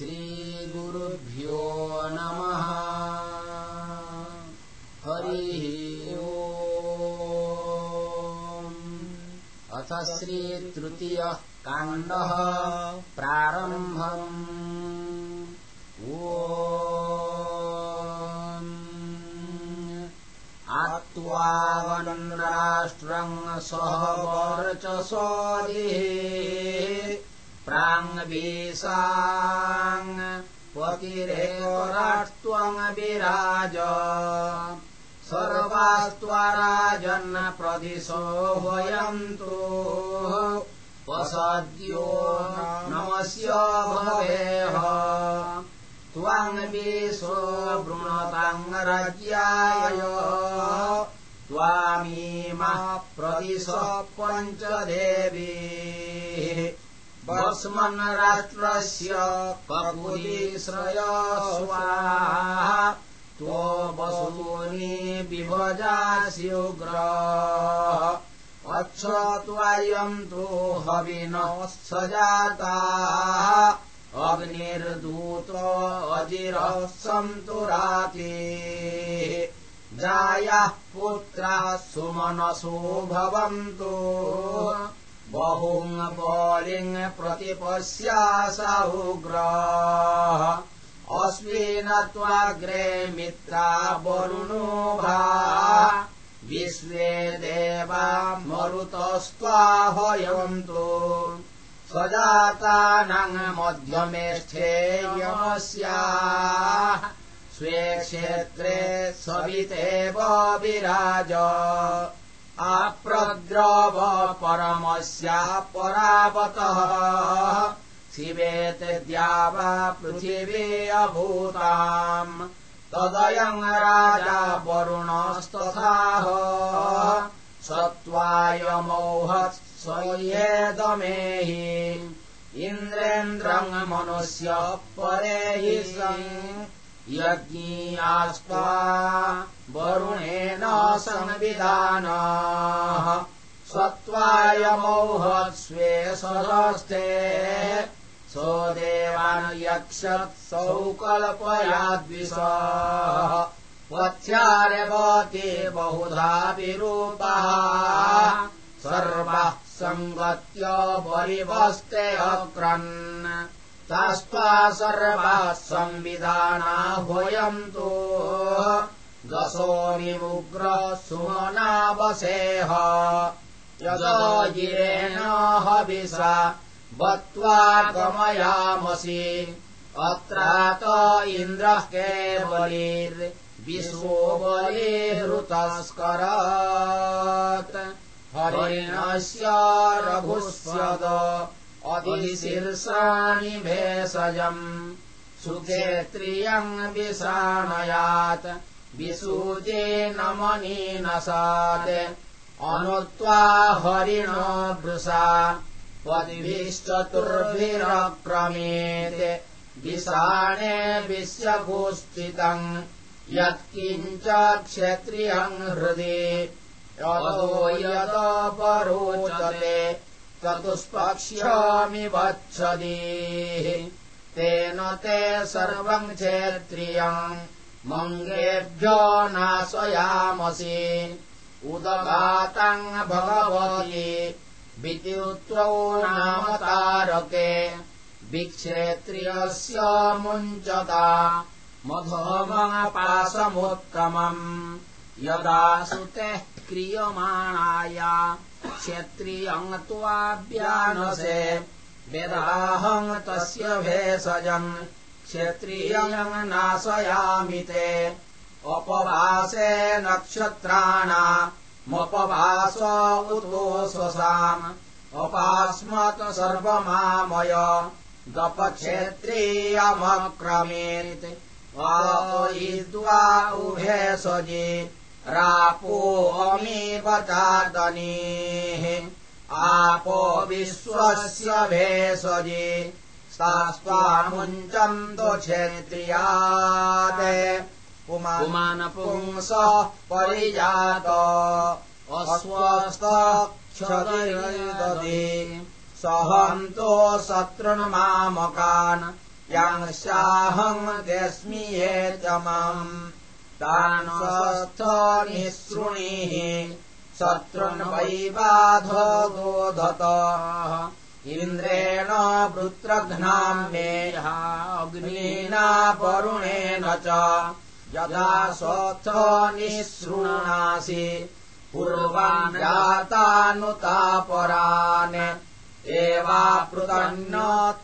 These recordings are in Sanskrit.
श्रीगुरुभ्यो नमः। हरिः अथ श्रीतृतीयः काण्डः प्रारम्भम्। ओ आत्त्वावनराष्ट्रम् सह वर्चसोदिः प्राङ्वीसाङ् पतिरेवराट्त्वङ्विराज सर्वास्त्वराजन् प्रदिशो वयन्तु वसद्यो नमस्य भवेह। त्वाङ्वीशो वृणताङ्गराज्याय त्वामीमा प्रदिश पञ्चदेवी वस्मन् राष्ट्रस्य कपुलीश्रय स्वाहा। त्वो वसूनि विभजास्युग्र अच्छ त्वायम् तु हविनश्च जाता अग्निर्दूत अजिरः सन्तु राति। जायाः पुत्राः सुमनसो भवन्तु बहुङ् प्रतिपश्या उग्र अस्मिन् त्वाग्रे मित्रा वरुणो भा विश्वे देवा मरुतस्त्वाहयन्तु स्वजातानाम् मध्यमेष्ठे यमस्याः। स्वे क्षेत्रे सवितेव विराज आप्रद्रव परमस्या परावतः शिवेत द्यावा पृथिवी अभूताम्। तदयम् राजा वरुणस्तथाः। सत्त्वायमौहत् स्वयेदमेहि। इन्द्रेन्द्रम् मनुष्य परे हि सन् यज्ञीयास्त्वा वरुणेन संविधानाः। सत्त्वायमौहत्स्वे सदस्ते सो देवान् कल्पयाद्विष वत्स्यारवति बहुधा विरूपः सर्वः सङ्गत्य परिवस्ते अक्रन् तास्त्वा सर्वाः संविधाना भूयन्तु दशोनिमुग्र सुमनावसेह। यदगिरेण हविषा बत्त्वा गमयामसि। अत्रात इन्द्रः केवलीर्विश्वो बलिहृतस्करात् हरिणस्य रघुस्वद अधिशीर्षाणि भेषजम् सुखेत्रियम् विषाणयात् विसूजे नमनीनसात्। अनुत्वा हरिण वृषा पदिभिश्चतुर्भिरक्रमेत् विषाणे विश्यगोस्थितम् यत्किञ्च क्षत्रियम् हृदि। यतो यदपरोचते चतुष्पक्ष्यामि वत्सदीः। तेन ते सर्वम् क्षेत्रियम् मङ्गेभ्यो नाशयामसि। उदघातम् भगवति। विद्युत्रौ नाम तारके। विक्षेत्रियस्य मुञ्चता मधोमपाशमुत्तमम् यदा सुतेः क्रियमाणाया क्षत्रियम् त्वाभ्यानसे वेदाहम् तस्य भेषजम् क्षत्रियम् नाशयामि ते। अपवासे नक्षत्राणामपवास उतो स्वसाम्। अपास्मत् सर्वमामय गपक्षेत्रीयमक्रमेत्। वायिद्वा उभे सजे रापो अमीवतादनीः आपो विश्वस्य भेषजे स्तास्त्वामुञ्चन्तो क्षेत्रियात्। पुमानपुंसः परिजात अश्वस्तक्षदे सहन्तो शत्रुन्मामकान् यांशाहम् दस्मिये च माम् तान् निःसृणीः शत्रुन्वैवाधो गोधत। इन्द्रेण वृत्रघ्नाम् अग्नीना वरुणेन च। यदा स्वथ निःसृणासि पूर्वान् जातानुतापरान्। एवापृतन्न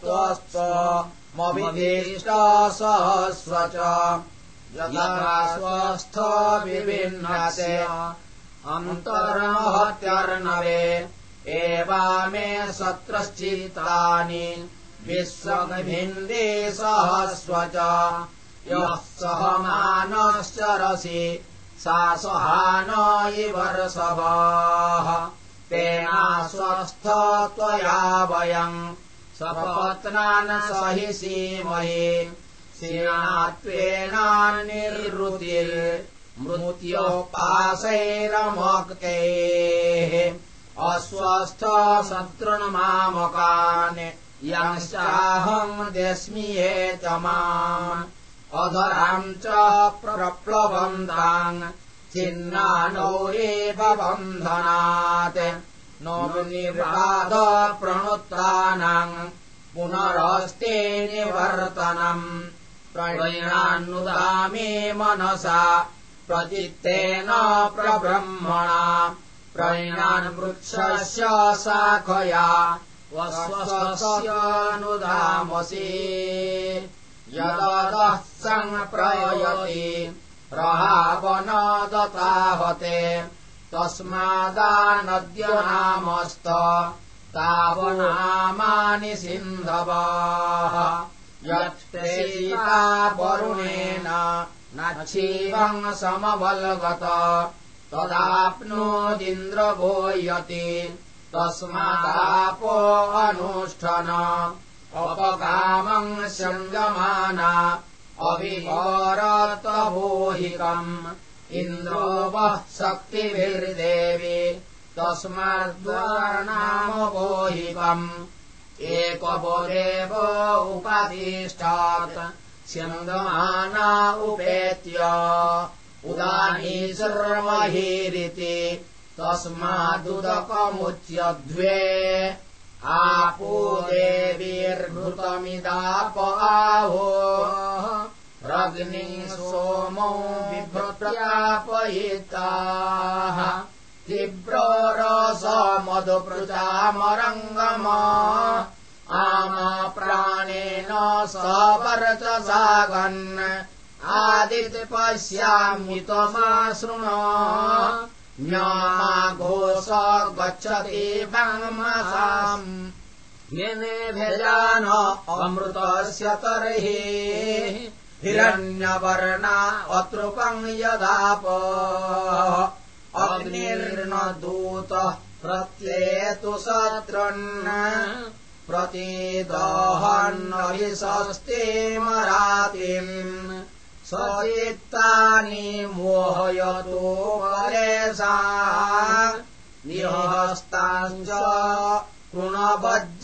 त्वस्त्वमभिदिष्ट सहस्व च यदा स्वस्थ एवा मे सत्रश्चितानि विश्वभिन्दे सहस्व च यः सहमानश्चरसि सा सहान इवर्षभाः तेनास्वस्थ त्वया वयम् सपत्नान् सहि सीमहि सेनात्वेनानिर्वृतिर् मृत्योपासैरमक्तेः अस्वस्थ शत्रुन्मामकान् यांश्चाहम् माम् अधराम् च प्रप्लवन्ताम् चिन्नानो एव बन्धनात् नो निर्वाद प्रणुत्राणाम् पुनरस्ते निवर्तनम् प्रणयिणान्नुदामे मनसा प्रचित्तेन प्रब्रह्मणा। प्रयिणान् वृक्षस्य शाखया वस्वस्यानुदामसि यदः सम्प्रयति प्रहावन दताहते तस्मादानद्य नामस्त तावनामानि सिन्धवाः यत्तेता वरुणेन नक्षीवम् समबलगत तदाप्नोदिन्द्रवो यति तस्मादापो अनुष्ठन। अपकामम् सङ्गमाना अभिवरतवोहिकम् इन्द्रो वः शक्तिभिर्देवी तस्माद्वानामवोहिकम् एकवदेव उपातिष्ठात् स्यन्दमाना उपेत्य उदानी सर्वहीरिति तस्मादुदकमुच्यध्वे। आपो देवीर्भृतमिदाप आहो रग्नि सोमौ बिभ्रत्यापयिताः तीव्रो रस आमा प्राणेन सवर्चसागन् आदिति पश्यामि त्वमा शृण। ज्ञामा घोष गच्छति ब्रह्मसाम्। येनेभ्यजान अमृतस्य तर्हि। हिरण्यवर्णा अतृपम् यदाप अग्निर्न दूतः प्रत्येतु शत्रुन्। प्रतिदहन्नरिशस्ते मरातिम् स इत्तानि मोहयतो निहस्ताञ्च कृणवज्जातवेदाः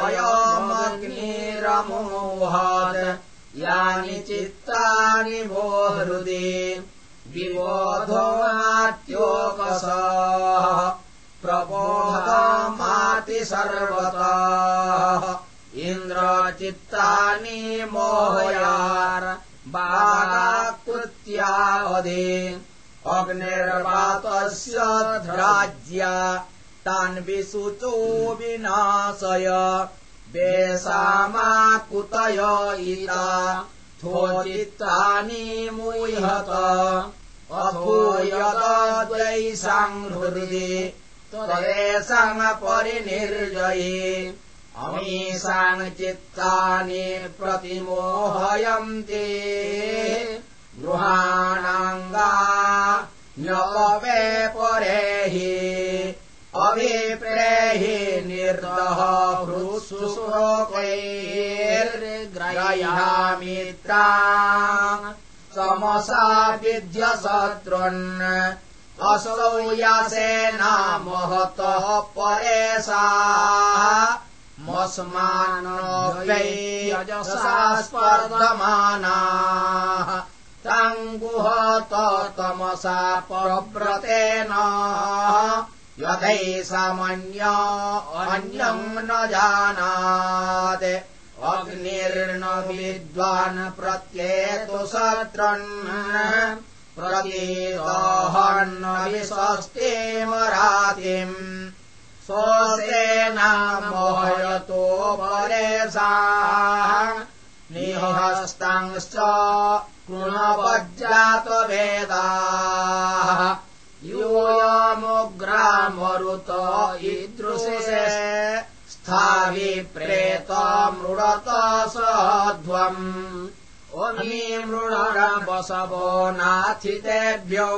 अयमग्निरमोहात् यानि चित्तानि वो हृदि विबोधोमात्योकसः प्रबोधमाति सर्वतः इन्द्रचित्तानि मोहयार बालाकृत्यावधि अग्निर्वातस्य ध्राज्या तान् विशुचो विनाशय बेसामा कुतय इता थोचित्तानि मुह्यत हृदि त्वदेषाम् परिनिर्जयि। अमीषाम् चित्तानि प्रतिमोहयन्ति। गृहाणाङ्गा न्यवे परेहि अभिप्रेहि निर्दह हृत्सुशोकैर्ग्रयामित्रा समसा विद्य शत्रुन् असौ यासेना महतः परेशा। वस्मानो यजसा स्पर्धमानाः। ताङ्गुहत तमसा प्रव्रतेन यथैषमन्य अन्यम् न जानात्। अग्निर्न विद्वान् प्रत्येतु शत्रन्। प्रतीतोऽहन्न विशस्ते मरातिम् स्वसेनामोहयतो वरेसा निहस्तांश्च कृणवज्जातवेदाः यूयमुग्रामरुत ईदृशे स्थाविप्रेत मृडत सध्वम् अमी मृणरवसवो नाथितेभ्यो।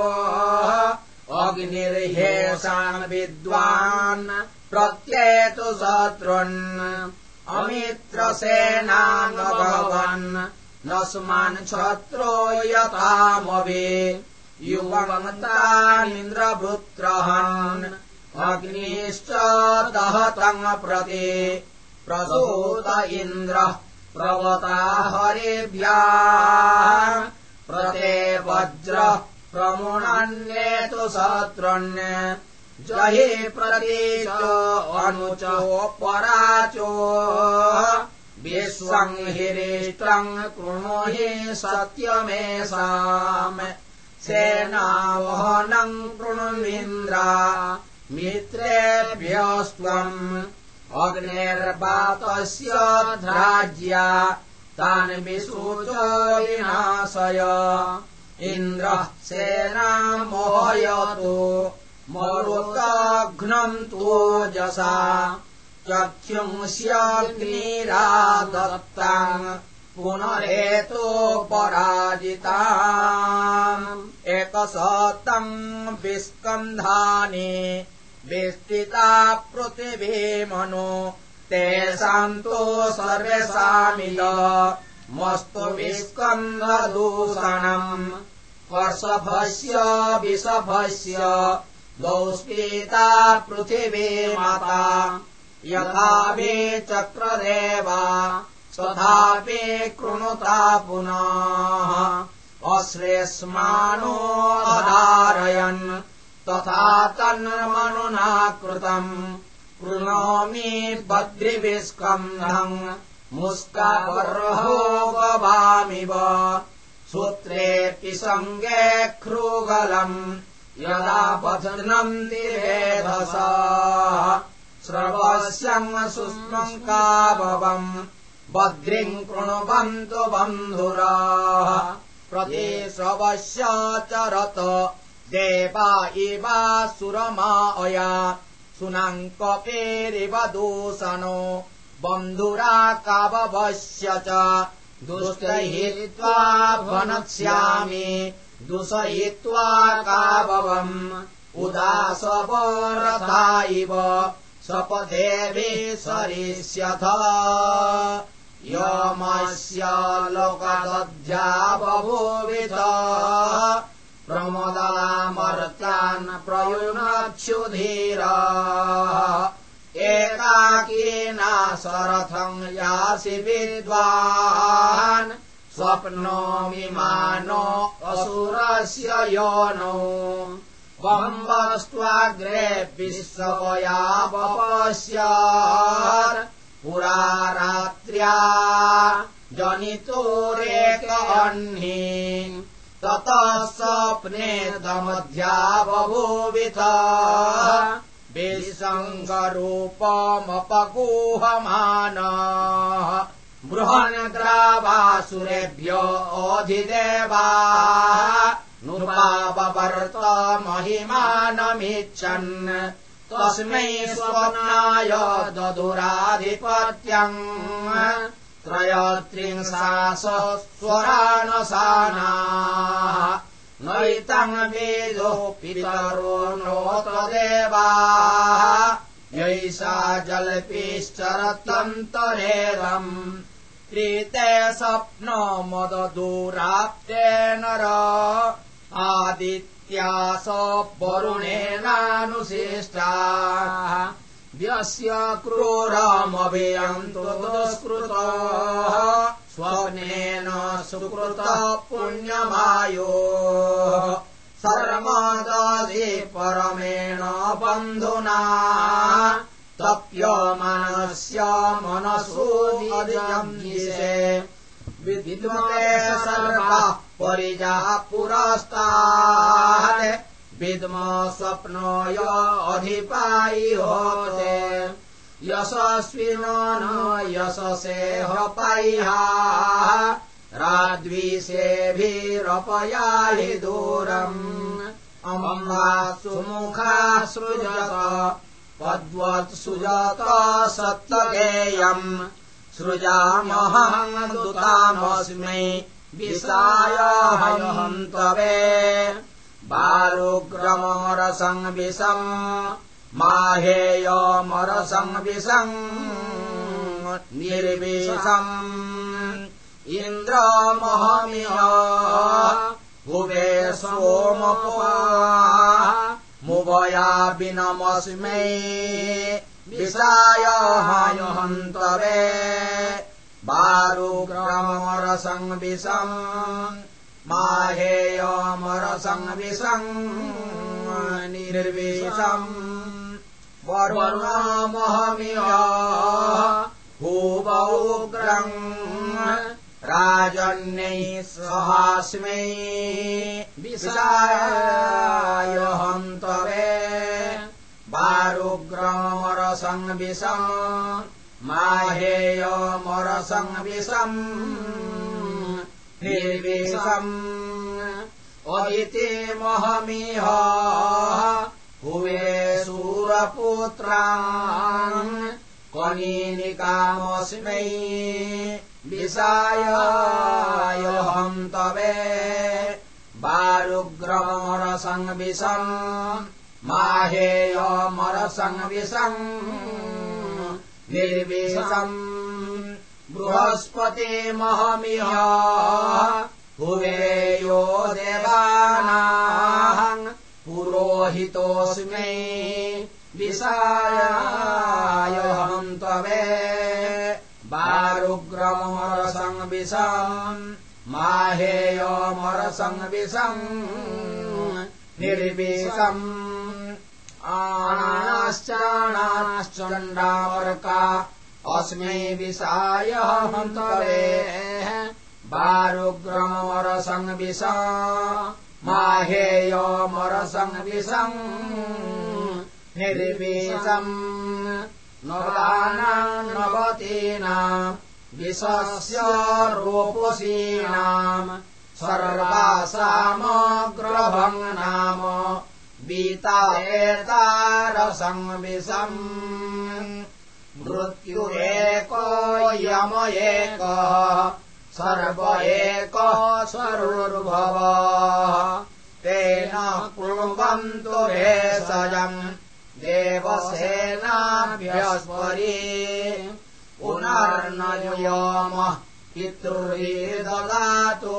अग्निर्हेषाम् विद्वान् प्रत्येतु शत्रुन्। अमित्रसेना न भवन् न स्मान् शत्रो यथामवे युवमन्तानिन्द्रभृत्रहन् अग्निश्च दहतम् प्रति प्रसूत इन्द्रः प्रवता हरिभ्याः प्रते वज्रः प्रमुणन्येतु शत्रुन् जहि प्रतीच अनुचोपराचो विश्वम् हिरिष्टम् कृणो हि सत्यमेषाम् सेनावहनम् कृण्विन्द्रा मित्रेभ्यस्त्वम् अग्नेर्वातस्य राज्या तान् विसूचो विनाशय। इन्द्रः सेनामोहयतु मरुताघ्नम् तोजसा चक्षुंस्यग्निरा दत्ताम् पुनरेतोपराजिता एकशतम् विस्कन्धानि विस्तिता पृथिवीमनो तेषाम् तु सर्वेषामिद मस्तु विस्कन्धदूषणम्। वर्षभस्य विषभस्य दौष्पीता पृथिवी माता। यथापि चक्रदेवा तथापि कृणुता पुनः अश्रेष्मानो अधारयन् तथा तन्मनुना कृतम् कृणोमि बद्रिविस्कन्धम् मुस्काबर्हो सूत्रेऽपि सङ्गे ख्रुगलम् यदा पथनम् दिवेधस श्रवस्यम् सुष्मम् बद्रिम् कृणुवन्तु बन्धुराः प्रति श्रवस्य चरत देवा इवा सुरमा अया सुनाङ्कपेरिव दूषणो। बन्धुरा काववस्य च दुष्टयित्वा वनक्ष्यामि दूषयित्वा काववम्। उदासवरथा इव। सपदेवी सरिष्यथ यमस्य लोकदध्या बभूविथ प्रमदामर्तान् एकाकीना सरथम् यासि विद्वान् स्वप्नो विमानो असुरस्य योनो बम्बस्त्वाग्रे विश्वया वपस्य पुरा रात्र्या जनितोरेक अह्नि ततः स्वप्ने दमध्या बभूविथ। विसङ्गरूपमपगूहमान बृहन्ग्रावासुरेभ्यो अधिदेवा नुर्वावर्त महिमानमिच्छन् तस्मै स्वप्नाय ददुराधिपत्यम्। त्रयत्रिंशास स्वरानसानाः नैतम् वेदो पितरो नोत देवाः यैषा जल्पिश्चरतन्तरेदम् प्रीते स्वप्नो मददूराप्ते नर। आदित्या स वरुणेनानुशिष्टाः व्यस्य क्रूरमभियन्तु दुष्कृता स्वप्नेन सुकृत पुण्यमायो। सर्वदादि परमेण बन्धुना तप्यमानस्य मनसोऽधियन्विषे विद्मते सर्वः परिजाः पुरस्तात् विद्म स्वप्नोय अधिपायि होते। यशस्विनो न यशसेह पाह्या राद्विषेभिरपया हि दूरम्। अम्बा सुमुखा सृजत पद्वत् सुजत सत्यगेयम्। सृजामहम् दुतामस्मै विषाय हन्तवे बालुग्रमरसंविषम् माहेयमरसंविषम् निर्विषम्। इन्द्रमहमिह भुवे सोमपा मुवया विनमस्मै। विषाय हन्तवे बारुग्रमरसंविषम् माहेयमरसंविषम् निर्विषम् वरुणामहमिह भूवौग्रम् राजन्यैः सहास्मै विषाय हन्तवे बारुग्रमरसंविषम् माहेयमरसंविषम् निर्विषम्। अदिते महमिह हुवे सूरपुत्रान् कनीनिकामस्मै विषाय हन्तवे बारुग्रमरसंविषम् माहेयमरसंविषम् निर्विषम् बृहस्पति महमिह हुवेयो देवानाः पुरोहितोऽस्मै विषाय हन्तवे बारुग्रमरसंविषम् माहेयमरसंविषम् निर्विषम् आणाश्चाणाश्चण्डावर्का अस्मै विषाय हन्तवे। बारुग्रमरसंविष माहेयमरसंविषम् निर्विषम् नवदानाम् नवतीनाम् विषस्य रोपसीनाम् सर्वासामग्रभम् नाम वीता एतारसंविषम् मृत्यु एक यम एक सर्व एक स्वरुर्भव तेन कुर्वन्तु भेषजम् देवसेनाभ्यस्परी। पुनर्नयोमः पितृर्हि ददातु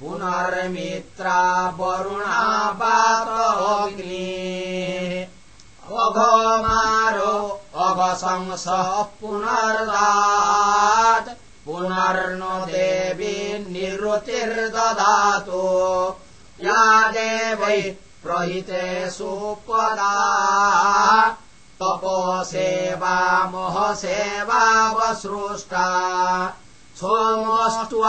पुनर्मित्रा वरुणा पातोऽग्नि अघमारो अघशंसः पुनर्दात्। पुनर्नो देवी निवृत्तिर्ददातु या देवै प्रहिते सुपदा। तपोसेवा महसेवावसृष्टा सोमस्त्वामस्मत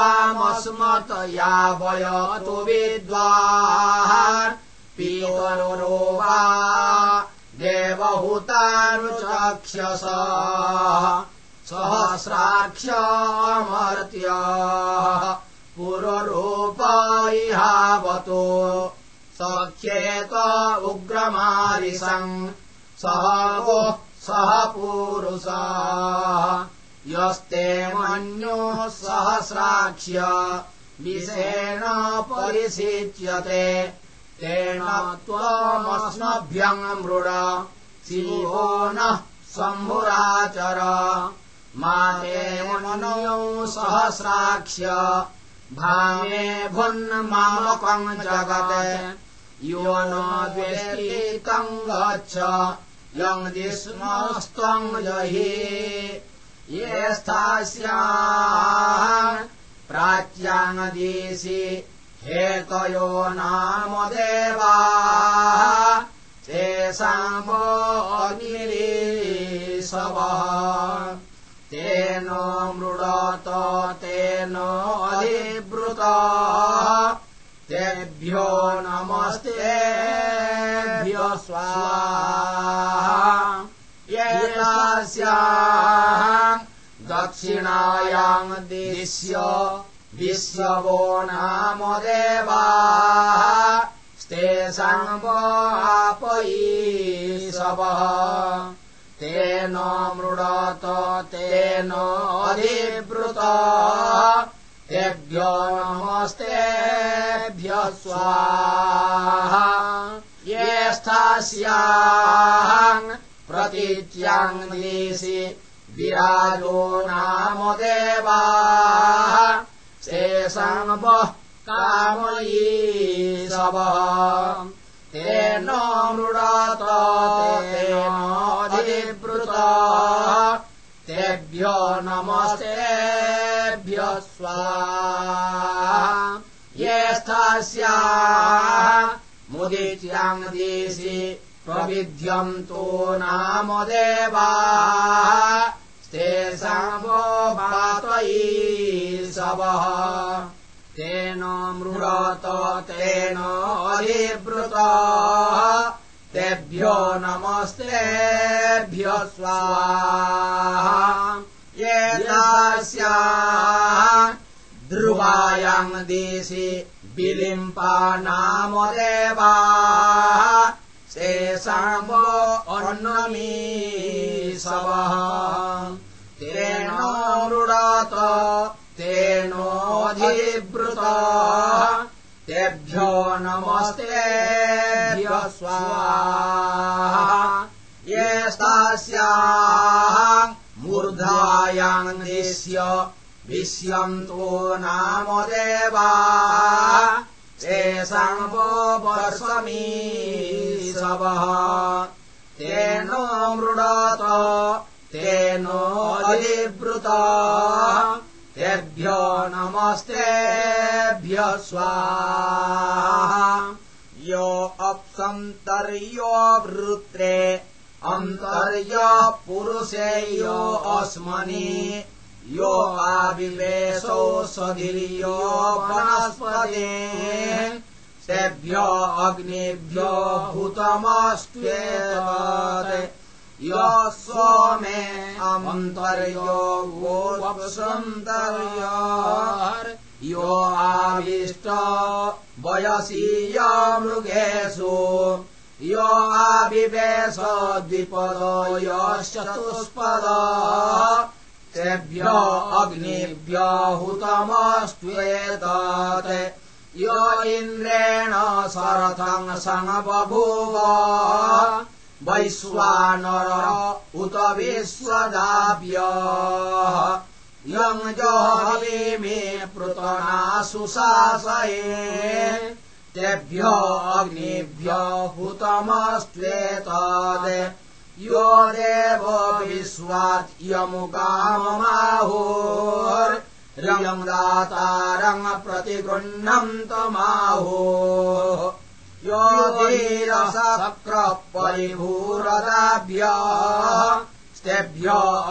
यावयतु विद्वान् पीतरो वा देवहूतानुचक्षस सहस्राक्षमर्त्य पुररूप इहावतो सख्येत उग्रमारिसम् सह गोः सह पुरुष यस्ते मन्योः सहस्राक्ष्य विषेण परिषिच्यते तेन त्वमस्मभ्यम् मृड शिवो नः शम्भुराचर। माते मनो सहस्राक्ष्य भामे भुन्मामकम् जगत्। यो न द्वेष्टितम् गच्छ। यम् दिस्मस्त्वम् जहि ये स्थास्या प्राच्याङ्गीसि हेतयो नाम देवा तेषामो शवः तेन मृडत तेन अधिवृत तेभ्यो नमस्तेभ्यो स्वाहा। एतास्या दक्षिणायाम् दिश्य विश्ववो नाम देवा। तेषाम् वापयी शवः तेन मृडत तेन अधिवृत तेभ्यो नमस्तेभ्य स्वाहा। ये स्थास्याम् प्रतीच्याङ्गीषि विराजो नाम देवा। कामयी शवः तेन मृडत तेनाधिवृत तेभ्यो नमस्तेभ्य स्वाहा। ये स्थास्या मुदित्याङ्गीषि प्रविध्यन्तो नाम देवा वातयी शवः तेन मृडत तेन अधिवृत तेभ्यो नमस्तेभ्य स्वाहा। ये ध्रुवायाम् देशे विलिम्पा नाम देवा शेषामो अन्नमी शवः तेन मृडत तेनोऽधिवृत। तेभ्यो नमस्तेभ्य स्वाहा ये मूर्धायाम् देश्य विश्यन्तो नाम देवा तेषाम् वो वर्षमी शवः तेनो मृडत तेनोऽधिवृत तेभ्यो नमस्तेभ्य स्वाहा। यो अप्सन्तर्यो वृत्रे अन्तर्य पुरुषे यो अस्मनि यो आविवेशो सधिर्यो वनस्पते तेभ्य अग्निभ्यो भूतमस्त्वेत् य सोमे अमन्तर्यो गोवसन्तर्य यो आविष्ट वयसीय मृगेषु। यो आविवेश द्विपद यश्चतुष्पद तेभ्य अग्निभ्य हुतमस्त्वेतत् य इन्द्रेण सरथम् सङ्गबभूव वैश्वानर उत विश्वदाव्य यम् जहवे मे पृतना सुशासये तेभ्य अग्निभ्य हुतमस्त्वेतद् यो देव विश्वात् यमुकाममाहोर्यम् दातारम् प्रतिगृह्णन्तमाहो यो धीरसक्रः परिभूरदाभ्य स्तेभ्य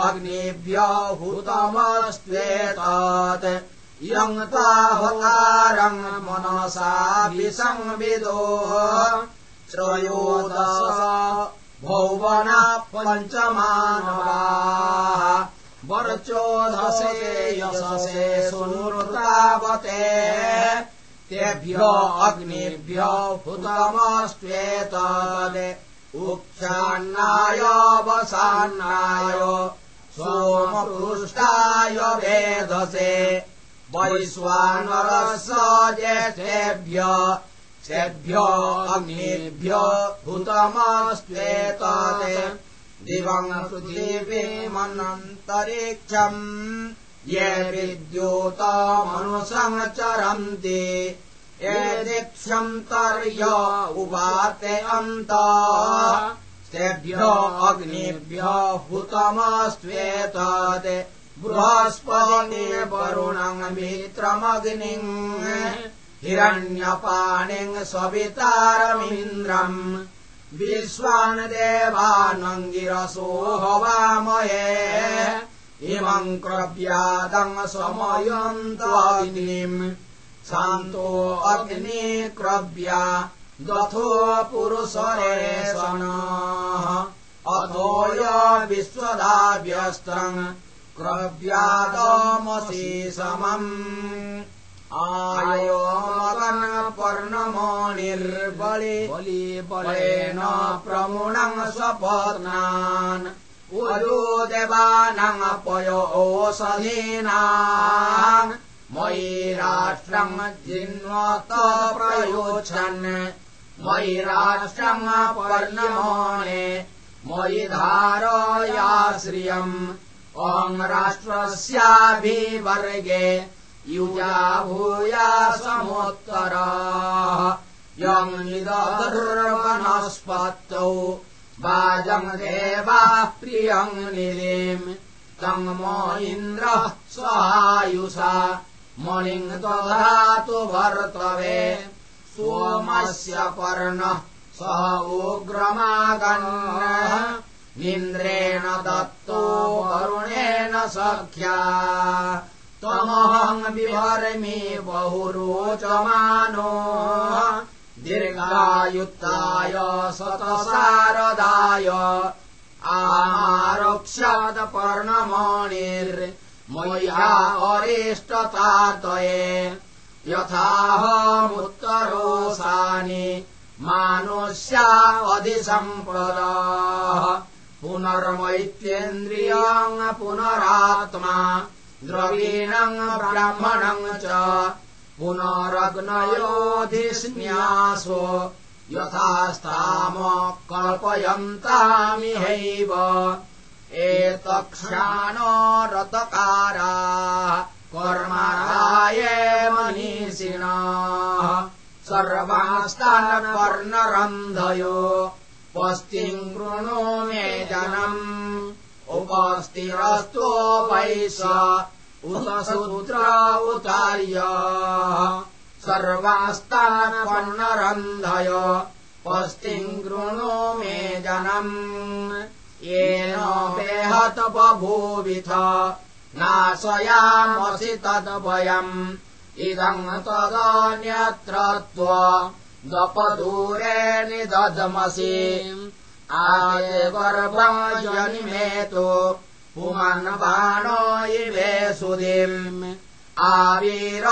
अग्निभ्य हुतमस्त्वेतात्। यम् ताहुतारम् मनसाभिसंविदो श्रयोदश भौवनः पञ्चमानवाः वर्चोधसे यशसे सुनृतावते तेभ्यो अग्निभ्यो हुतमस्त्वेतद्। उक्षान्नाय वसान्नाय सोमपृष्टाय वेधसे वैश्वानरस्य जेतेभ्य तेभ्यो अग्निभ्यो हुतमस्त्वेतत् दिवम् पृथिवीमनन्तरिक्षम् ये विद्युतमनुसञ्चरन्ति ये दीक्षन्तर्य उवाते अन्त। तेभ्यो अग्निभ्यो हुतमस्त्वेतत् बृहस्पति वरुणम् मित्रमग्निम् हिरण्यपाणिम् सवितारमिन्द्रम् विश्वान् देवानङ्गिरसो हवामये इमम् क्रव्यादम् समयन्तग्निम् शान्तो अग्नि क्रव्या दथो पुरुषरे अथोय विश्वदाव्यस्तम् क्रव्यादमसि समम् आयोमपर्णमणिर्बलि बलि बलेन प्रमुणम् स्वपत्नान् उयो देवानङपयो ओषधीनाम् मयि राष्ट्रम् जिन्वत प्रयोच्छन् मयि राष्ट्रम् पर्णमणे मयि धारया श्रियम् अहम् राष्ट्रस्याभिवर्गे युजा भूया समुत्तरा यम् निदर्वनस्पतौ वाजम् देवाः प्रियम् निलिम् तम् म इन्द्रः स्वायुषा मणिम् दधातु भर्तवे सोमस्य पर्णः सह उग्रमागन्नः। इन्द्रेण दत्तो वरुणेन सख्या त्वमहम् विभर्मि बहुरोचमानो दीर्घायुक्ताय शतशारदाय आरक्षादपर्णमणिर्मह्या अरिष्टतातये यथाहमुत्तरोषानि मानुष्या अधिसम्पदा। पुनर्मैत्येन्द्रियम् पुनरात्मा द्रवीणम् ब्राह्मणम् च पुनरग्नयोधिस्न्यासो यथास्ताम कल्पयन्तामिहैव। एतक्षाणरतकारा कर्मराय मनीषिणः। सर्वास्तानपर्णरन्धयो पस्तिम् कृणो मे जनम् उपस्तिरस्तोपैष उत सूत्र उतार्य। सर्वास्तानपर्णरन्धय पस्तिम् कृणो मे जनम्। येन बेहत बभूविथ। नाशयामसि तद्वयम् इदम् तदन्यत्र दपदूरे निदधमसि आये गर्भम् जनिमेतु। पुमन् बाणो इवे सुधिम्। आवीर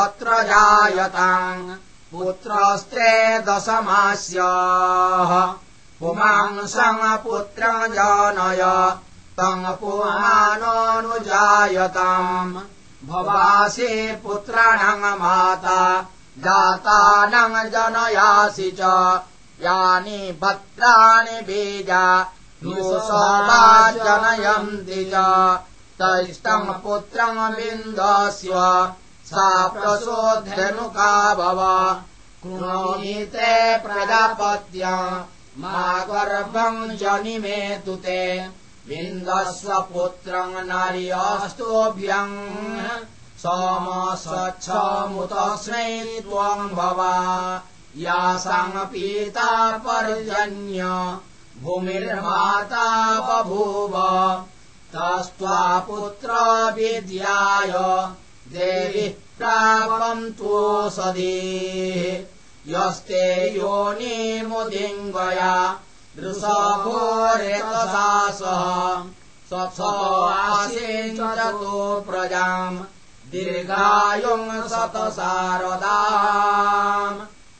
अत्र जायताम्। पुत्रस्त्रे दशमास्याः। पुमांसम् पुत्रम् जनय। तम् पुमानोऽनुजायताम् भवासि पुत्राणाम् माता। जातानम् जनयासि च यानि भद्राणि बीजा वा जनयन्ति च तैष्टम् पुत्रम् विन्दस्व सा प्रसोऽध्यनुका भव। कृणोमीते प्रजापत्य मा गर्भम् जनिमेतु ते विन्दस्व पुत्रम् नार्यस्तोभ्यम् सोम स्वच्छमुतस्मै त्वम् भवा यासामपीता पर्जन्य भूमिर्माता बभूव तस्त्वा पुत्र विद्याय देवि प्रापन्तोषधीः यस्ते योनिमुदिङ्गया दृशभोरेतसा सह स्वच्छासिञ्चतो प्रजाम् दीर्घायुम् शतशारदाम्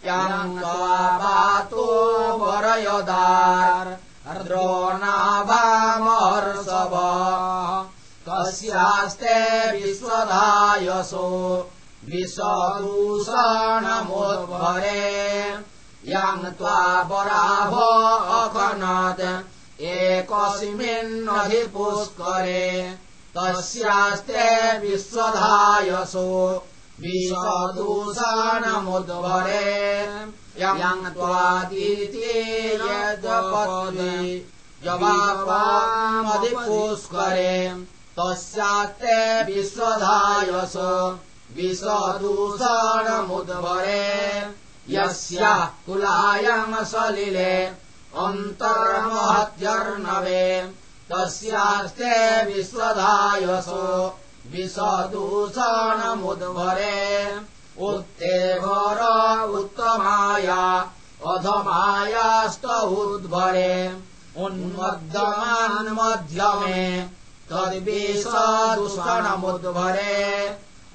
याम् पातो वरयदार् द्रोणाभामहर्षव कस्यास्ते विश्वधायसो विषदूषणमुद्भरे याम् त्वा वराभ अखनत् एकस्मिन्नहि पुष्करे। तस्यास्ते विश्वधायसो विषदूषणमुद्भरे यम् त्वादिति यजपत्नी यवापामधिपुष्करे तस्यास्ते विश्वधायस विषदूषणमुद्भरे यस्याः कुलायम् सलिले अन्तर्महत्यर्णवे तस्यास्ते विश्वधायसो विषदूषणमुद्भरे उत्तेभर उत्तमाया अधमायास्त उद्भरे। उन्मद्यमान्मध्यमे तद्विषदूषणमुद्भरे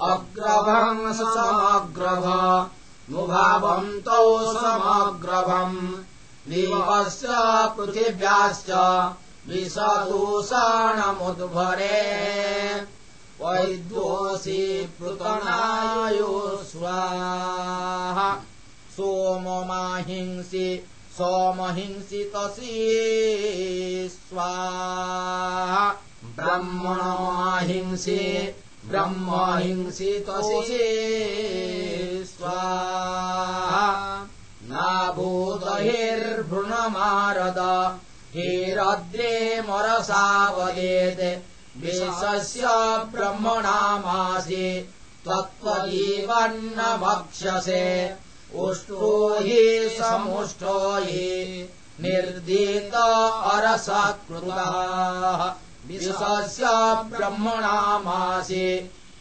अग्रभम् समग्रभ नुभावन्तौ समग्रभम्। दिवस्य पृथिव्याश्च विषदूषणमुद्भरे वैद्योऽसि पृतनायो स्वाहा। सोममाहिंसि सोमहिंसि तसि स्वाहा। ब्रह्मणमाहिंसि ब्रह्महिंसि तसि स्वाहा। नाभूतहिर्भृणमारद हेरद्रे मरसावदेत् विशस्य ब्रह्मणामासि त्वत्त्वजीवन्न भक्ष्यसे उष्टो हि समुष्टो हि निर्दीत अरसकृतः। विशस्य ब्रह्मणामासि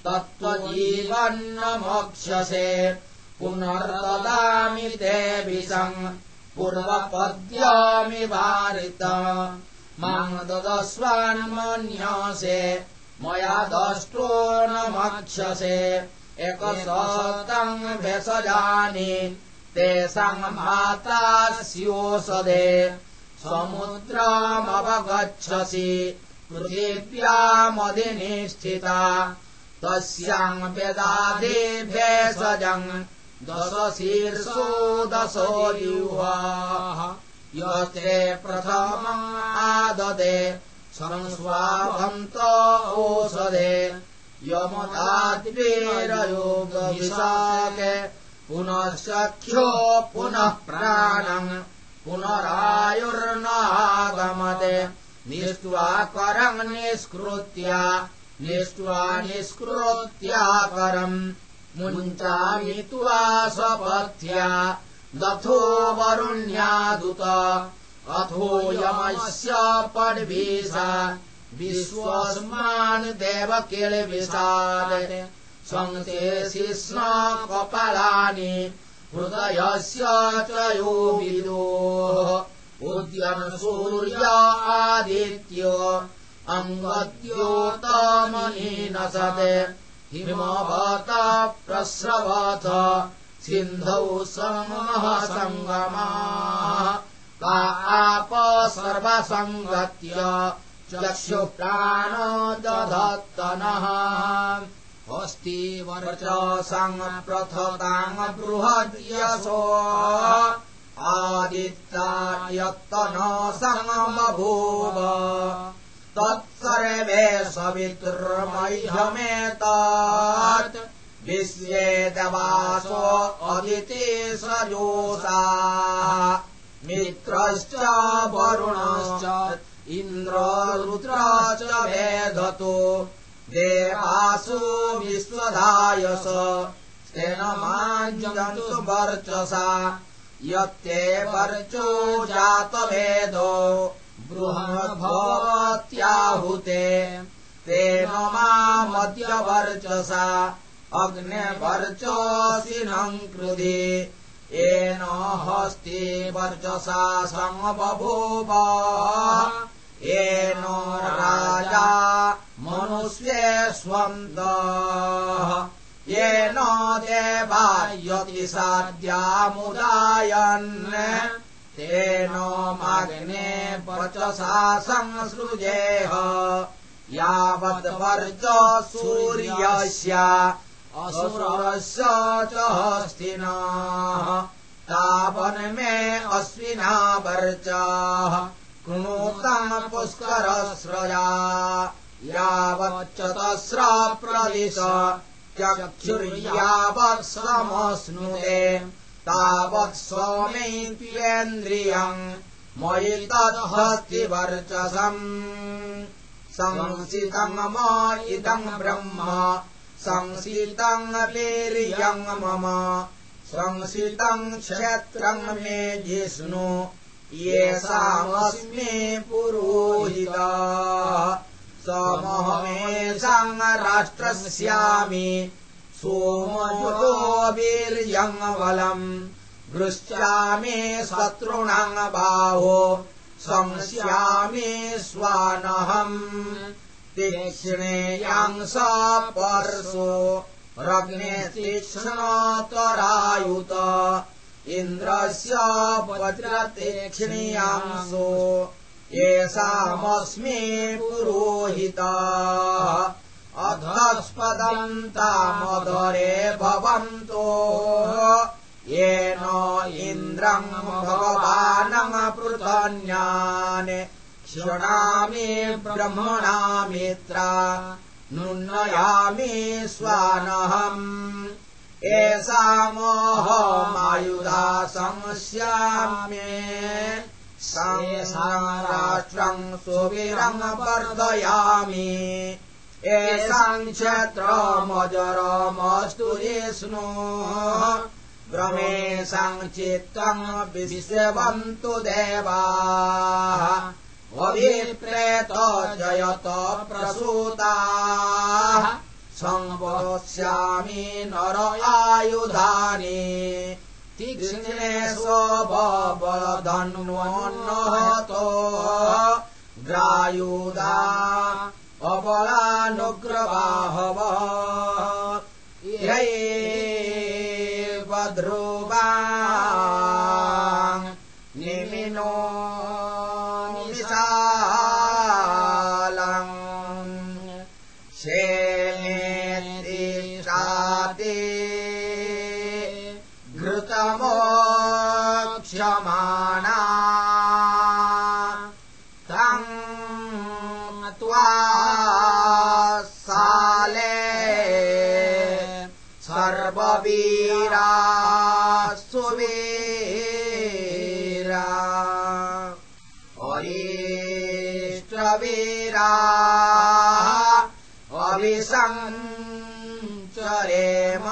तत्त्वजीवन्न मोक्ष्यसे पुनर्ददामि ते विषम् पूर्वपद्यामि वारित माम् ददस्वान्मन्यसे मया दष्टो न मक्षसे। एकशतम् भेषजानि तेषाम् माता स्योषधे समुद्रमवगच्छसि पृथिव्यामधिनिष्ठिता। तस्याम् वेदादि भेषजम् दशशीर्षो दशो युवाः यस्ते प्रथमम् आददे संस्वाभन्त ओषधे यमदाद्वेरयोगविशाके पुनश्चख्यो पुनः प्राणम् पुनरायुर्नागमते। निष्ट्वा करम् निष्कृत्या निष्ट्वा निष्कृत्या मुञ्चामि त्वा स्वपथ्या दथो वरुण्यादुत अथोऽयमस्य पड्वीसा विश्वस्मान् देव किलविषाद सन्तेषि स्म कपालानि हृदयस्य च यो विदोः। उद्यन् सूर्य आदित्यो अङ्गद्योतमनि नसते। हिमवत प्रस्रवथ सिन्धौ समः सङ्गमाः आप सर्वसङ्गत्य चक्षुप्राणो दधत्तनः। अस्ति वर्च सङ्प्रथताम् बृहद्यसो आदित्यायत्तन सङ्गमभूव तत्सर्वे सवितुर्मह्यमेतात् विश्वे दवासो अदिति सजोषा। मित्रश्च वरुणश्च इन्द्र च वेधतो देवासु विश्वधायस तेन माञ्जन्तु वर्चसा। यत्ते वर्चो जातभेदो बृहद्भवत्याहुते तेन मामद्यवर्चसा अग्नेवर्चसिनम् कृधि येन हस्ति वर्चसा समबभूव। येन राजा मनुष्ये स्वन्तः। येन देवायति साद्यामुदायन् तेन वर्चसा संसृजेह। यावद्वर्च सूर्यस्य च हस्तिनः तावन्मे अश्विना वर्चाः कृणोतम् पुष्करस्रया यावच्चतस्र प्रदिश चक्षुर्यावत् समश्नुते तावत् सोमेन्द्रियम् मयि तदहस्ति वर्चसम्। संसितम् म इदम् ब्रह्म संसितम् मम। संसितम् क्षेत्रम् मे जिष्णु। येषामस्मि पुरोहिता। समहमेषाम् राष्ट्रस्यामि। सोमयो वीर्यम् बलम् दृश्यामि शत्रुणाम् बाहो। संस्यामि स्वानहम् तीक्ष्णेयाम् स पर्शो रग्ने तीक्ष्णतरायुत इन्द्रस्य वज्रतीक्ष्णीयांसो येषामस्मि पुरोहिता। अधस्पदन्तामधरे भवन्तो येन इन्द्रम् भगवानमपृथन्यान्। क्षणामि ब्रह्मणा मित्रा नुन्नयामि स्वानहम्। एषा मोहमायुधा संस्याम्ये राष्ट्रम् सुवीरम् एषाम् क्षेत्रमजरमस्तु जिष्णु ब्रह्मेषाम् चित्तम् विश्वन्तु देवाः अभिप्रेत जयत प्रसूताः। संवक्ष्यामि नर आयुधानि। तीक्ष्णे स्वबलधन्वन्नहतो ग्रायुधा अबलानुग्रवाहव अभिसञ्चरेम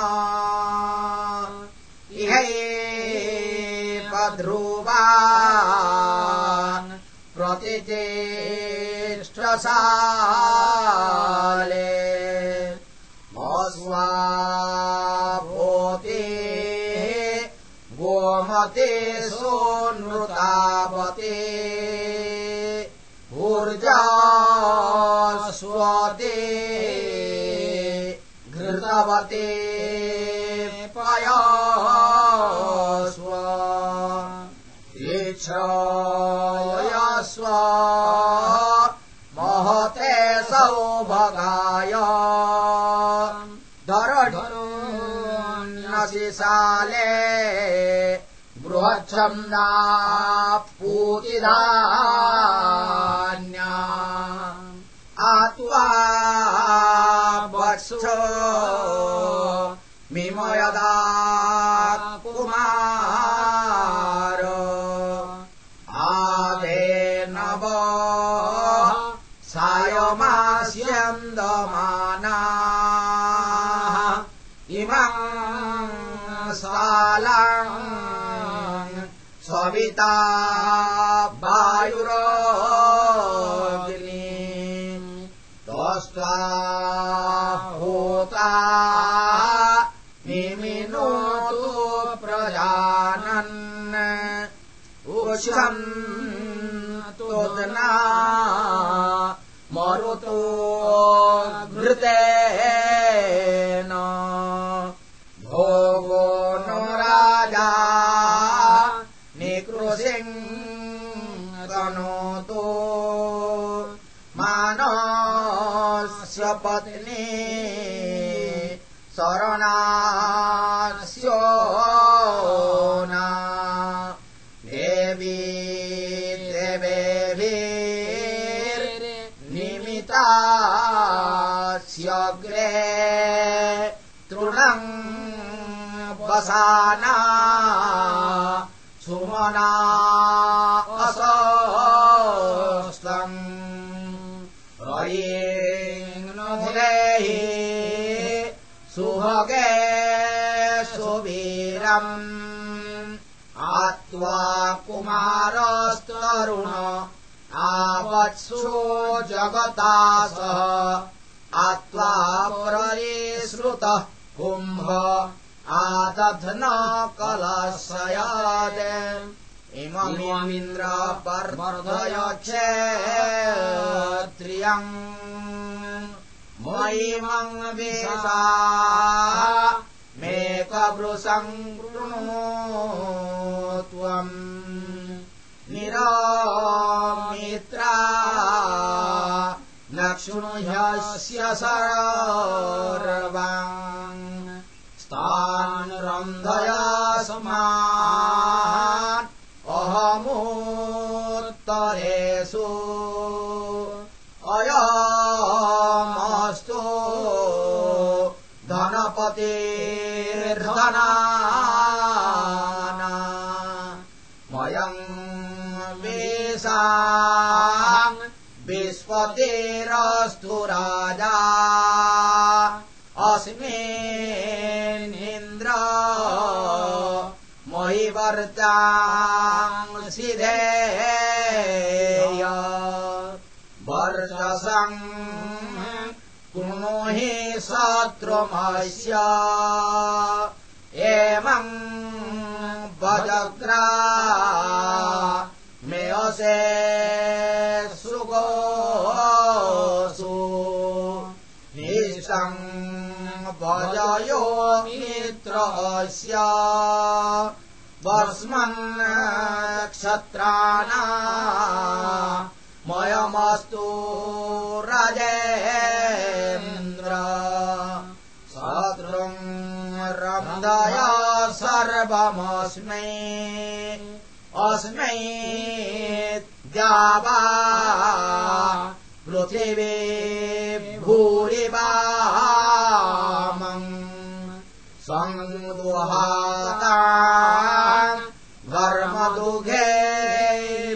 इहैपध्रुवा प्रतिचेष्टसाले अस्वाभूते गोमते सोऽनृतावते ऊर्जा स्वते घृतवते पयास्व इच्छयस्व महते सौभगाय। दरढरुन्नशिशाले बृहच्छन्दा पूतिधान्या। आत्वा वत्सो मिमयदा कुमार। आदे नव सायमास्यन्दमाना। इमम् सालाम् सविता वायुरोग्नि दष्ट्वा होता निमिनोतु प्रजानन्। उषम् तुदना मरुतो घृतेन। भोगो नो राजा निकृसिङ्गनोतो। मानस्य पत्नी शरणास्यो न देवी देवेभिर्निमितास्यग्रे तृणम् वसाना। ना आत्वा कुमारस्तरुण आवत्सो जगता सह। आत्वा श्रुतः कुम्भ आदध्न कलशयात् इममिन्द्र पर्वर्धय क्षेत्रियम् मयिमम् वेसा मेकवृषम् कृणो त्वम् निरामित्रा तान् रन्धया समान् अहमोत्तरेषु धनपतेर्धना वयम् वेषा विश्वतेरस्तु राजा। अस्मे सिधेय। कृणो हि शत्रुमस्य। एवम् वजग्रा मेयसे सुगोसु निशम् वजयो मित्रस्य। क्षत्राणा मयमस्तु रजेन्द्र रन्दय सर्वमस्मै। अस्मै द्यावा। पृथिवी भूरिवामम् सङ्गुहाता वर्मदुघे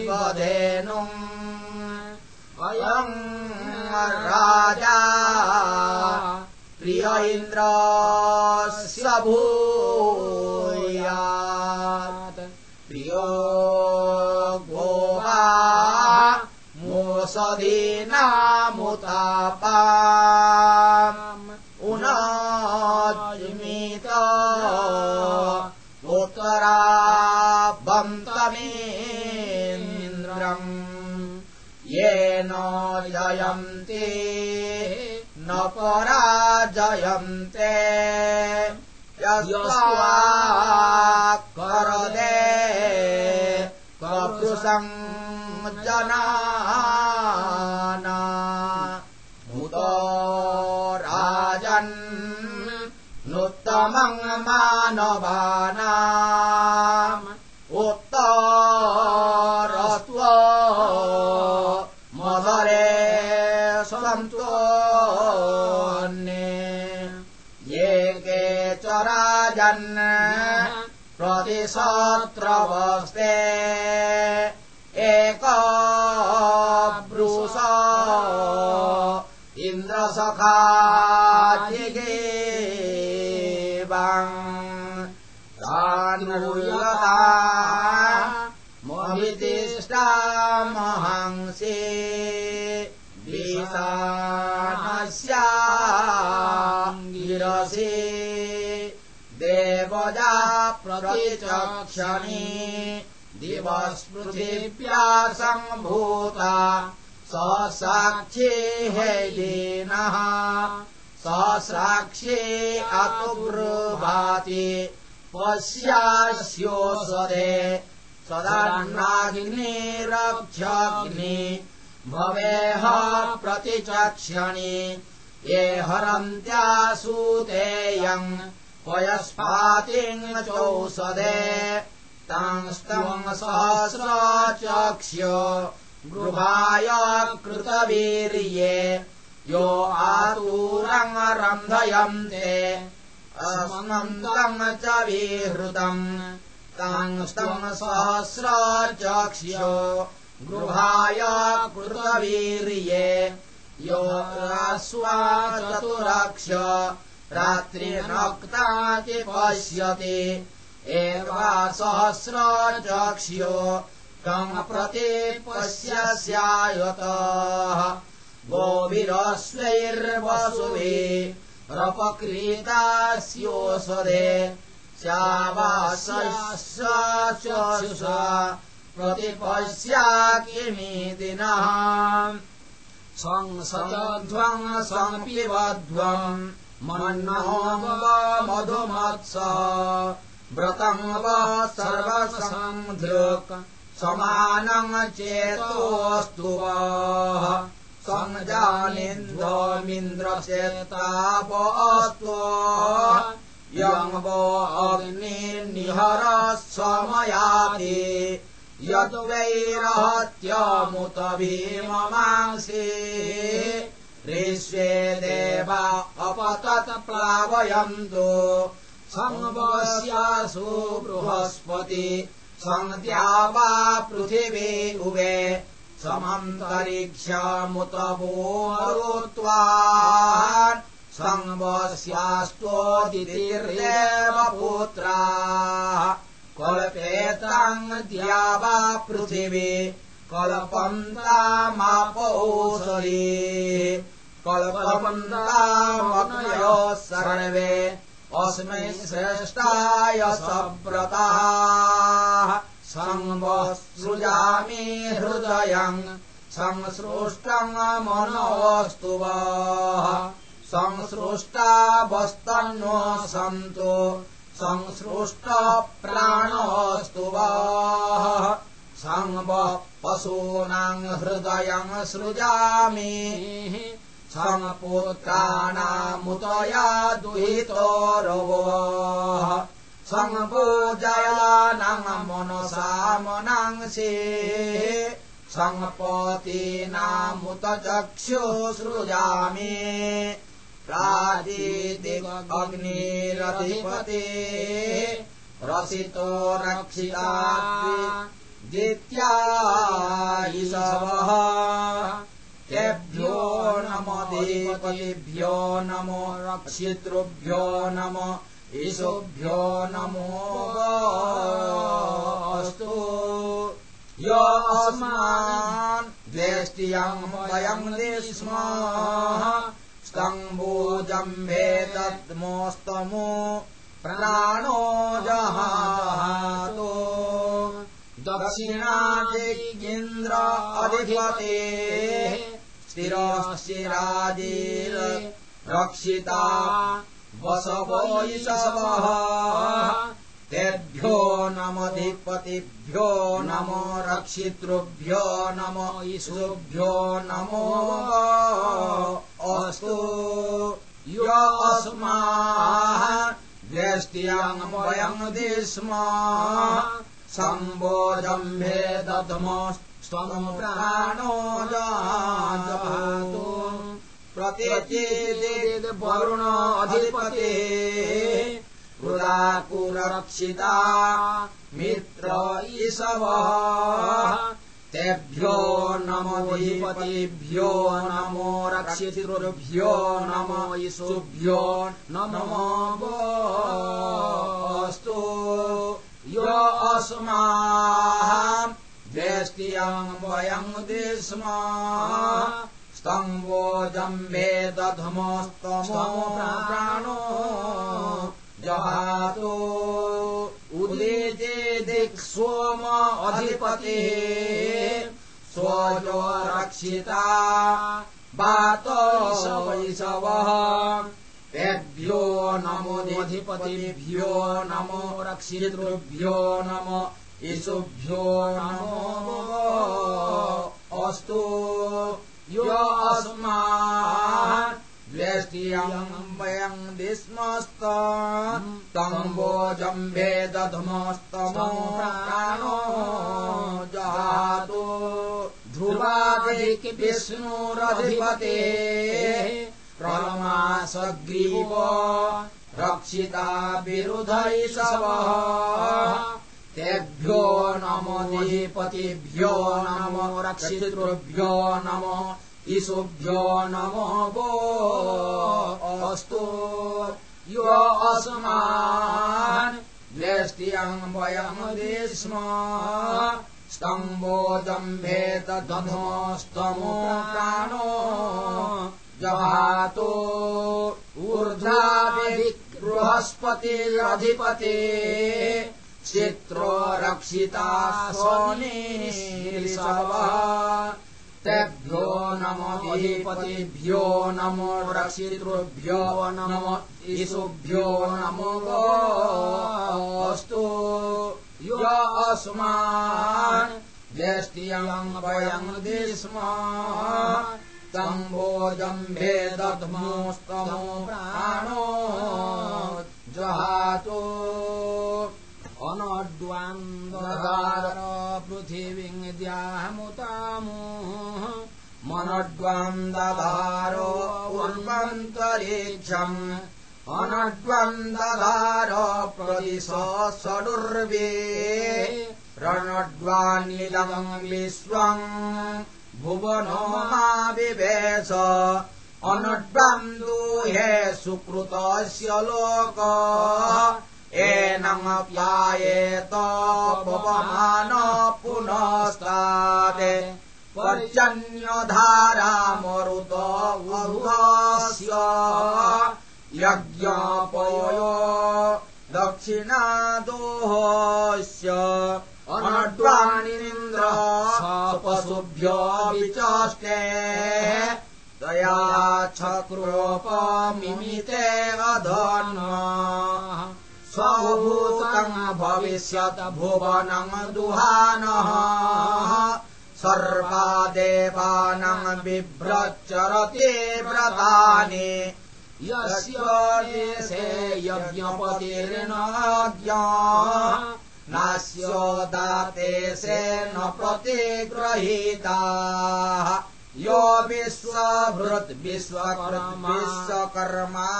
वधेनुम् अयम् राजा प्रिय इन्द्रस्य भूयात्। प्रियो गोवा मोसदीनामुतापा उनाजिमीत उत्तरा बन्तमेन्द्रम् येन जयन्ति न पराजयन्ते। यस्वा जनाना। भूत राजन् नूत्तमम् मानवाना प्रतिशत्रवस्ते एक ब्रूष इन्द्रसखाजिगेवान्नुयता मोहितिष्टामहंसे गिरसे देवजा प्रतिचक्षणे। दिवस्पृथिव्या सम्भूता स साक्षी हैलीनः स साक्षी अतुब्रुभाति पश्यास्योषधे सदाग्निरक्षग्नि भवेह प्रतिचक्षणि। ये हरन्त्यासूतेयम् पयस्पातिम् चौषधे तांस्तम् सहस्रचक्ष्य गृहाय कृतवीर्ये। यो आतूरम् रन्धयन्ते अस्मन्तम् च विहृतम् ताङ्स्तम् सहस्रचक्ष्यो गृहाय कृतवीर्ये। यो चतुरक्ष रात्रिनक्ताति पश्यति। एवा सहस्रचक्ष्यो कम् प्रति पश्यस्यायतः। गोभिरस्वैर्वसुभि रपक्रीतास्योषधे स्यावासश्च प्रतिपश्या किमिति नः संसध्वम् संपिबध्वम् मन्नो मधुमत्स व्रतम् वा सर्वसन्धृक् समानम् चेतोऽस्तु यम् वो। अग्निर्निहरः समयाति यद् वैरहत्यमुत भीममांसि देवा अपतत् प्लावयन्तु। संवस्यासु बृहस्पति सन्ध्या वा पृथिवी उभे समन्तरिक्षमुत वोत्वा संवस्यास्त्वदितिर्येव पुत्रा कल्पेताङ्ग्या वा पृथिवी कल्पन्तामापोषरी कल्पन्तामग्नयोः सर्वे अस्मै श्रेष्ठाय सव्रताः संवसृजामि हृदयम् संसृष्टम् मनोऽस्तु वः। संसृष्टा वस्तन्नो सन्तु संसृष्ट प्राणोऽस्तु वः पशूनाम् हृदयम् सृजामि संपुत्राणामुतया दुहितो रवः संपूजयानाम् मनसा मनांसि संपतीनामुत चक्षुसृजामि प्रादिदिग्निरधिपते रसितो रक्षिता ईशवः। तेभ्यो नमो देवतेभ्यो नमो रक्षितृभ्यो नम ईशोभ्यो नमो अस्तु य अस्मान् द्वेष्ट्यम् वयम् स्म स्तम्बोजम्भे तद्मोस्तमो प्राणो जहातो दक्षिणादिगेन्द्र अधिपते। स्थिरशिराजेर रक्षिता वसवैषवः तेभ्यो नमधिपतिभ्यो नमो रक्षितृभ्यो नम ईशुभ्यो नमो अस्तु। य अस्माः व्यष्ट्याम् वयम् दिस्म सम्बोजम्भे दध्मस्त्वम् प्राणो जातु प्रत्यचेदेद् वरुण अधिपते पुराकुरक्षिता मित्र ईशवः तेभ्यो नमोधिपतिभ्यो नमो रक्षितृभ्यो नमो ईशुभ्यो नमो अस्तु य अस्माः द्वेष्ट्यम् वयम् दिस्म। स्तम्बोजम्भे दधमस्तमो प्राणो। जहातो उदेजे दिक् सोम अधिपतिः। स्वजो रक्षिता वातवैशवः तेभ्यो नमोधिपतिभ्यो नमो रक्षितृभ्यो नम ईशुभ्यो नमो अस्तु। य द्वेष्ट्यम् वयम् दिस्मस्त। तम्बोजम्भे दध्मस्तमो प्राणो जातो ध्रुवादिक् विष्णुरधिपते प्रमासग्रीव रक्षिता विरुधैषवः तेभ्यो नमो निपतिभ्यो नमो रक्षितृभ्यो नमो इषुभ्यो नमो वो। अस्तु यो अस्मान् द्वेष्ट्यम् वयमदे स्म स्तम्बोजम्भेत दधोस्तमो प्राणो जहातो ऊर्ध्वादि बृहस्पतिरधिपते चित्रो रक्षिता तेभ्यो नमो अधिपतिभ्यो नमो रक्षितृभ्यो नमो ईशुभ्यो नमो अस्तु यो अस्मान् ज्येष्ठियम् वयम् स्म तम्बोजम्भे दध्मोस्तमो प्राणो जहातो अनड्वान्ददार पृथिवीद्यामुतामो मनड्वान्दधारो उर्वन्तरिक्षम् अनड्वान्दधार प्रदिश षडुर्वे रणड्वान्निलम् विश्वम् भुवनो विवेश अनुड्वन्दुहे सुकृतस्य लोक। एनमप्यायेत पवमान पुनस्तात् पर्जन्यधारा मरुत वरुहस्य यज्ञपयो दक्षिणादोहस्य अनड्वाणीन्द्र पशुभ्यो विचाष्टे। तया छक्रोपमिमिते अधन् स्वभूतम् भविष्यत् भुवनम् दुहानः। सर्वा देवानम् बिभ्रच्चरते व्रतानि। यस्य देशे यज्ञपतिर्नाज्ञा नास्यो दातेशेन प्रतिगृहीताः यो विश्वभृत् विश्वकृत् विश्वकर्मा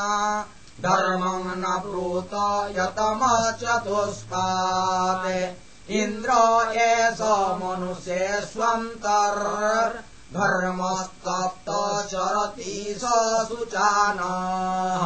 धर्मम् न प्रूत यतम चतुष्पात् इन्द्र एष मनुष्ये स्वन्तर् धर्मस्तप्त चरति स सुचानः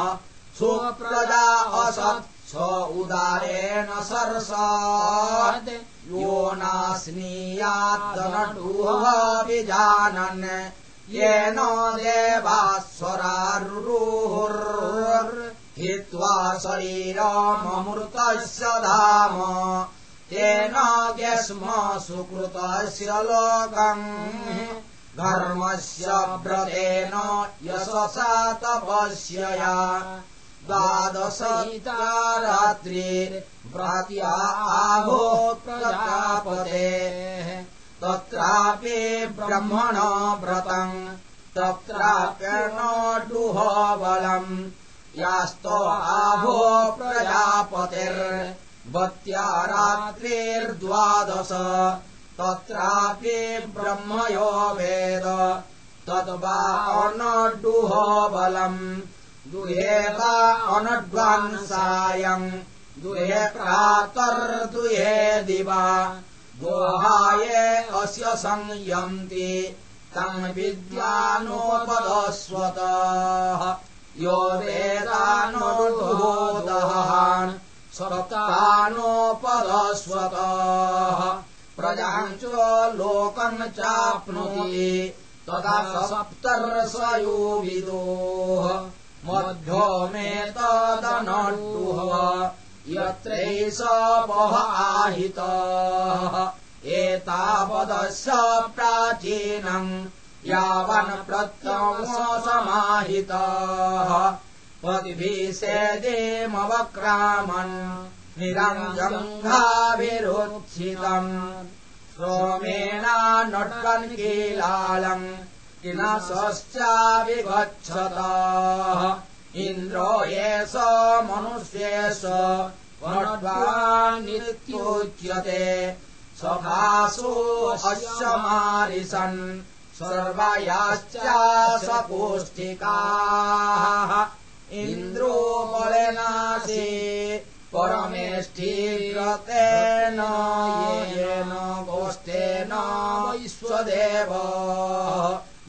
सुप्रजा असत् स उदारेण सरसात्। यो नास्नीयात्तनटुहविजानन् येन देवास्वरारुरुहुर्। हित्वा शरीरममृतस्य धाम। तेन ग्यस्म सुकृतस्य लोकम्। धर्मस्य व्रतेन यशसा तपस्यया द्वादशयिता रात्रिर्व्रात्या आहो प्रजापते तत्रापि ब्रह्मण व्रतम् तत्राप्यर्णोडुह बलम् यास्त आहो प्रजापतिर्वत्या रात्रिर्द्वादश तत्रापि ब्रह्मयो वेद तद्वा अनडुह बलम् दुहेता अनड्वान्सायम् दुहे प्रातर्दुहे दिवा। दोहाये अस्य संयन्ति। तम् विद्यानोपदस्वतः। यो वेदानोदहान् स्वतानोपदस्वतः प्रजाम् च लोकम् चाप्नोति। तदा सप्तर्षयो विदोः मध्यो मे तदनडुः यत्रैष वह आहितः एतावदस्य प्राचीनम् यावन् प्रत्यसमाहितः पद्भिषेदेमवक्रामन् निरञ्जङ्घाभिरुत्थितम् सोमेना नट्वन् किनश्चाविगच्छतः इन्द्रो एष मनुष्येष नित्योच्यते स्वभासो अस्य मारिसन् सर्वयाश्चासकोष्ठिकाः इन्द्रो बलनाशे परमेष्ठीरतेन येन गोष्ठेन वैश्वदेव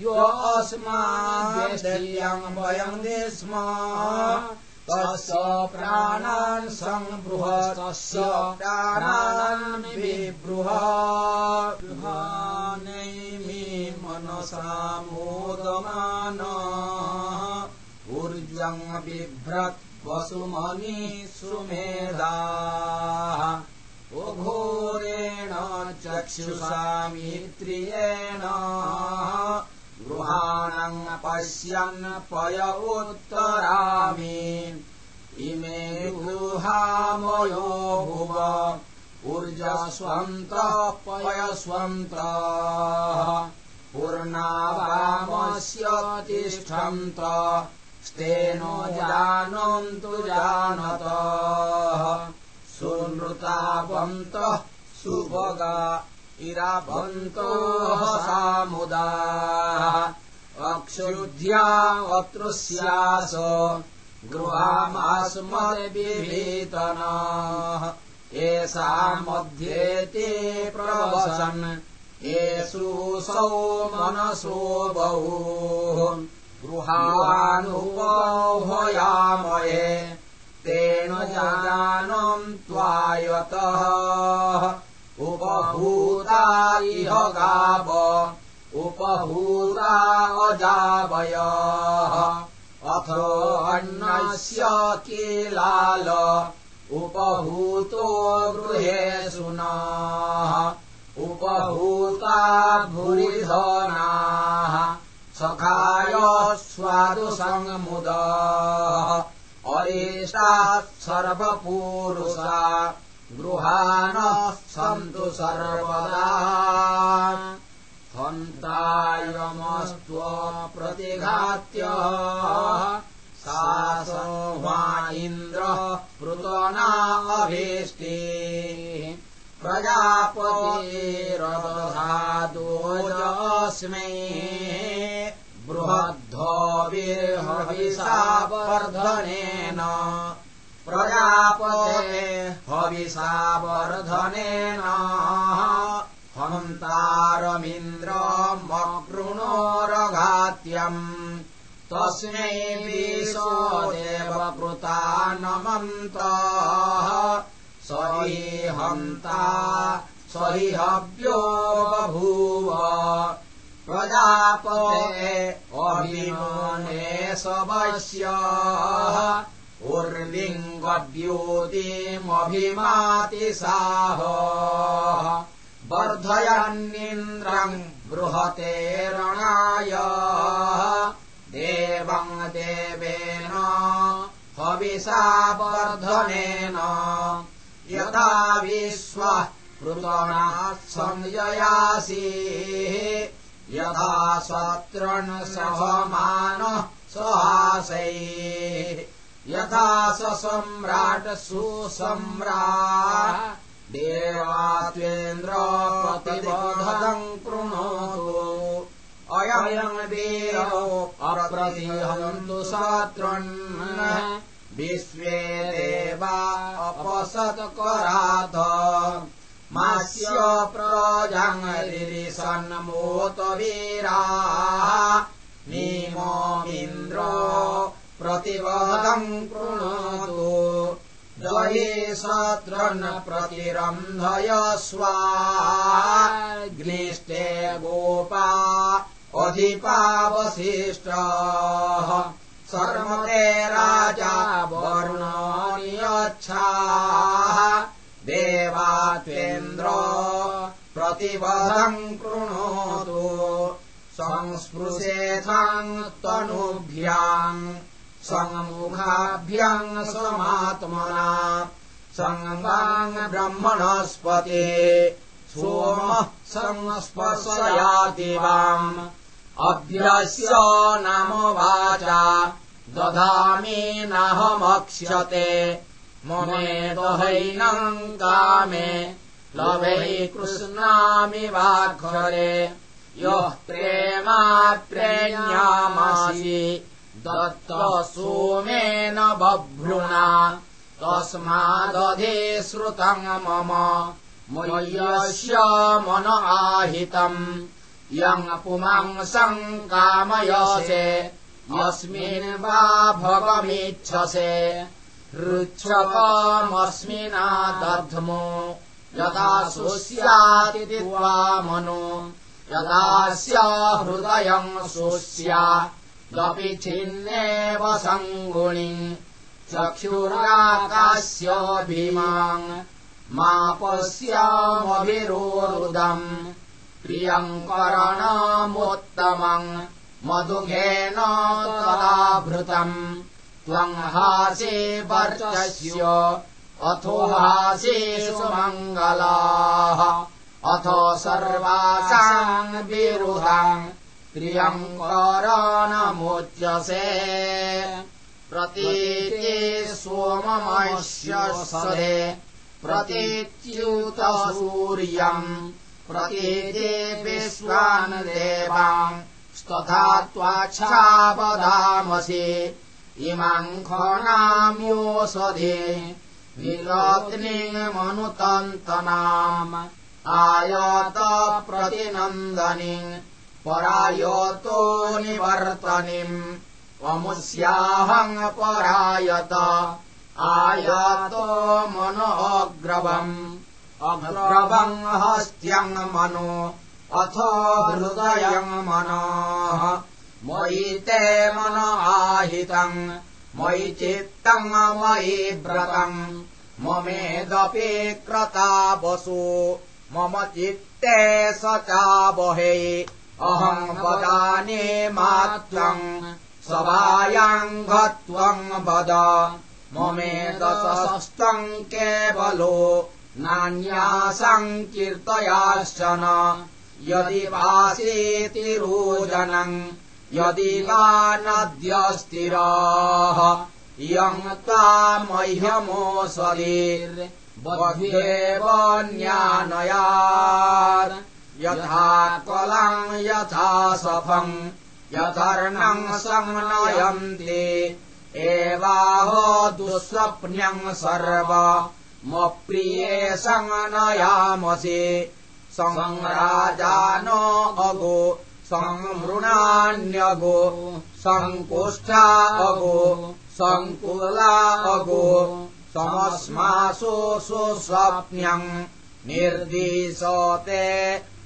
यो अस्माद्यम् वयम् स्म तस्य प्राणान् सम्बृहतस्य प्राणान् विबृह नैमि मनसा मोदमान ऊर्जम् बिभ्रत् वसुमनी सुमेधा। उघोरेण चक्षुषामित्रियेण गृहाणम् पश्यन् पय उत्तरामि इमे गृहामयो भुव ऊर्जस्वन्तः पयस्वन्त पूर्णावामस्य तिष्ठन्त स्तेन जानन्तु जानत। सुनृतावन्तः सुभगा इरावन्तः सामुदा अक्षुद्ध्या अतृस्यास गृहामास्मद्विभीतनः एषा मध्ये ते प्रवसन् येषु मनसो बहु। गृहानुपह्वयामये तेन जानम् त्वायतः उपभूता इह गाव उपभूता अजावयः। अथ अन्नस्य कीलाल उपभूतो गृहे सुनाः उपभूता भूरिधनाः सखाय स्वादुसङ्मुद अरेषात् सर्वपूरुषा गृहाणः सन्तु सर्वदा। हन्तायमस्त्वप्रतिघात्य सा इन्द्रः पृतनाभीष्टे प्रजापतिरदधादोजस्मै बृहद्धविर्हविषावर्धनेन प्रजापते हविषावर्धनेन हन्तारमिन्द्रमकृणोरघात्यम् तस्मै विशो देवकृता नमन्तः स हि हन्ता स हि हव्यो बभूव प्रजापते अभिमाने सवश्य उर्लिङ्गद्योतिमभिमाति साह। वर्धयन्निन्द्रम् बृहते रणाय। देवम् देवेन हविषा वर्धनेन। यथा विश्वः पृतनाः संययासि। यथा शत्रुन् सहमानः सहासै यथा सम्राट् सुसम्रा देवात्वेन्द्र प्रतिबोधम् कृणोतु। अयम् वीरो अप्रतिहन्तु शत्रुन् विश्वे देवा अपसत्कराथ मास्य प्रजङ्गिरिसन्मोत वीराः नीमोमिन्द्रो प्रतिबोधम् कृणोतु। दये शत्रुन् प्रतिरन्धय स्वाग्निष्टे गोपा अधिपावशिष्टः। सर्वते राजा वर्णानि यच्छाः देवात्वेन्द्र प्रतिबधम् कृणोतु। संस्पृशेथाम् तनुभ्याम् सङ्मुखाभ्याम् समात्मना सङ्गाम् ब्रह्मणस्पते सोमः संस्पशयादिवाम् अभ्यस्य नाम वाचा। दधामि नाहमक्ष्यते। ममेदहैनम् कामे। लभै कृष्णामि वाघरे यः प्रेमाप्रेण्यामासि दत्त सोमेन बभ्रुणा। तस्मादधे श्रुतम् मम मय्यस्य मन आहितम्। यम् पुमांसम् कामयसे यस्मिन् वा भवमिच्छसे। ऋच्छकमस्मिना दध्मो यदा सुस्यादिति वा मनो यदास्य हृदयम् सुस्यादपि छिन्नेव सङ्गुणि चक्षुराकास्य भीमाम् मा पश्यामभिरोरुदम् प्रियङ्करणमुत्तमम् मधुघेन तदाभृतम् त्वम् हासे वर्चस्य अथो हासे सुमङ्गलाः अथ सर्वासाम् विरुहाम् प्रियङ्करणमुच्यसे प्रतीते सोममश्यसरे प्रतीच्युत सूर्यम्। प्रतीते विश्वान् देवाम्। तथा त्वाच्छापदामसि इमाम् खनाम्योषधे विरत्निमनुतन्तनाम् आयत प्रतिनन्दनि परायतो निवर्तनिम्। अमुष्याहम् परायत। आयातो मनोऽग्रवम् अग्रवम् हस्त्यम् मनो। अथ हृदयम् मनः। मयि ते मन आहितम् मयि चित्तम् मयि व्रतम् ममेदपि क्रता वसु मम चित्ते स चावहे अहम् वदानि मात्रम् सभायाङ्घत्वम् वद। ममेदसस्तम् केवलो नान्यासङ्कीर्तयाश्चन यदि वासेतिरोजनम् यदि वा नद्यस्तिराः इयम् त्वामह्यमोऽस्वदेर्बध्येवन्यानयात् यथा कलम् यथा सफम् यथर्णम् संनयन्ति एवाहो दुःस्वप्न्यम् सर्व मप्रिये संनयामसि संराजानो अगो संमृणान्यगो सङ्कुष्ठा अगो सङ्कुला अगो समस्मासु सुस्वप्न्यम् निर्दिशते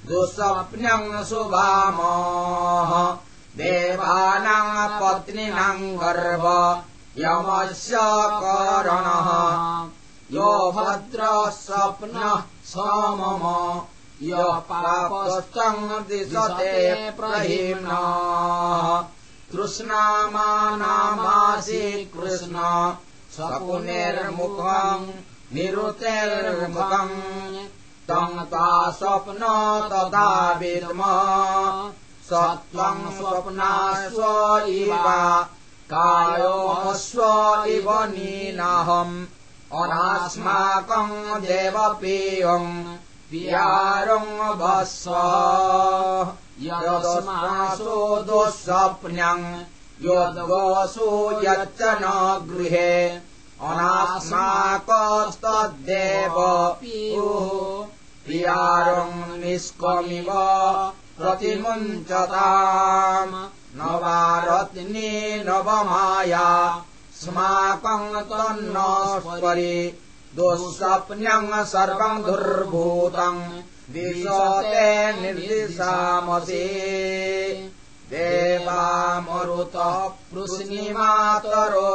दुःस्वप्न्यम् शुभामः देवानाम् पत्नीनाम् गर्व यमस्य करणः। यो भद्रस्वप्नः स मम य पापस्तम् दिशते प्रहीम्ना। तृष्णामानामासि कृष्ण सपुनिर्मुखम् निरुतेर्मुखम् तम् ता स्वप्न तथा विद्म। स त्वम् स्वप्नास्व इव कायोऽस्व इव नीनाहम्। अनास्माकम् देवपेयम् वस्व यदस्मासु दुःस्वप्न्यम् यद्वसु यच्च न गृहे। अनास्माकस्तद्देव निष्कमिव प्रतिमुञ्चताम् न वारत्नी नवमाया स्माकम् तन्न स्वरि दुःस्वप्न्यम् सर्वम् दुर्भूतम् दिशते निर्दिशामसि। देवामरुत पृश्निमातरो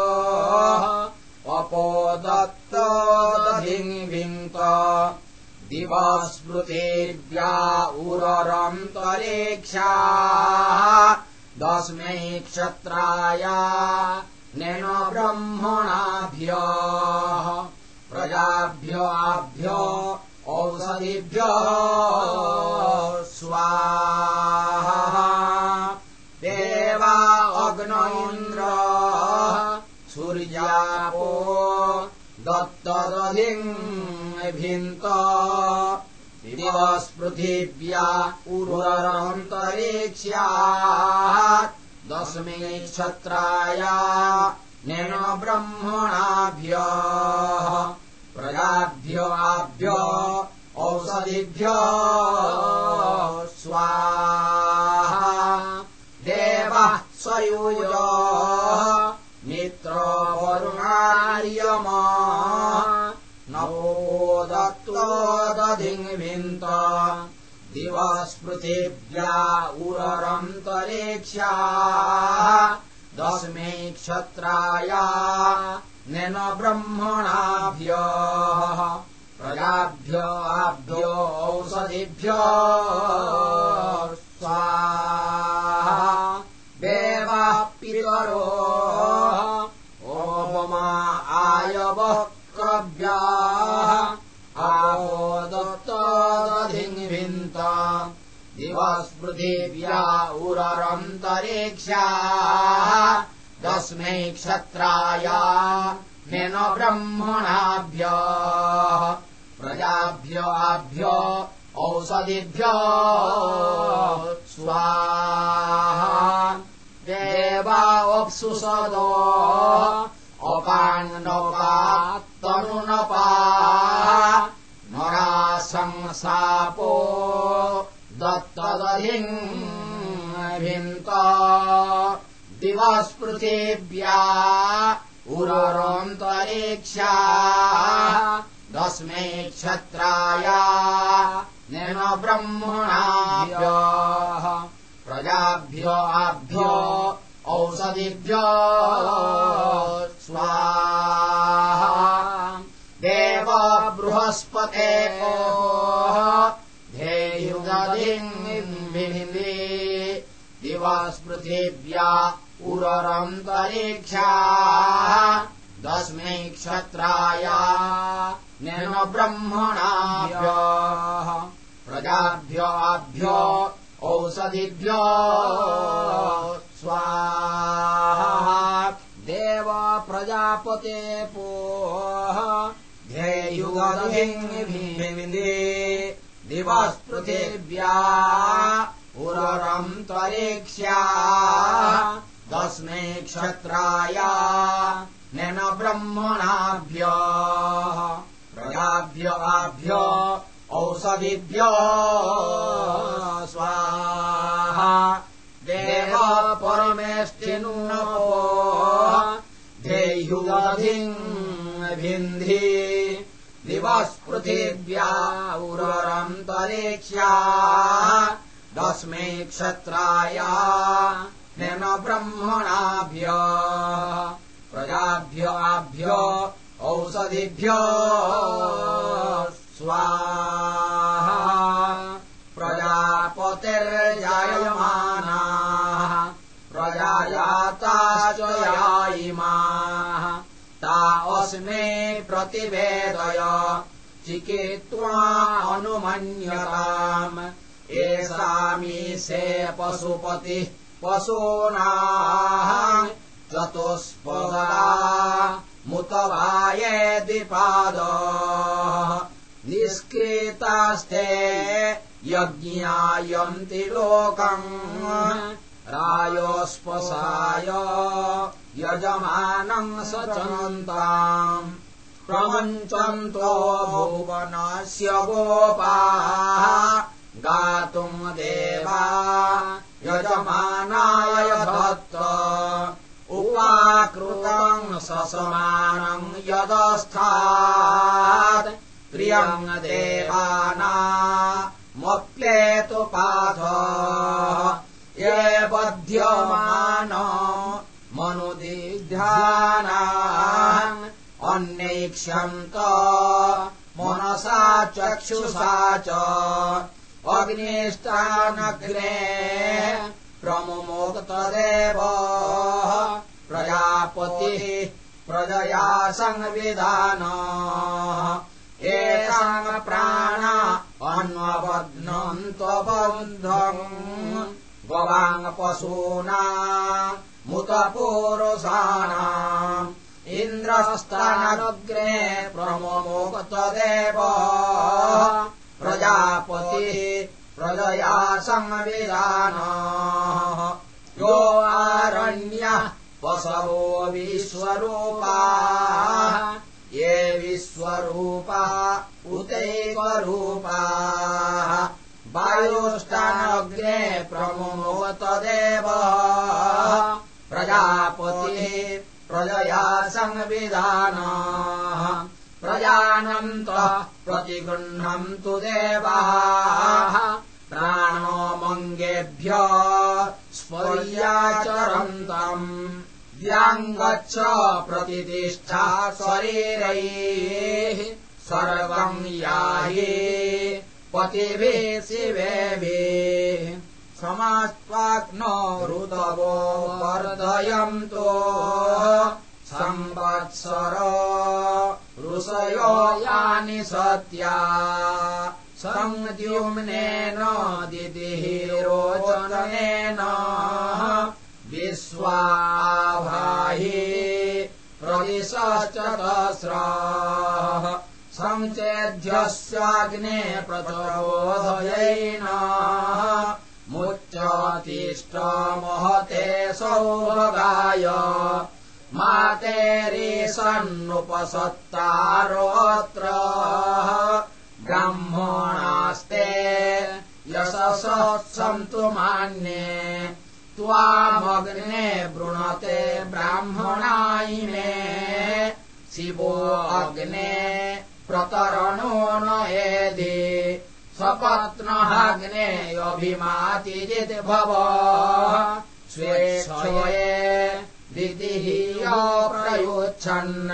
अपोदत्तदधिङ्भिङ्क दिवस्मृतेर्या उररन्तरेक्षा दस्मै क्षत्राया नेन ब्रह्मणाभ्य। प्रजाभ्य औषधिभ्य। स्वाहा। देवा अग्न इन्द्र सूर्यापो दत्तदधिङ्भिन्त दिवस्पृथिव्या उरुरन्तरेक्ष्या दशमे क्षत्राया नेन ब्रह्मणाभ्य। प्रजाभ्य आभ्य औषधिभ्य। स्वाहा। देवः स्वयूज। मित्र वरुणार्यमा दत्त्वदधिङ्भिन्त दिवस्पृथिव्या उररन्तरेक्षा दस्मै क्षत्राया नेन ब्रह्मणाभ्य। प्रजाभ्य आभ्यो औषधिभ्य। स्वाहा। देवाः पितरो। ओपमा आयवः कव्याः दिवस्पृथिव्या उररन्तरेक्षा। दस्मै क्षत्राया नेन ब्रह्मणाभ्य प्रजाभ्य आभ्य औषधिभ्य। स्वाहा। देवाप्सुषदो अपान्नपात्तनुनपा नराशंसापो दत्तदधिङ्भिन्त दिवस्पृथिव्या उररोऽन्तरेक्षा। दस्मै क्षत्राया प्रजाभ्य आभ्य औषधिभ्य स्वाहा। देव बृहस्पते धेयुदधिङ्भिन्दे दिवस्पृथिव्या क्षत्राया नेन ब्रह्मणाभ्य प्रजाभ्य आभ्य औषधिभ्य स्वाहा देव प्रजापते पोः ध्येयुगधिङ्भिन्दे दिवस्पृथिव्या उररन्तरेक्ष्या दस्मै क्षत्राया नेन ब्रह्मणाभ्य प्रजाभ्य आभ्य औषधिभ्य। स्वाहा। देव परमेष्ठिन्नो धेयुगधिङ्भिन्धि दिवस्पृथिव्या उररन्तरेक्ष्या दस्मै क्षत्राया नेन ब्रह्मणाभ्य प्रजाभ्य आभ्य औषधिभ्य। स्वाहा। प्रजापतिर्जायमानाः। प्रजायाताश्च या इमाः ता अस्मे प्रतिवेदय चिकित्वा अनुमन्यताम्। एषामीशे पशुपतिः पशूनाः चतुष्पदा मुतवाये द्विपाद निष्कृतास्ते यज्ञायन्ति लोकम् रायोस्पसाय यजमानम् सचनन्ताम् प्रमञ्चन्तो भुवनस्य गोपाः गातुम् देवा यजमानाय दत्त उपाकृतम् ससमानम् यदस्थात् प्रियम् देवानामप्येतु पाथ ये बध्यमान मनुदिध्याना अन्यैक्ष्यन्त मनसा चक्षुषा च अग्निष्टानग्ने प्रमुक्तदेव प्रजापतिः प्रजया संविधान एतान् प्राणा अन्वबध्नन्तबन्धम् गवाङ्पशूना मुतपूरुषाणाम् इन्द्रस्तानग्रे प्रमुक्तदेव प्रजापतिः प्रजया संविधान। यो आरण्यः वसवो विश्वरूपा ये विश्वरूपा उतैकरूपा वायुष्टानग्ने प्रमोतदेव प्रजापतिः प्रजया संविधान। प्रजानन्तः प्रतिगृह्णन्तु देवाः। प्राणो मङ्गेभ्य स्पर्याचरन्तम् व्याङ्गच्छ प्रतिष्ठा शरीरैः। सर्वम् याहि पतिभिः शिवेभिः समास्त्वाग्नो ऋतवो वर्धयन्तो। संवत्सर ऋषयो यानि सत्या। सङ्द्युम्नेन दिदिः रोचनेन विश्वाभाहि प्रदिशचतस्रः सञ्चेध्यस्याग्ने प्रचोदयेन। मुच्चतिष्ठ महते सौभगाय। मातेरीसन्नुपसत्तारोऽत्र ब्राह्मणास्ते यशसः सन्तु मान्ये। त्वामग्ने वृणते ब्राह्मणायिमे शिवो अग्ने प्रतरणो न एधि स्वपत्नहाग्ने अभिमाति भव। स्वे स्वये दिदिः प्रयोच्छन्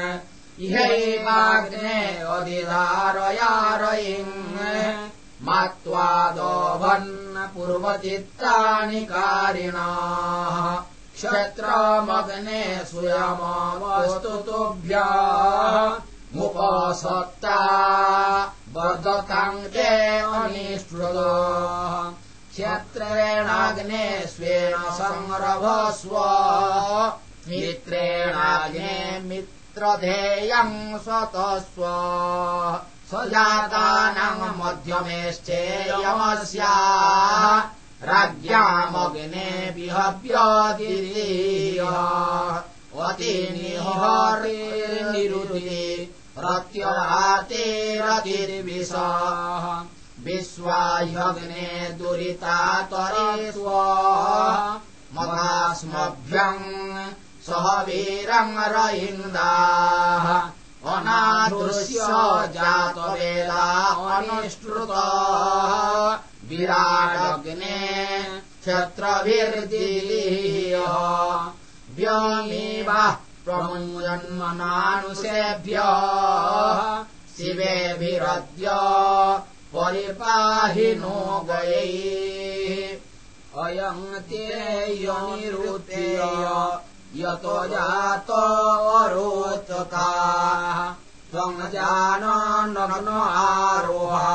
इहैवाग्ने अधिधारयारयिम् मात्वादोभन् पूर्वचित्तानि कारिणाः। क्षत्रमग्ने सुयमवस्तु तुभ्यमुपसत्ता वर्धताङ्के अनिष्कृत क्षत्रेणाग्ने स्वेन संरभस्व। मित्रेणाग्ने मित्रधेयम् स्वतस्व। स्वजातानाम् मध्यमेश्चेयमस्या। राज्ञामग्ने अति निहरिनिरुति प्रत्यरातिरतिर्विषः विश्वाह्यग्ने दुरितातरे स्व मदास्मभ्यम् सह रयिन्दाः अनादृश्य जातवेदा अनिष्कृत विराडग्ने क्षत्रभिर्दिलीय व्योमीवः प्रमुञ्जन्मनानुषेभ्य शिवेभिरद्य परिपाहि नो गयैः। अयम् तेयनिरुतेय यतो जातोरोचकाः त्वम् जान नग्न आरोह।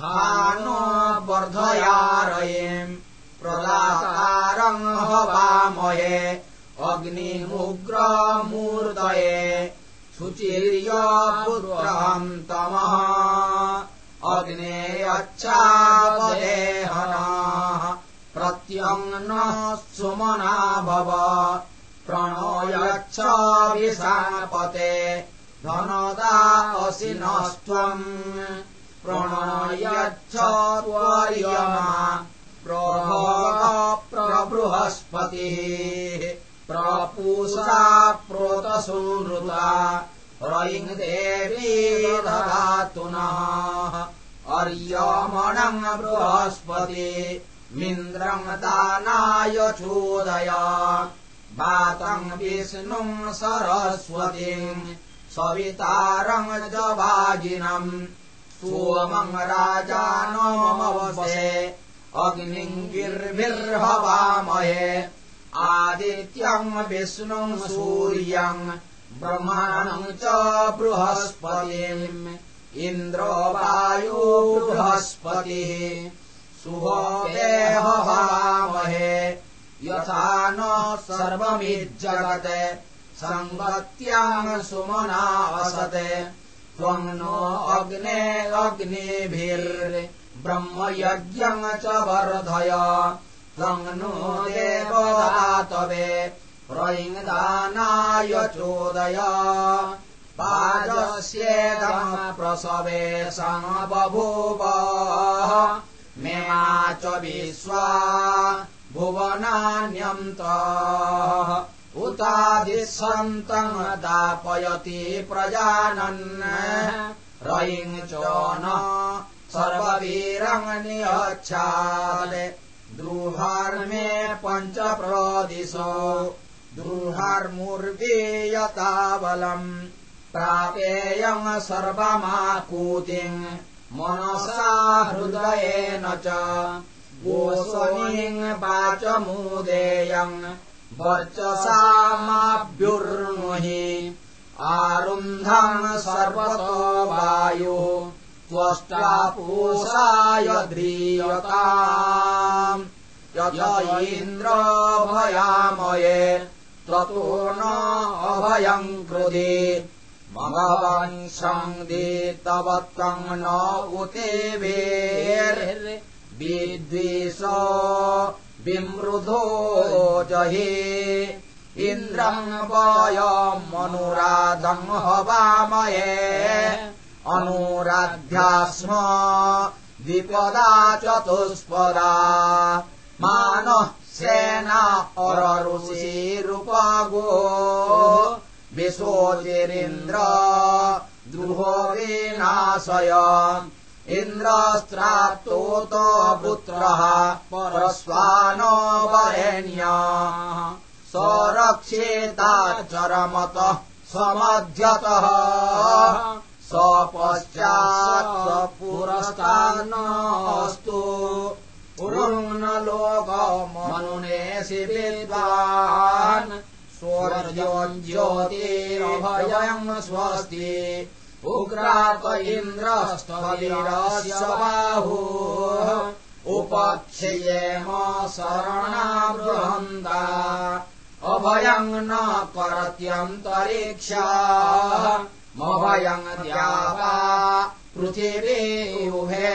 थानो वर्धयारयिम्। प्रदाकारम् हवामहे अग्निमुग्रमूर्तये शुचिर्यपुत्रम् तमः। अग्ने अच्छावदेहनाः प्रत्यङ्नः सुमना भव। प्रणो यच्छ विशापते धनदा असि नस्त्वम् प्रणयच्छ त्वर्यमा प्रबृहस्पतिः प्रपूषा प्रोतसुनृता रयिङ् देवी ददातु नः अर्यमणम् बृहस्पति मिन्द्रम् दानाय चोदय। वातम् विष्णुम् सोमम् राजानमवसे अग्निम् गिर्भिर्हवामहे आदित्यम् विष्णुम् सूर्यम् ब्रह्माणम् च बृहस्पतिम् इन्द्रो वायो बृहस्पतिः। सुहोदेहवामहे यथा न सर्वमिज्जगत् सङ्गत्याम् सुमना वसते त्वम् नो अग्ने अग्निभिर्ब्रह्मयज्ञम् च वर्धय देवदातवे प्रयिङ्दानाय चोदय। पाजस्येदम् प्रसवे बभूव मेमा च विश्वा भुवनान्यन्त उतादिसन्तम् दापयति प्रजानन्। रयिङ् च न सर्ववीरम् नियच्छात् द्रुहार्मे पञ्च प्रदिशो द्रुहार्मुर्वीयताबलम् प्रापेयम् सर्वमाकूतिम् मनसा हृदयेन च। गोस्वनिङ् वाचमुदेयम् वर्चसामाभ्युर्नुहि आरुन्धम् सर्वतो वायुः त्वष्टापूषाय ध्रीयता इन्द्र भयामये त्वतो न अभयम् कृधि मघवंशम् दे तव त्वम् न उतेवेर्विद्वेष विमृधो जहि। इन्द्रम् वयमनुराधम् हवामये अनुराध्या स्म द्विपदा चतुष्पदा। मानः सेना अररुषिरूपगो विशोचिरिन्द्र द्रुहो विनाशय इन्द्रस्त्राप्तोत पुत्रः परस्वानो वरेण्य। सरक्षेता चरमतः समध्यतः स्वपश्चात् पुरस्तान्नस्तु पुरुङ्न लोकमनुनेसि विद्वान्। स्वर्योज्योतिरभयम् स्वस्ति। उग्रात इन्द्रस्तवीरस्य बाहु। उपक्षयेम न करत्यन्तरिक्षा मभयम् द्यावा पृथिवी उभे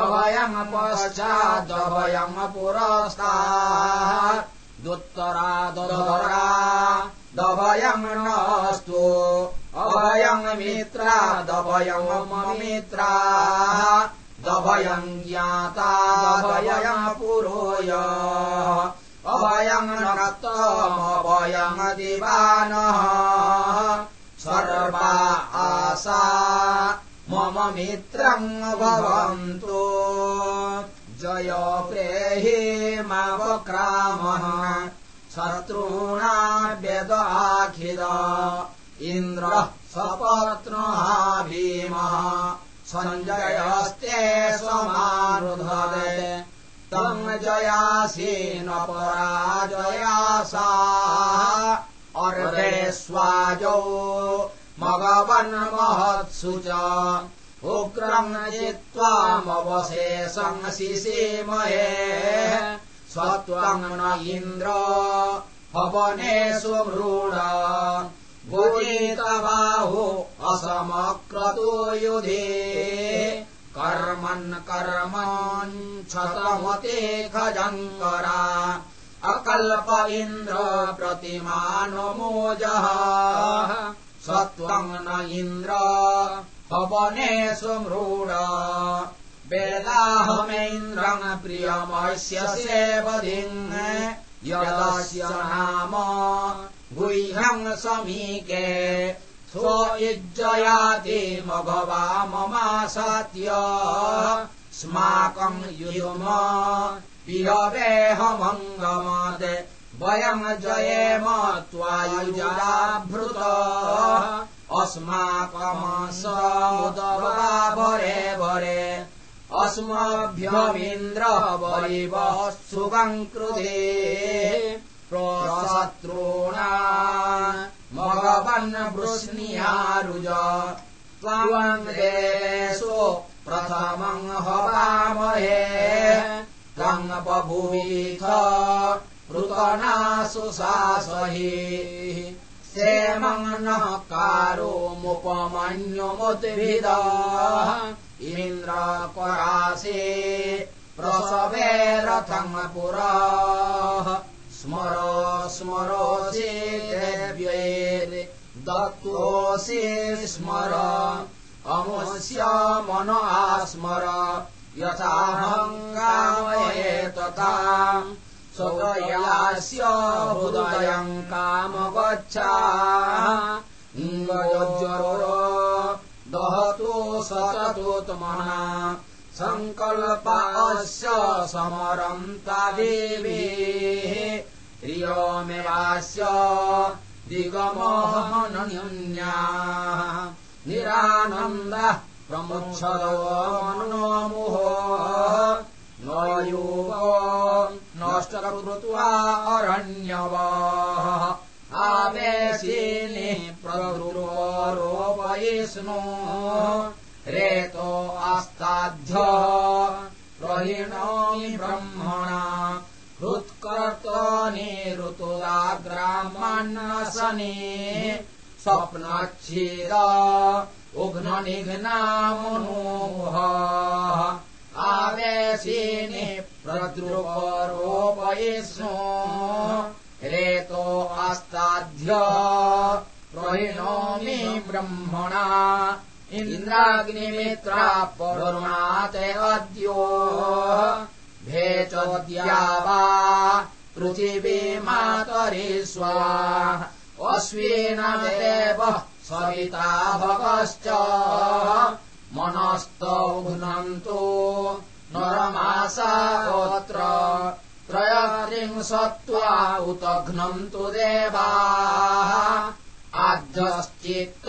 अभयम् पुरस्ता दुत्तरादरा दभयम् नस्तु मित्रा दभयम् मित्रा दभयम् ज्ञाता पुरोय अभयम् नक्तमभयम् दिवानः सर्वा आसा मम मित्रम् भवन्तु। जय प्रेहि मावक्रामः शत्रूणा व्यदाखिद इन्द्रः सपत्नः भीमः। सञ्जयस्ते समारुधरे तम् जयासि न पराजयासा अर्धे स्वाजौ मघवन्महत्सु च। उग्रम् जित्वामवशेषम् शिशीमहे। स्वत्वम् न इन्द्र भवनेषु मृड गुणीतबाहु असमक्रतु युधे। कर्मन् कर्मन् क्षतमते खजङ्करा अकल्प इन्द्र प्रतिमानमोजः सत्त्वम् न इन्द्र भवनेषु मृड वेदाहमेन्द्रम् प्रियमस्य सेवधिम् यदस्य नाम गुह्यम् समीके स्वयुज्जयाति मघवा ममासात्य स्माकम् युयुम पिहवेहमङ्गमद् वयम् जयेम त्वायुजाभृत अस्माकमसमुदभरे भरे अस्मभ्यमिन्द्रः वैव सुगम् कृते। प्रशत्रूणा मघवन् वृष्णियारुज। त्वाङ्गेषु प्रथमम् हवामहे बभूवीथ पृतना सुशासहि नः कारोमुपमन्युमुद्भिद इन्द्र परासे प्रसवे रथम् पुरा स्मरो स्मरोऽसि देव्यै दत्तोऽसि स्मर। अमुष्य मन आस्मर यथाहङ्गामये तथा काम गच्छा दहतु सततोत्मना सङ्कल्पास्य समरम् तादेवी प्रियमेवास्य दिगमोहन्या निरानन्दः प्रमुच्छदो मनोमुह न योगो नष्टकृत्वा अरण्यवाः आवेशीनि प्रदुरोपयिष्णु रेतो आस्ताध्य प्रहिणोमि ब्रह्मणा। हृत्कर्तनि ऋतुदाग्रामान्नसने स्वप्नच्छेद उघ्ननिघ्नामनोह आवेशीनि प्रद्रुपरोपयिष्णु। रेतो आस्ताध्य प्रहिणोमि ब्रह्मणा। इन्द्राग्निमित्रा परुणाते अद्यो। भेचोद्या वा पृथिवी मातरिष्व अश्विनदेव सविता भगश्च मनस्तौघ्नन्तु नरमासागोत्र त्रयत्रिंशत्वा उतघ्नन्तु देवाः। आद्यश्चित्त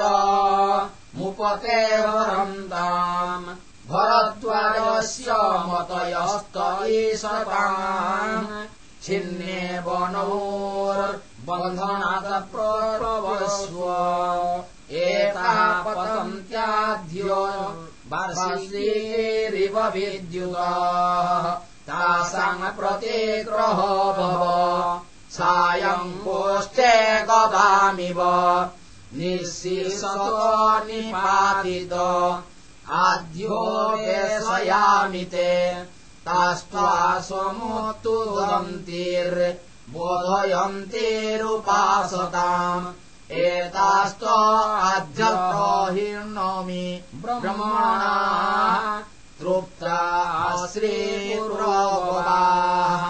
मुपते वरन्ताम्। भरद्वाजस्य मतयस्त ईशताम्। छिन्ने वनोर्बन्धनादप्रवस्व एतापतन्त्याद्य वार्षिरीरिव विद्युताः तासाम् प्रतिग्रह भव। सायम् गोष्ठे गदामिव निःशीर्षतो निपातित। आद्यो वेशयामि ते। तास्त्वा स्वमोत्तुदन्तिर्बोधयन्तिरुपासताम् एतास्त्वाध्यहिर्णोमि ब्रह्मणा। तृप्ता श्रीपुरोगाः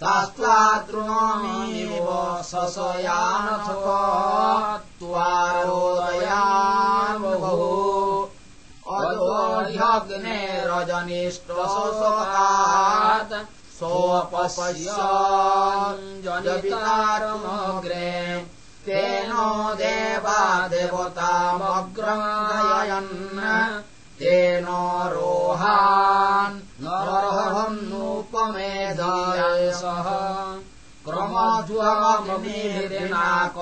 तास्त्वा तृणोमीव सशयानथो त्वारोदयान्मुहुः अदोह्यग्ने रजनिष्टशोकात् सोऽपश्यञ्जनितारमग्रे तेन देवा देवतामग्रमायन् तेन रोहान् नरहन्नुपमेधायसः क्रमज्वममीरिणाक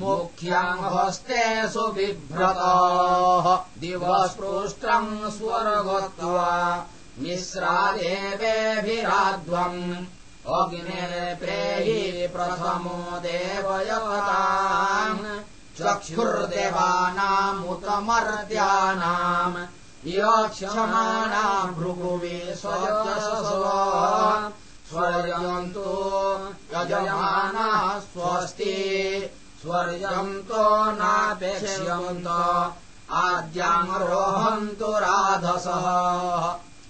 मुख्यम् हस्ते सुबिभ्रतः दिवस्पृष्टम् स्वर्गत्वा मिश्रादेवेभिराध्वम्। अग्ने प्रेहि प्रथमो देवयवताम् चक्षुर्देवानामुतमर्त्यानाम्। यक्षमाणाम् भृगुवे स्वजसस्व स्वर्यन्तु यजमानाः स्वस्ति। स्वर्यन्तो नापेक्ष्यन्त। आद्याम् रोहन्तु राधसः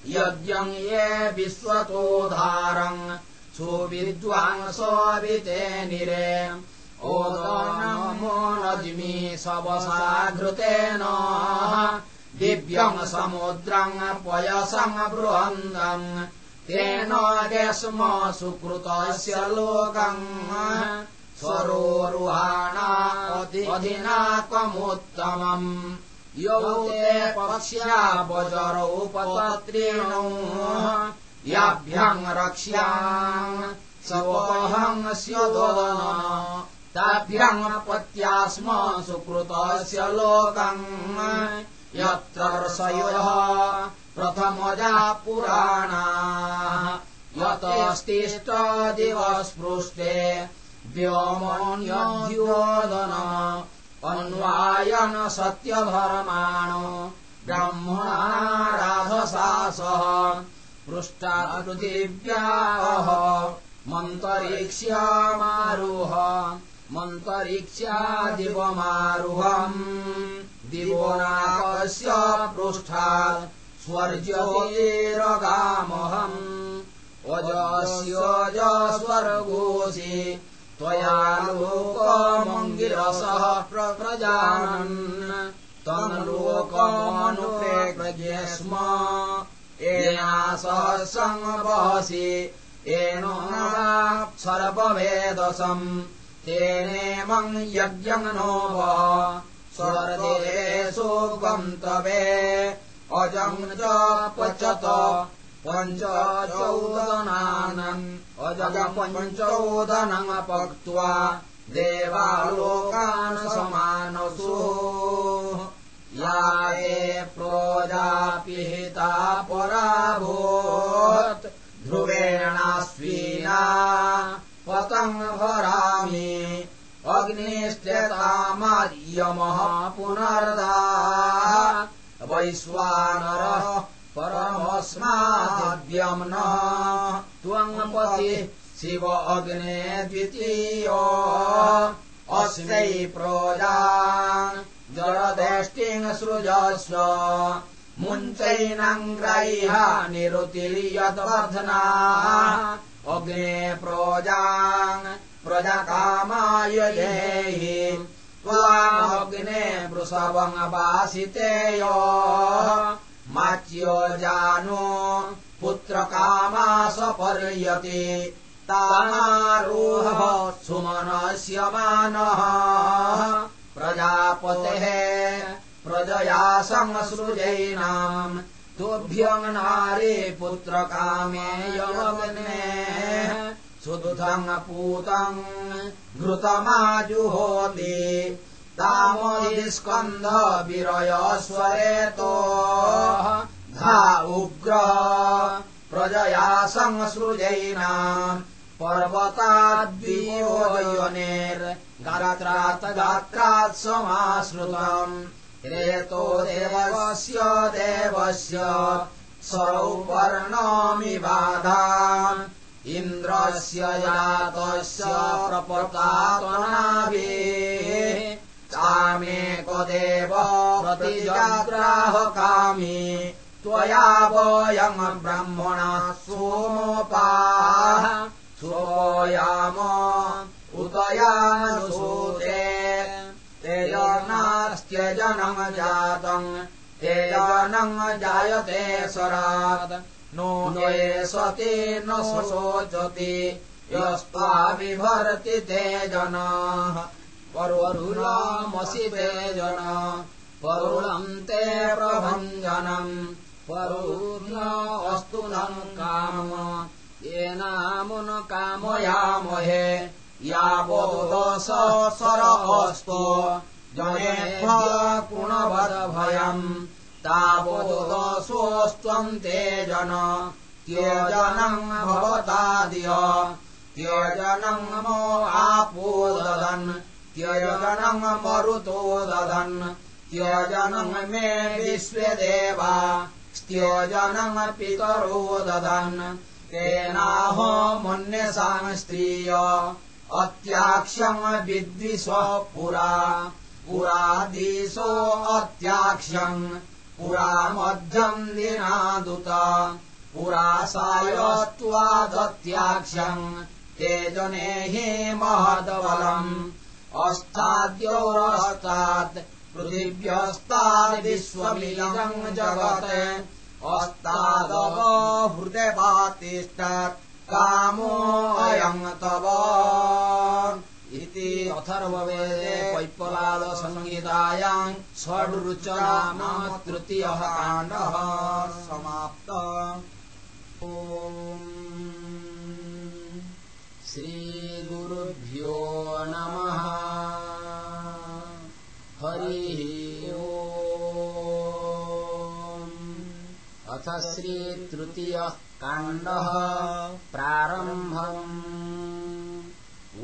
यज्ञम् ये विश्वतोधारम् सुविद्वांसोऽविते निरे। ओदनमो नज्मि सवसाघृतेन दिव्यम् समुद्रम् पयसम् बृहन्दम् तेन स्म सुकृतस्य लोकम् स्वरोरुहाणाधिनाकमुत्तमम् यौ ते पक्ष्या वजरौपत्रीणौ याभ्याम् रक्ष्याम् सवोऽहम् स्योदन ताभ्याम् पत्या स्म सुकृतस्य लोकम्। यत्र प्रथमजा पुराणा। यतस्तिष्ठदिवस्पृष्टे व्योमन्योदन अन्वायन सत्यधर्माणो ब्राह्मणा राधसा सह पृष्टा पृथिव्याः मन्तरिक्ष्यामारुह मन्तरिक्ष्यादिवमारुहम्। दिवो नाकस्य पृष्ठात् स्वर्जयेरगामहम् अजस्यज त्वया लोकमङ्गिरसः प्रजानन्। तन्लोकमनुप्रेक्ष्य स्म येना सह सङ्गवहसि येन सर्ववेदसम् तेनेमम् यज्ञम् नो स्वर्देशो गन्तवे अजम् च पचत। पञ्चचौदनानम् अजग पञ्चोदनमपक्त्वा देवालोकान् समानसु या ये प्रोजापिहिता पराभूत् ध्रुवेणास्वीना पतम् भरामि अग्निश्चतामार्यमः पुनर्दा वैश्वानरः परमस्माद्यम् शिव अग्ने द्वितीय अस्मै प्रोजा जडदेष्टिङ् सृजस्व मुञ्चैनङ्ग्रैः निरुतिर्यद्वर्धना अग्ने प्रोजाङ् प्रजकामाय देहि। त्वामग्ने वृषवङ्वासितेय माच्यो जानो पुत्रकामास पर्यते तारोह सुमनस्य मानः। प्रजापतेः प्रजया संसृजैनाम् तुभ्यम् नारे पुत्रकामे यमग्ने सुदुधम् पूतम् घृतमाजुहोति। तामयिस्कन्ध विरयस्वरेतो उग्र प्रजया संसृजैनाम् पर्वताद्वियोयनेर्गात्रात् गात्रात् समाश्रुतम्। रेतो देवस्य देवस्य सौपर्णमि बाधा इन्द्रस्य जातस्य प्रपतात्मनाभि चामेकदेव प्रतिजाग्राहकामि त्वया वयम् ब्रह्मणः सोमोपाः सोयाम उदयानुसूते। तेजनास्त्यजनम् जातम् तेजनम् जायते सरात् नो ये सति न शोचति यस्त्वा बिभर्ति ते जनाः। परुणामसि ते जन परुणम् ते प्रभञ्जनम् अस्तु नम् काम येनामुन कामयामहे यावोदस सर अस्तु जनेभ्य गुणवदभयम् तावोदसोऽस्त्वम् ते जन त्यजनम् भवतादिय त्यजनम् मो आपो ददन् त्यजनम् मरुतो दधन् त्यजनम् मे विश्वदेवा स्त्यजनम् पितरो दधन् तेनाहो मन्यसाम् स्त्रिय अत्याक्ष्यम् विद्विष पुरा। पुरादिशो अत्याक्ष्यम् पुरा मध्यम् दिनादुत। पुरा सायत्वादत्याक्ष्यम् ते जने हि महदबलम्। अस्ताद्योरस्तात् पृथिव्यस्ताद्विश्वमिलम् जगत् अस्तादव हृदयपातिष्ठत् कामोऽयम् तव इति अथर्ववेदे पैप्पलादसंहितायाम् षड्रुचनाम तृतीयः काण्डः समाप्त श्रीगुरुभ्यो नमः हरिः श्रीतृतीयः काण्डः प्रारम्भम्।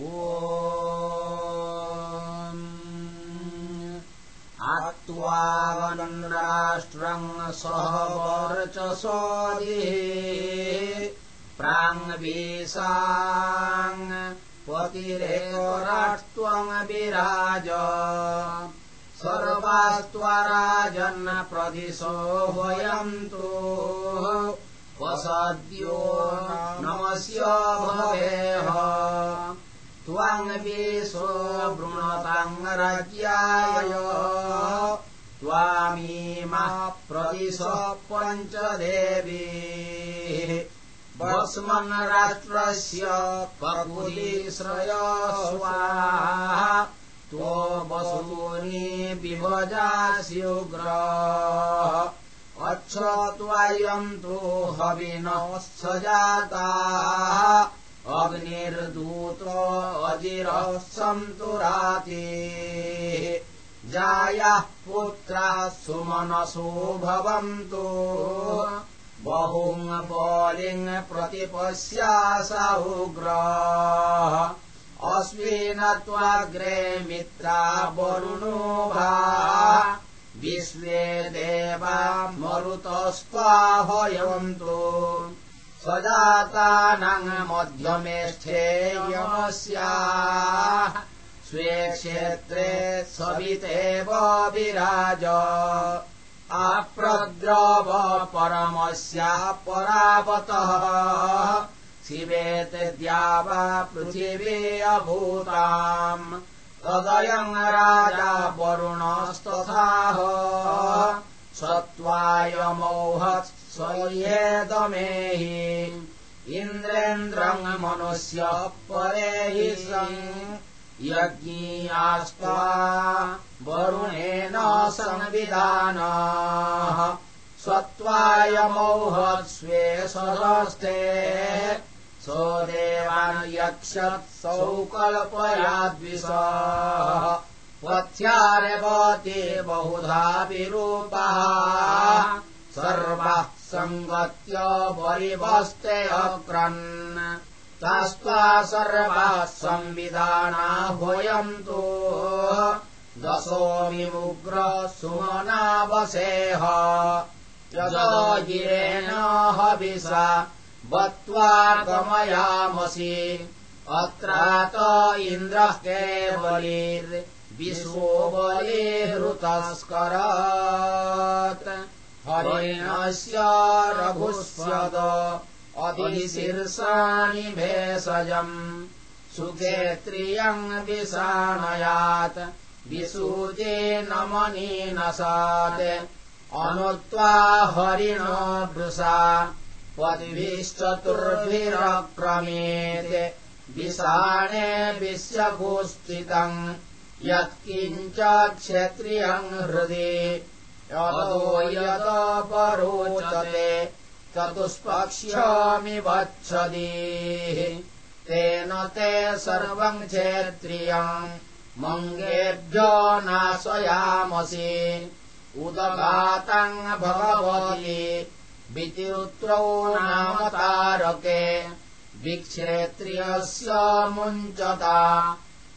ओ आत्त्वावनम् राष्ट्रम् सह वर्चसोदिः प्राङ्वीसाङ् पतिरेवराट्त्वम् विराज सर्वास्त्वराजन् प्रदिशो वयन्तु वसद्यो नमस्य भवेह। त्वाङ्वीशो वृणताङ्गराज्याय त्वामीमा प्रदिश पञ्चदेवी। वस्मन् राष्ट्रस्य ककुलीश्रय स्वाहा वसूनि विभजास्युग्र अच्छ त्वायम् तु हविनश्च जाता अग्निर्दूत अजिरः सन्तु राति। जायाः पुत्राः सुमनसो भवन्तु। बहुङ् बलिङ् प्रतिपश्यास उग्र अस्मिन् त्वाग्रे मित्रा वरुणो भा। विश्वे देवा मध्यमेष्ठे यमस्याः। स्वे क्षेत्रे सवितेव विराज आप्रद्रव परमस्याः परावतः शिवेत् द्यावा पृथिवी अभूताम्। तदयम् राजा वरुणस्तथाः सत्त्वायमोहत् स्वयेदमेहि इन्द्रेन्द्रम् मनुष्य परे हि सन्। यज्ञीयास्त्वा वरुणेन संविधानाः। स्वत्वायमौहत्स्वे सदस्ते सो देवान् यक्षत् सौकल्पयाद्विषः पथ्यारवति बहुधा विरूपः सर्वः सङ्गत्य परिवस्ते अक्रन्। तस्त्वा सर्वाः सुमनावसेह। गिरेण हविषा बत्त्वा गमयामसि अत्रात इन्द्रः केवलीर्विश्वो बलिहृतस्करात् हरिणस्य रघुस्वद अधिशीर्षाणि भेषजम् सुखेत्रियम् विषाणयात् विसूजे नमनीनसात्। अनुत्वा हरिण वृषा पद्भिश्चतुर्भिरक्रमेत् विषाणे विश्यभूस्थितम् यत्किञ्च क्षत्रियम् हृदि यतो यदपरोचते चतुष्पक्ष्यामि वच्छदीः तेन ते सर्वम् क्षेत्रियम् मङ्गेभ्यो नाशयामसि उदघातम् भगवति वितिरुत्रौ नाम तारके विक्षेत्रियस्य मुञ्चता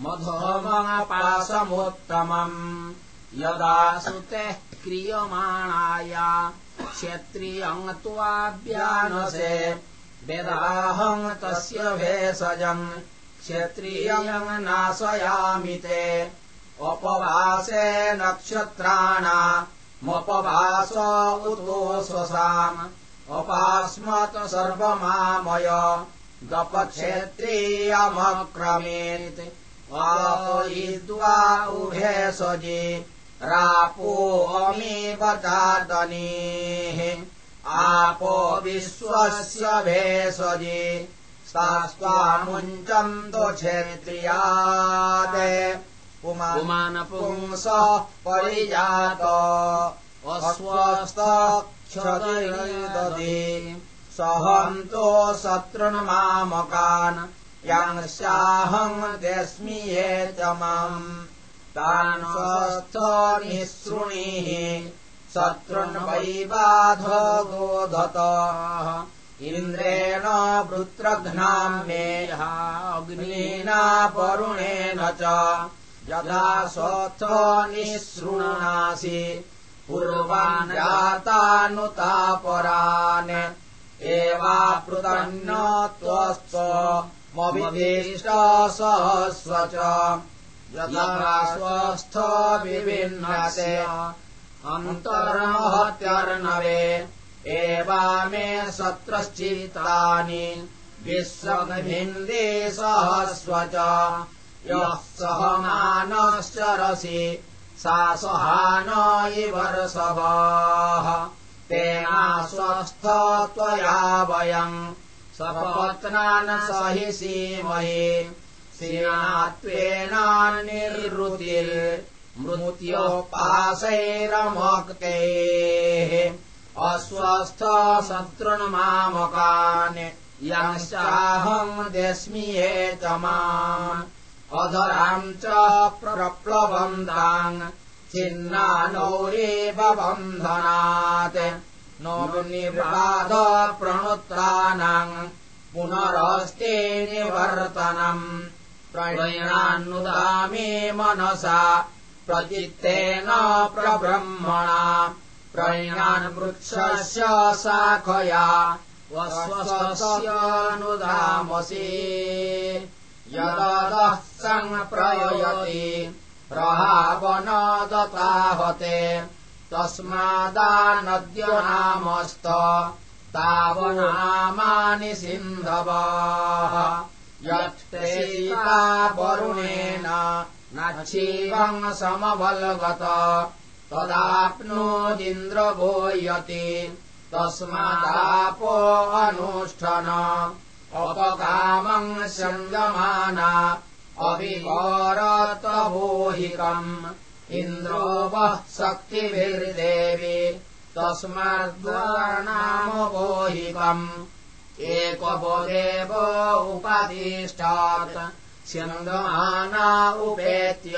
मधोमपासमुत्तमम् यदा सुतेः क्रियमाणाया क्षत्रियम् त्वाभ्यानसे वेदाहम् तस्य भेषजम् क्षत्रियम् नाशयामि ते। उपवासे नक्षत्राणामपवास उतो स्वसाम् अपास्मत् सर्वमामय। गपक्षेत्रीयमक्रमेत्। आयिद्वा उभे सजे रापोऽमीव दादनीः आपो विश्वस्य भेषजे सास्त्वामुञ्चन्तो क्षेत्रियात् पुमानपुंसः परिजात। अस्वस्थक्षदे सहन्तो शत्रुन्मामकान् यांस्याहम् देस्मि ये च माम् तान् स्वस्थनिःसृणीः शत्रुन्वैबाध गोधत इन्द्रेण वृत्रघ्नाम्येहा अग्निना वरुणेन च यथा सोऽथ निःसृणासि पूर्वान् जातानुतापरान्। एवापृतन्न त्वस्त्वमभिदेष्ट सहस्व च। यदा स्वस्थ विभिन्नसे अन्तर्महत्यर्णवे। एवा मे सत्रश्चित्तानि। विश्वभिन्दे सहस्व च यः सहमानश्चरसि सा सहान इवर्षभाः तेनास्वस्थ त्वया वयम्। सपत्नान् सहि सीमहि। सेनात्वेनानिर्वृतिर् मृत्योपासैरमुक्तेः अस्वस्थ शत्रुन्मामकान् यश्चाहम् माम् अधराम् च प्रप्लवन्ताम् छिन्नानौरेव बन्धनात् निर्वाद प्रणुत्राणाम् पुनरस्ते निवर्तनम्। प्रणयान्नुदामे मनसा प्रचित्तेन प्रब्रह्मणा। प्रणयान् वृक्षस्य शाखया वस्वस्यानुदामसि सङ्प्रयति प्रहावन दताहते तस्मादानद्य नामस्त तावनामानि सिन्धवाः। यत्तेता वरुणेन नक्षीवम् समबलगत तदाप्नोदिन्द्रभूयति। तस्मादापो अनुष्ठन अपकामम् संयमाना अभिवरतभोहिकम् इन्द्रो वः शक्तिभिर्देवि तस्माद्वानामबोहिकम् एकवदेव उपादिष्टात् स्यन्दमाना उपेत्य।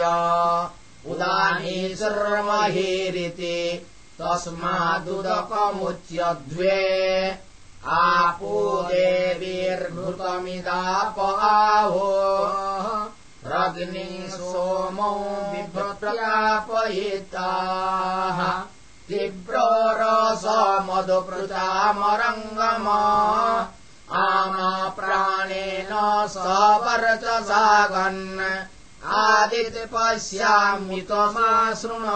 उदानी सर्वहीरिति तस्मादुदकमुच्यध्वे आपो देवीर्भृतमिदाप आवो रग्नि सोमौ विभ्रत्यापयिताः तीव्रो रसमधुपृतामरङ्गम आमा प्राणेन सवर्चसागन् आदिति पश्यामि शृण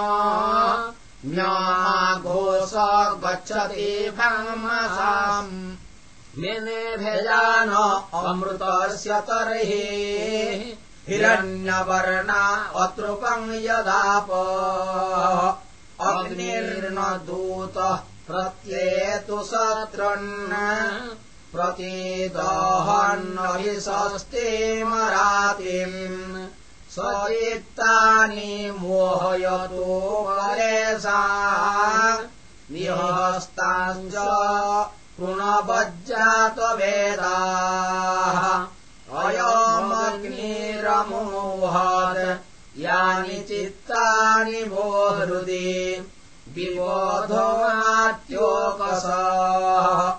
घोष गच्छति ब्रह्मसाम्। निनेभेजान अमृतस्य तर्हि। हिरण्यवर्णा अतृपम् यदाप। अग्निर्न दूतः प्रत्येतु शत्रुन्। प्रतिदहन्न हि सस्ते मरातिम् स्वचित्तानि मोहयतो वरेसा। निहस्ताञ्च कृणवज्जातवेदाः अयमग्निरमोहत् यानि चित्तानि वो हृदि। विबोधमात्योकसः।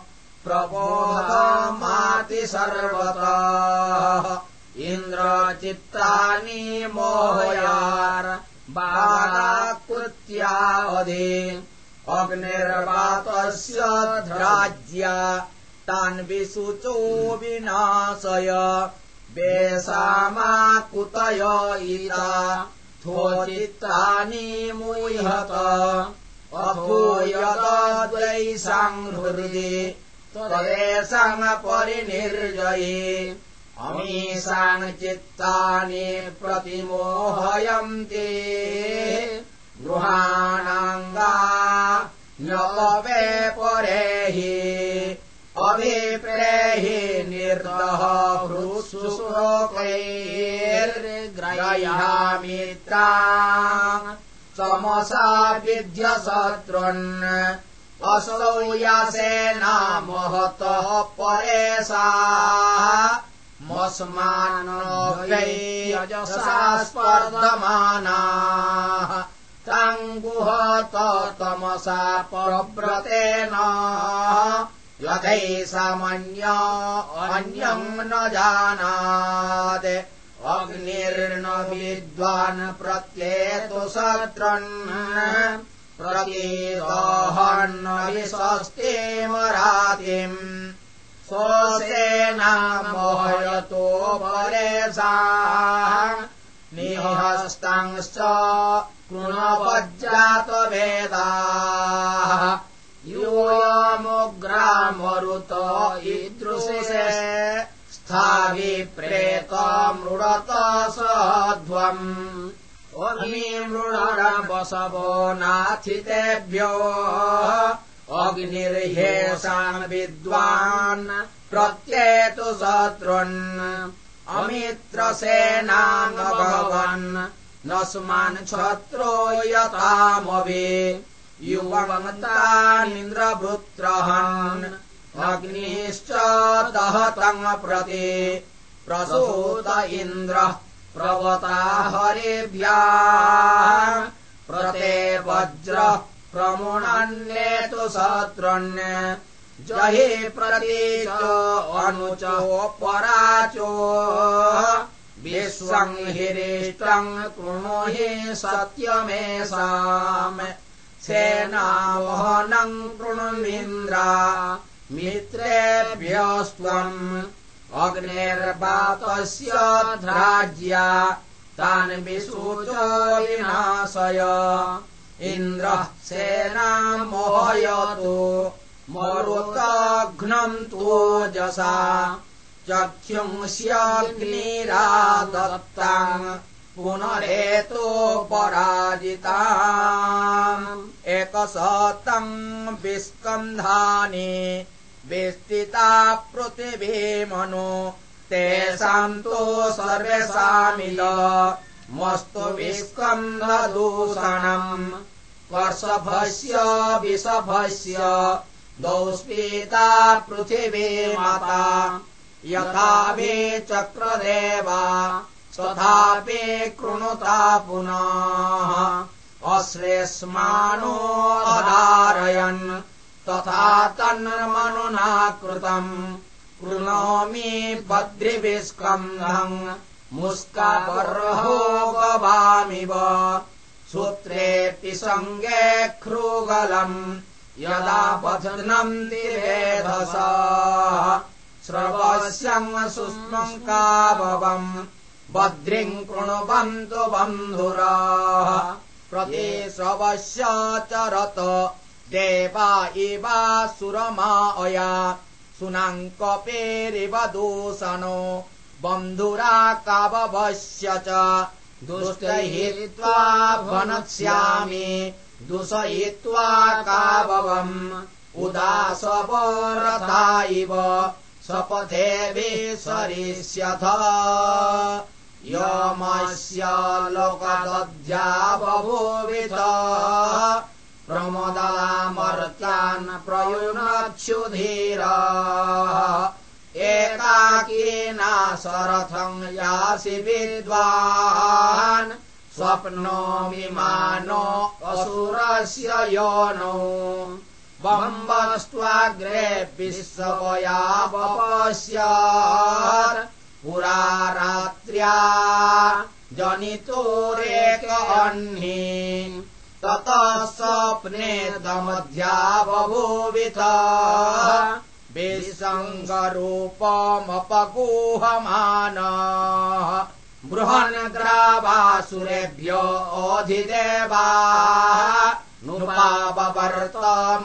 प्रबोधमाति सर्वतः इन्द्रचित्तानि मोहयार् बालाकृत्यावधि अग्निर्वातस्य राज्या तान् विशुचो विनाशय वेषामाकुतय इता थोचित्तानि मुह्यत। अभूयद्वैषाम् हृदि त्वदेशाम् परिनिर्जये अमीषाम् चित्तानि प्रतिमोहयन्ति। गृहाणाङ्गा नवे परेहि अभिप्रेहि निर्दः हृत्सुशोकैर्ग्रयामित्रा समसा विध्यशत्रुन् असौ यासेना महतः परेशा मस्मान्यजसा स्पर्धमानाः ताङ्गुहत तमसा प्रव्रतेन यथैषामन्य अन्यम् न जानात्। अग्निर्न विद्वान् प्रत्येतु शत्रुन्। प्रतीदोहन्नविस्वस्ति मरातिम् स्वसेनामोहयतो परेसा निहस्तंश्च कृणवज्जातवेदाः यूयमुग्रामरुत ईदृशे स्थाविप्रेत मृडत सध्वम् अग्निमृडवसवो नाथितेभ्यो अग्निर्हेषाम् विद्वान् प्रत्येतु शत्रुन्। अमित्रसेनाम् भगवन् न स्मान् क्षत्रो यथामवे युवमतानिन्द्रवृत्रहन् अग्निश्च दहतम् प्रति। प्रसूत इन्द्रः प्रवता हरिभ्या। प्रते वज्रः प्रमुणन्येतु शत्रुण्य जहि प्रति अनुचोपराचो विश्वम् हिरिष्टम् कृणु हि सत्यमेषाम्। सेनावहनम् कृणुमिन्द्रा मित्रेभ्यस्त्वम् अग्नेर्वातस्य ध्राज्या तान् विसूच विनाशय इन्द्रः सेनाम् मोहयतु मरुताघ्नम् तोजसा। चक्षुंस्यग्निरादत्ताम्। पुनरेतो पराजिता एकशतम् विस्कन्धानि। विस्तिता पृथिवीमनु। तेषाम् तु सर्वेषामिल मस्तु विस्कन्धदूषणम्। वर्षभस्य विषभस्य दौस्पीता पृथिवी माता यथा वे चक्रदेवा तथापि कृणुता पुनः। अश्रेष्माणो अधारयन् तथा तन्मनुना कृतम् कृणोमि बद्रिविस्कन्धम् मुस्काबर्हो गवामिव सूत्रेऽपि सङ्गे ख्रुगलम् यदा बध्नम् तिरेधसा श्रवस्यम् सुष्मम् कावम् बद्रिम् कृणुवन्तु बन्धुराः। प्रति श्रवस्य चरत देवा इवासुरमा अया सुनाङ्कपेरिव दूषणो बन्धुराकाववश्य च। दुष्टयित्वा वनक्ष्यामि दुषयित्वा काववम्। उदासवरथा इव। स्वपथेऽभि सरिष्यथ यमस्य लोकदध्याबभूवित प्रमदलामर्त्यान् एकाकीना सरथम् यासि विद्वान्। स्वप्नो विमानो असुरस्य योनो। बम्बस्त्वाग्रे विश्वया वपस्यात् पुरा रात्र्या जनितोरेक अह्नि ततः स्वप्ने दमध्या बभूविथ विसङ्गरूपमपगूहमान बृहन्ग्रावासुरेभ्यो अधिदेवा नुपावर्त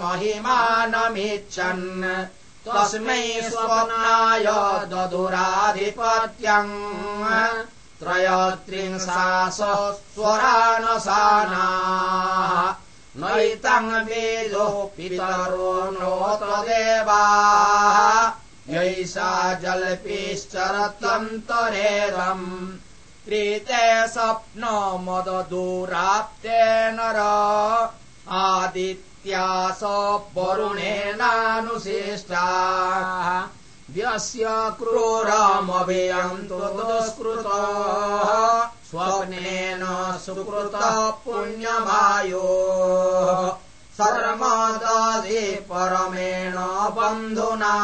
महिमानमिच्छन् तस्मै स्वप्नाय ददुराधिपत्यम् त्रयत्रिंशास स्वरानसाना नैतम् वेदो पितरो नोत देवा यैषा जल्पिश्चरतन्तरेदम्। प्रीते स्वप्नो मददूराप्ते नर आदित्यास वरुणेनानुशिष्टा व्यस्य क्रूरमभियन्तु दुष्कृत स्वप्नेन सुकृत पुण्यमायो सर्मदधि परमेण बन्धुना।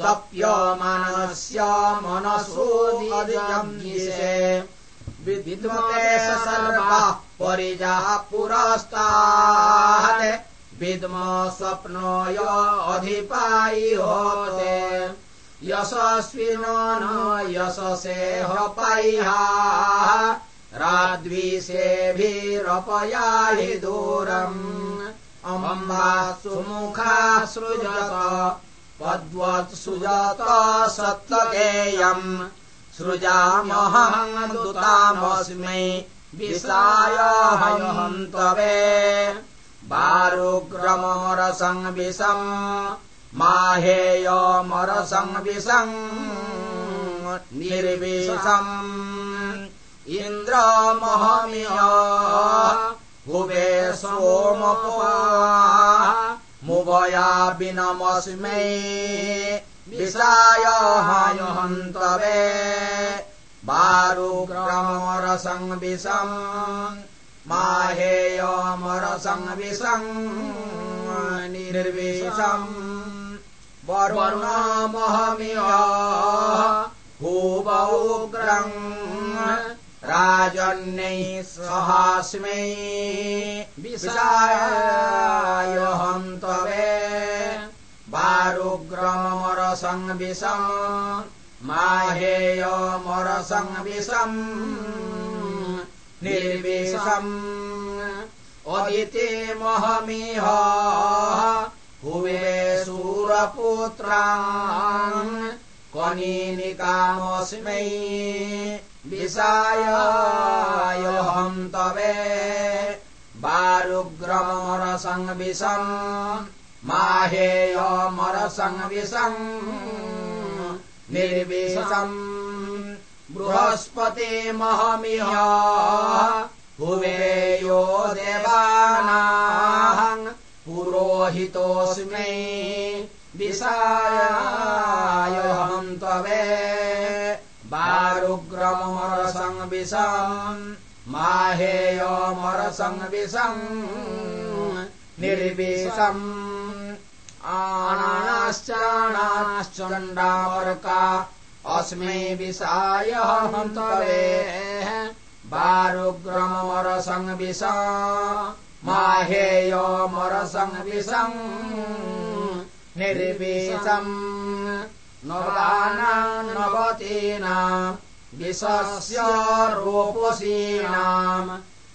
तप्यमानस्य मनसोऽधियम् विद्मते सर्वाः परिजा पुरस्तात्। विद्म स्वप्नो य अधिपायि होते यशस्विनो न यशसेह पाह्या राद्विषेभिरपयाहि दूरम्। अम्बा सुमुखा सृजत पद्वत् सृजत सत्तगेयम् सृजामहम् दुतामस्मै विषाय माहेयमरसंविषम् निर्विषम्। इन्द्रमहमिय भुवे सोमपा मुवया विनमस्मै विषाय हयहन्तवे। बारुग्रमरसंविषम् माहेयमरसंविषम् निर्विषम् वरुणमहमिय भूवौग्रम् राजन्यै सहास्मै विषाय हन्तवे बारुग्रमरसंविषम् माहेयमरसंविषम् निर्विषम् अदिते महमिह हुवे सूरपुत्रान् क्वनीनिकामस्मै विषायहन्तवे बारुग्रमरसंविषम् माहेयमरसंविषम् निर्विषम् बृहस्पति महमिह हुवेयो देवानाम् पुरोहितोऽस्मै विषायहन्तवे बारुग्रमरसंविषम् माहेयमरसंविषम् निर्विषम् आणाश्चाणाश्चण्डावर्का अस्मै विषाय हन्तवे बारुग्रमरसंविष माहेयमरसंविषम् निर्विषम् नवानाम् नवतीनाम् विषस्य रोपुषीणाम्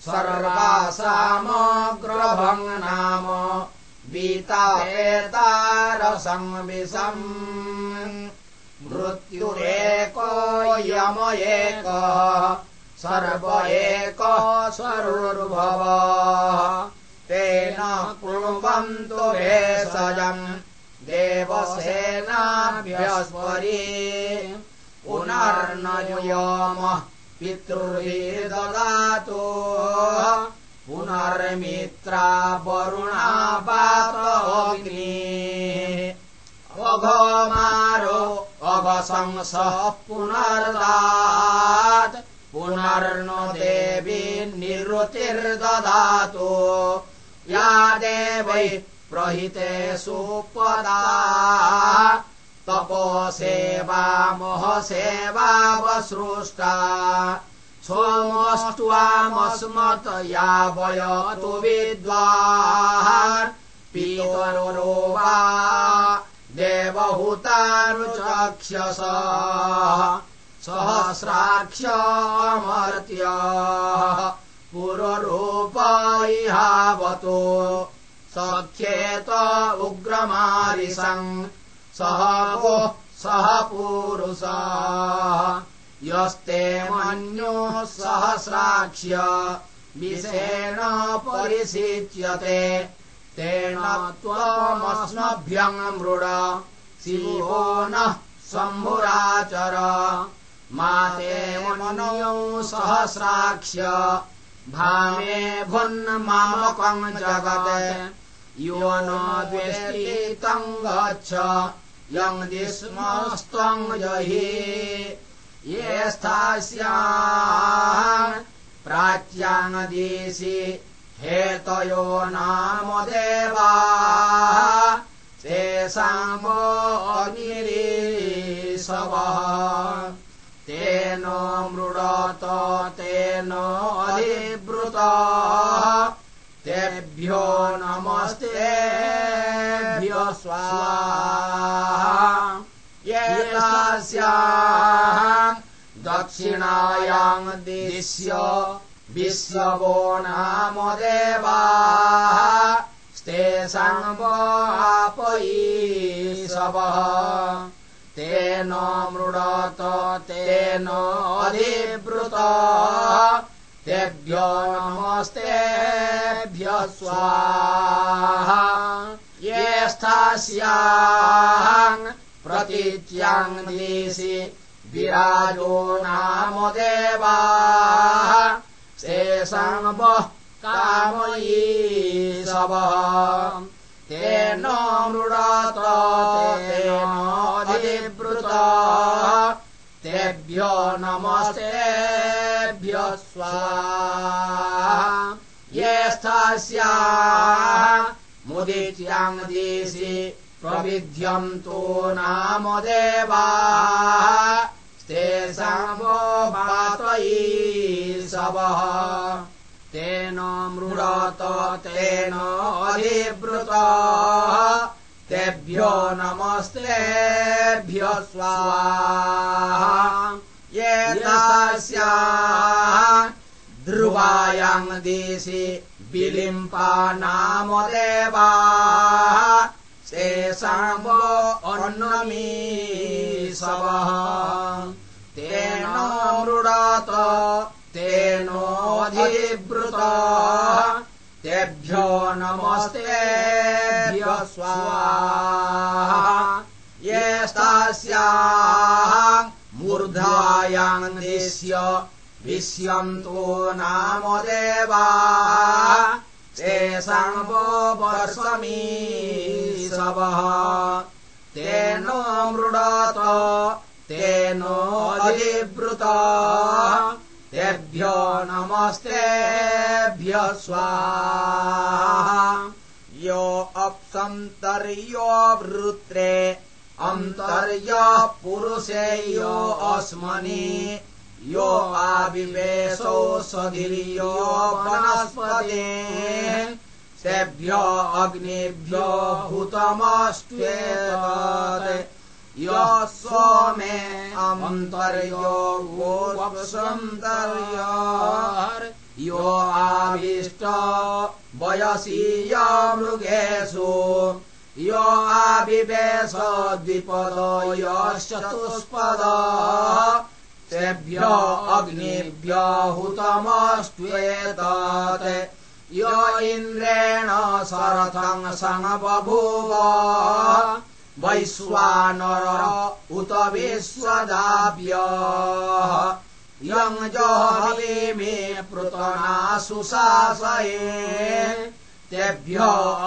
सर्वासामग्रभम् नाम वीतारेतारसंविषम् मृत्युरेको यम एक सर्व एक स्वरुर्भव। तेन कृण्वन्तु भेषजम् देवसेनाभ्यस्वरी। पुनर्नयुयमः पितृर्ददातु पुनर्मित्रा वरुणा पातोऽग्नि। अघमारो अघशंसः पुनर्दात् पुनर्नो देवी निवृत्तिर्ददातु या देवै प्रहिते सुपदा। तपोसेवा महसेवावसृष्टा सोमस्त्वामस्मत् यावयतु विद्वान् पीतरो वा देवहूतानुचक्षस सहस्राक्ष्यमर्त्य पुररूप इहावतो सख्येत उग्रमारिसम् सह वो सह पुरुष। यस्ते मन्यो सहस्राक्ष्य। विषेण परिषिच्यते तेन त्वमस्मभ्यम् मृड। शिवो नः शम्भुराचर माते मनयो सहस्राक्ष्य। भामे भुन्मामकम् जगत्। यो न द्वेष्टितम् गच्छ। यम् दिस्मस्त्वम् जहि। ये स्थास्यान् प्राच्यानदीसि। हेतयो नाम देवाः। तेषामो अग्निरीशवः तेन मृडत तेन अधिवृत तेभ्यो नमस्तेभ्य स्वाहा। एतास्या दक्षिणायाम् दिश्य विश्ववो नाम देवाः। तेषाम् वापयीशवः तेन मृडत तेन अधिवृत तेभ्यो नमस्तेभ्य स्वाहा। ये स्थास्याम् प्रतीच्याम् दिशि विराजो नाम देवाः। तेषाम् वः कामयी तेन मृडत तेभ्यो नमस्तेभ्य स्वाहा। ये स्थास्या मुदित्याम् दिशि प्रविध्यन्तो नाम देवाः। तेषामो वातयी सवः तेन मृडत तेन अधिवृत तेभ्यो नमस्तेभ्य स्वाहा। ये दास्या ध्रुवायाम् दिशि विलिम्पा नाम देवा। शेषाम् अन्नमी सवः। तेन मृडत तेनोऽधिवृत तेभ्यो नमस्तेभ्य स्वाहा। ये स्थास्याः मूर्धायाम् निश्य विश्यन्तो नाम देवाः। तेषाम् वर्षमीशवः तेन मृडत तेनोऽधिवृत तेभ्यो नमस्तेभ्य स्वाहा। यो अप्सन्तर्यो वृत्रे अन्तर्य पुरुषे यो अस्मनि। यो आविवेशो स्वधिर्यो वनस्पते। तेभ्य अग्निभ्यो हुतमस्त्वेत् यः सोमे अमन्तर्यो गोवसन्तर्य यो आविष्ट वयसीय मृगेषु। यो आविवेश द्विपद यश्चतुष्पद। तेभ्य अग्निभ्य हुतमस्त्वेतत्। य इन्द्रेण सरथम् समबभूव वैश्वानर उत विश्वदाभ्य यम् जहले मे पृतना सुशासये तेभ्य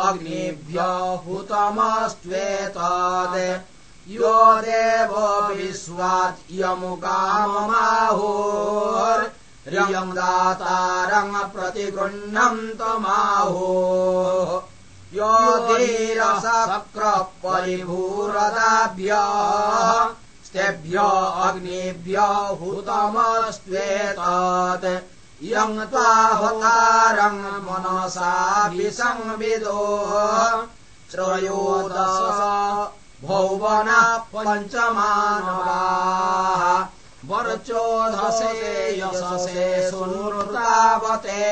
अग्निभ्य हुतमस्त्वेतद्। यो देव विश्वात् यमुकाममाहोर्यम् दातारम् प्रतिगृह्णन्तमाहोः यो परिभूरदाभ्य स्तेभ्य अग्निभ्य हुतमस्त्वेतत्। यम् त्वाहुतारम् मनसाभिसंविदो त्रयोदश भौवनः पञ्चमानवाः। वर्चोधसे यशसे सुनृतावते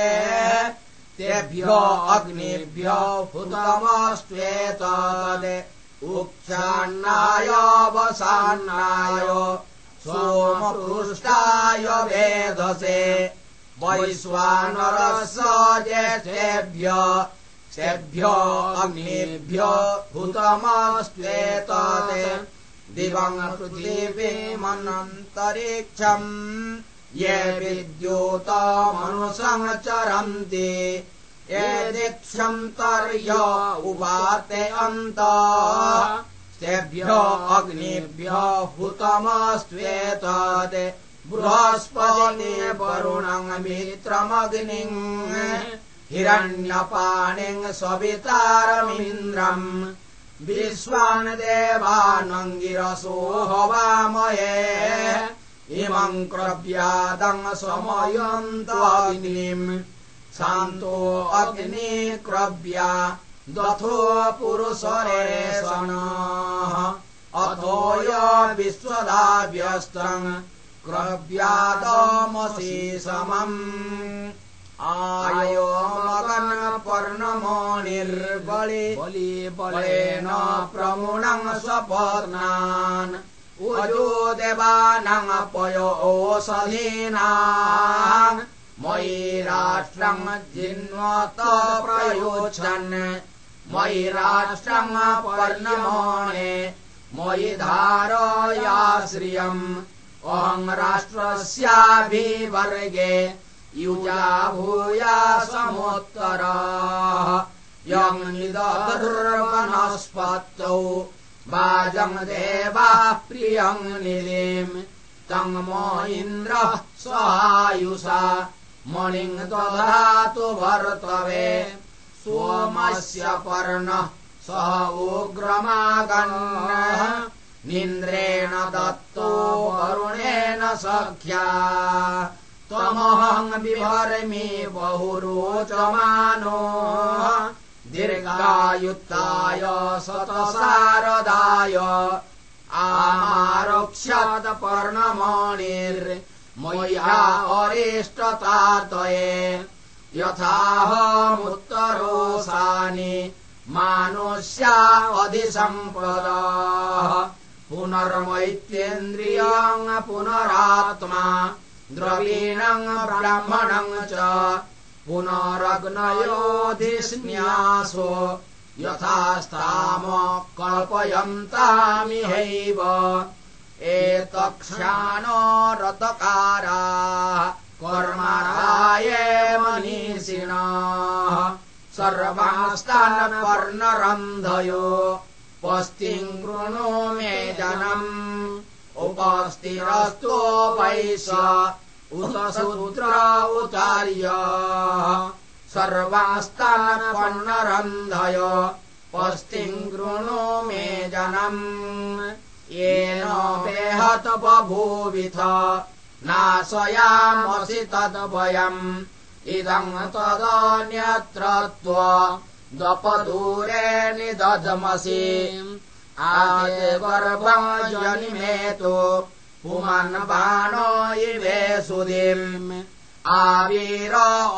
तेभ्यो अग्निभ्यो हुतमस्त्वेतद् उक्षान्नाय वसान्नाय सोमपृष्टाय वेधसे वैश्वानरस्य जेष्ठेभ्य तेभ्यो अग्निभ्यो हुतमस्त्वेतत्। दिवम् पृथिवीमनन्तरिक्षम् ये विद्युतमनुसंचरन्ति। ये दीक्षन्तर्य उवाते अन्त। तेभ्यो अग्निभ्य हुतमस्त्वेतत्। बृहस्पति वरुणम् मित्रमग्निम्। हिरण्यपाणिम् सवितारमिन्द्रम्। विश्वान् देवानङ्गिरसो हवामये इमम् क्रव्यादम् समयन्ताग्निम् शान्तो अग्नि क्रव्या दथो पुरुषरेशनाः। अथोय विश्वदाव्यस्तम् क्रव्यादमसि समम्। आयो मगनपर्णमणिर्बलि बलि बलेन प्रमुणम् स्वपर्णान् देवानङपय ओषधीना मयि राष्ट्रम् जिन्वत प्रयोच्छन् मयि राष्ट्रम् पर्णमणे। मयि धारया श्रियम् अहम् राष्ट्रस्याभिवर्गे। युजा भूया समुत्तरा। यम् निदर्वनस्पतौ वाजम् देवाः प्रियम् निलिम् म इन्द्रः स्वायुषा मणिम् दधातु भर्तवे। सोमस्य पर्णः सह उग्रमागन्नः। निन्द्रेण दत्तो वरुणेन सख्या। त्वमहम् बिभर्मि बहुरोचमानो दीर्घायुत्ताय शतशारदाय आमारक्षादपर्णमणिर्मया अरिष्टतातये यथाहमुत्तरोषानि मानुष्या अधिसम्पदा पुनर्मैत्येन्द्रियम् पुनरात्मा द्रवीणम् ब्राह्मणम् च पुनरग्नयोधिस्न्यासो यथास्ताम कल्पयन्तामिहैव। एतक्षाणो रतकारा कर्मराय मनीषिणः। सर्वास्तान्पर्णरन्धयो पस्तिम् कृणो मे जनम् उपस्तिरस्तोपैष उत सूत्र उतार्य सर्वास्तान्पर्णरन्धय पस्तिम् कृणो मे जनम्। येन बेहत बभूविथ नाशयामसि तद्वयम् इदम् तदन्यत्र त्वदपदूरे निदधमसि। आदे गर्भम् पुमन् बाणो इवे सुधिम् आवीर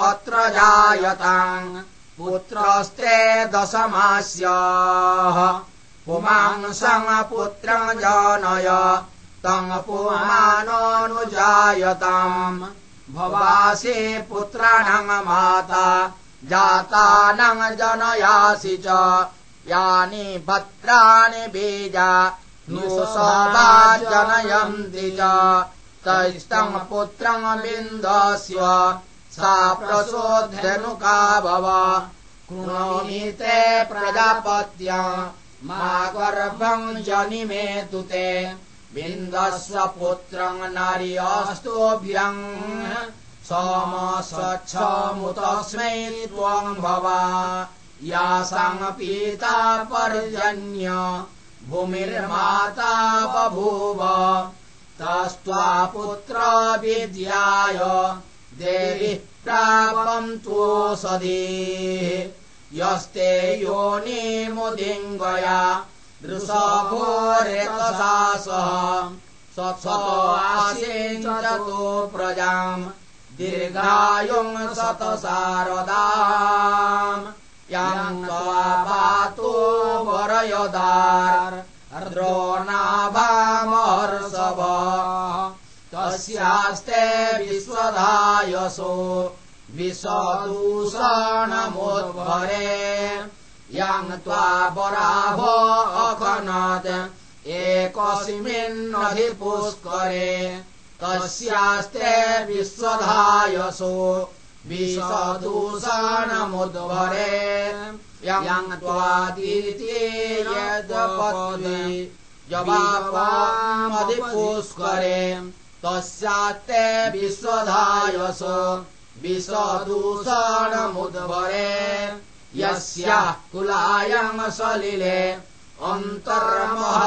अत्र जायताम्। पुत्रस्ते दशमास्याः। पुमांसम् पुत्रम् जनय। तम् पुमानोऽनुजायताम् भवासि पुत्राणम् माता। जातानम् जनयासि च। यानि भद्राणि बीजा जनयन्ति च। तैस्तम् पुत्रम् विन्दस्य सा प्रसोध्यनुका भव। कृणोमि ते प्रजापत्य। मा गर्भम् जनिमेतु ते बिन्दस्व पुत्रम् नार्यस्तोभ्यम् सोम स्वच्छमुतस्मै त्वम् भवा। यासाम् पीता पर्जन्य भूमिर्माता बभूव। तस्त्वा पुत्र विद्याय देविः प्रापन्तोषधी यस्ते योनिमुदिङ्गया दृशघोरेतसा सह। स्वच्छतो प्रजाम् दीर्घायुम् शतशारदाम् याम् पातो वरयदार् द्रोणाभामहर्षभ तस्यास्ते विश्वधायसो विषदूषणमुद्भरे याम् त्वा बराभ अखनत् एकस्मिन्नधिपुष्करे। तस्यास्ते विश्वधायसो विषदूषणमुद्भरे यम् त्वादितीयदपत्नि जवापामधिपुष्करे तस्यास्ते विश्वधायस विषदूषणमुद्भरे यस्याः कुलायम् सलिले अन्तर्महत्यर्णवे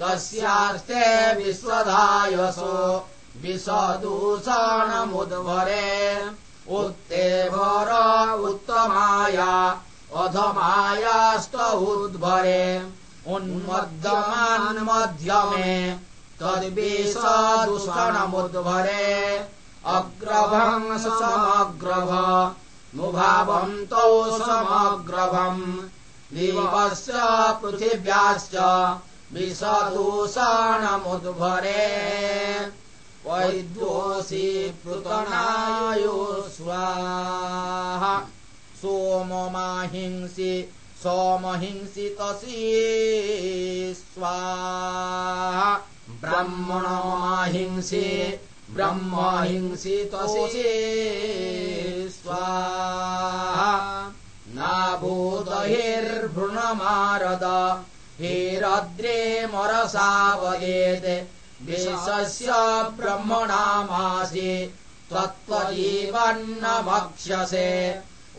तस्यास्ते विश्वधायसो विषदूषणमुद्भरे उत्ते भर उत्तमाया अधमायास्त उद्भरे। उन्मद्यमान्मध्यमे तद्विषदूषणमुद्भरे अग्रभम् समग्रभ मुभावन्तौ समग्रभम् दिवस्य पृथिव्याश्च विषदूषणमुद्भरे वैद्योऽसि पृतनायो स्वाहा। सोममाहिंसि सोमहिंसि तसि स्वाहा। ब्रह्मणमाहिंसि ब्रह्महिंसि तसि स्वाहा। नाभूतहिर्भृणमारद हेरद्रे मरसावयेत् विशस्य ब्रह्मणामासि त्वत्त्वजीवन्न भक्ष्यसे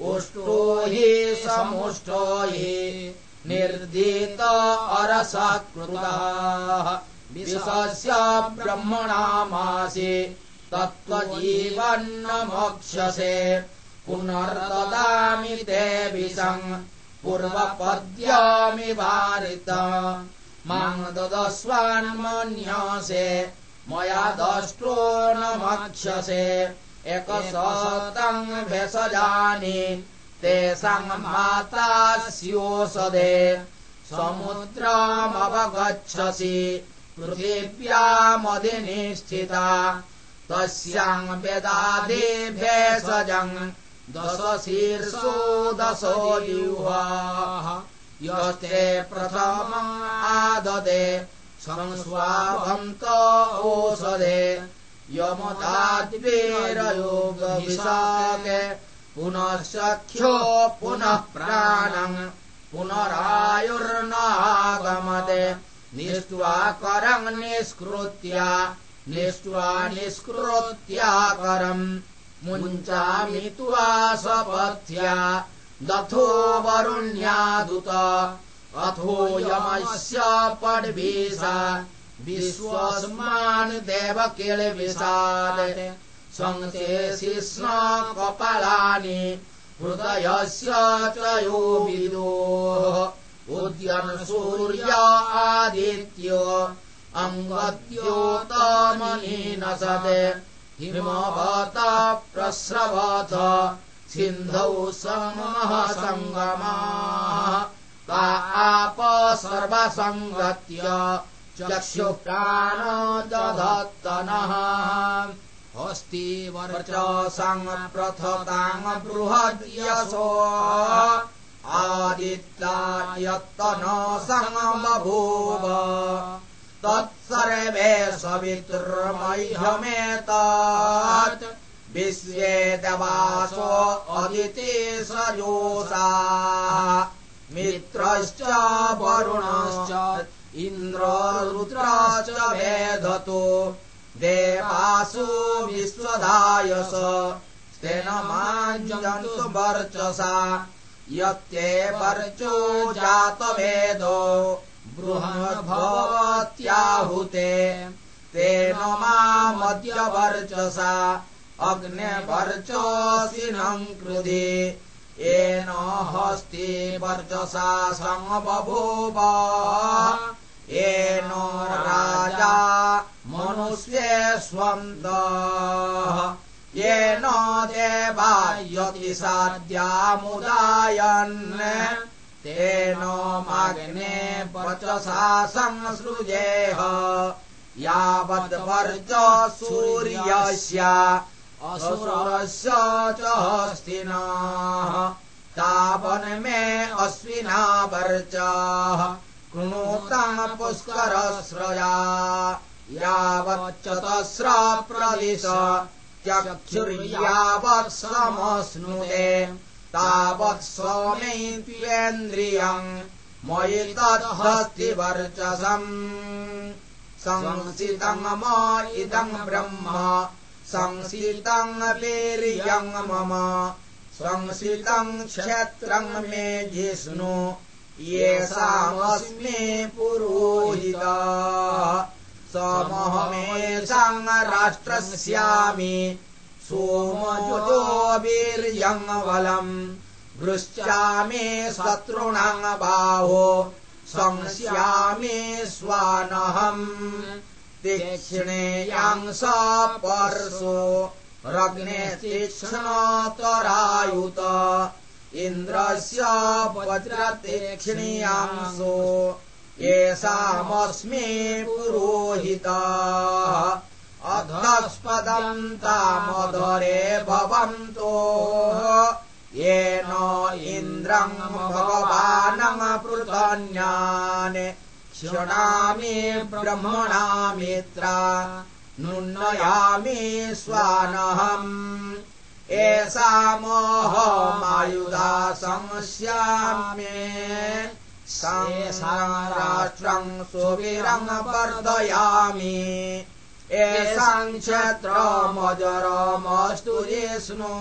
उष्टो हि समुष्टो हि निर्दित अरसकृताः। विशस्य ब्रह्मणामासि तत्त्वजीवन्न मोक्ष्यसे पुनर्ददामि ते विशम् पूर्वपद्यामि वारित माम् ददस्वान्मन्यसे मया दष्टो न मक्ष्यसे एकशतम् भेषजानि तेषाम् माता स्योषदे समुद्रमवगच्छसि पृथिव्यामधिनिष्ठिता तस्याम् वेदादि भेषजम् दशशीर्षो दशो युवाः यस्ते प्रथमाददे संस्वाभन्त ओषधे यमदाद्वेरयोगविशाके पुनः सख्यो पुनः प्राणम् पुनरायुर्नागमते। निष्ट्वा करम् निष्कृत्या निष्ट्वा निष्कृत्याकरम्। मुञ्चामि त्वा सपथ्या दथो वरुण्यादुत अथोऽयमस्य पड्वीसा विश्वस्मान् देवकिलविषाद संसेसि स्म कपालानि हृदयस्य च यो विदोः। उद्यन् सूर्य आदित्यो अङ्गद्योतमनि न हिमवत प्रस्रवथ सिन्धौ समः सङ्गमाः का आप सर्वसङ्गत्य चक्षुप्राणो दधत्तनः हस्ति वर्च सङ्प्रथताङ् बृहद्यसो आदित्या यत्तन सङ्गबभूव तत्सर्वे सवितुर्मह्यमेतात् विश्वे अदिति सजोषा। मित्रश्च वरुणश्च इन्द्ररुद्राश्च वेधतो। देवासु विश्वधायस तेन माञ्जन्तु वर्चसा। यत्ते वर्चो जातवेदो बृहद्भवत्याहुते। तेन मामद्यवर्चसा अग्निवर्चसिनम् कृधि। येन हस्ति वर्चसा समबभूव। येन राजा मनुष्ये स्वन्द। येन देवायति साद्यामुदायन् तेन माग्ने वर्चसा संसृजेह। यावद्वर्च सूर्यस्य असुरस्य च हस्तिनाः तावन्मे अश्विना वर्चः कृणोताम् पुष्करश्रया यावच्चतस्र प्रदिश चक्षुर्यावत् समश्नुते तावत् सोमेन्द्रियम् मयि तद्हस्ति वर्चसम् संसितम् म इदम् ब्रह्म संसितम् वीर्यम् मम। संसितम् क्षेत्रम् मे जिष्णु। येषामस्मि पुरोहिता। समहमेषाम् राष्ट्रस्यामि। सोमजुतो वीर्यम् बलम्। वृश्चामि शत्रुणाम् बाहो। संस्यामि स्वानहम् तीक्ष्णेयाम् स पर्शो रग्ने तीक्ष्णतरायुत इन्द्रस्य वज्रतीक्ष्णीयांसो येषामस्मि पुरोहिता। अधस्पदन्तामधरे भवन्तो येन इन्द्रम् भगवानम् पृथन्यान् क्षणामि ब्रह्मणा नुन्नयामि स्वानहम्। एषा मोहमायुधा संस्याम्ये राष्ट्रम् सुवीरम् वर्धयामि एषाम् क्षत्रमजरमस्तु जिष्णु।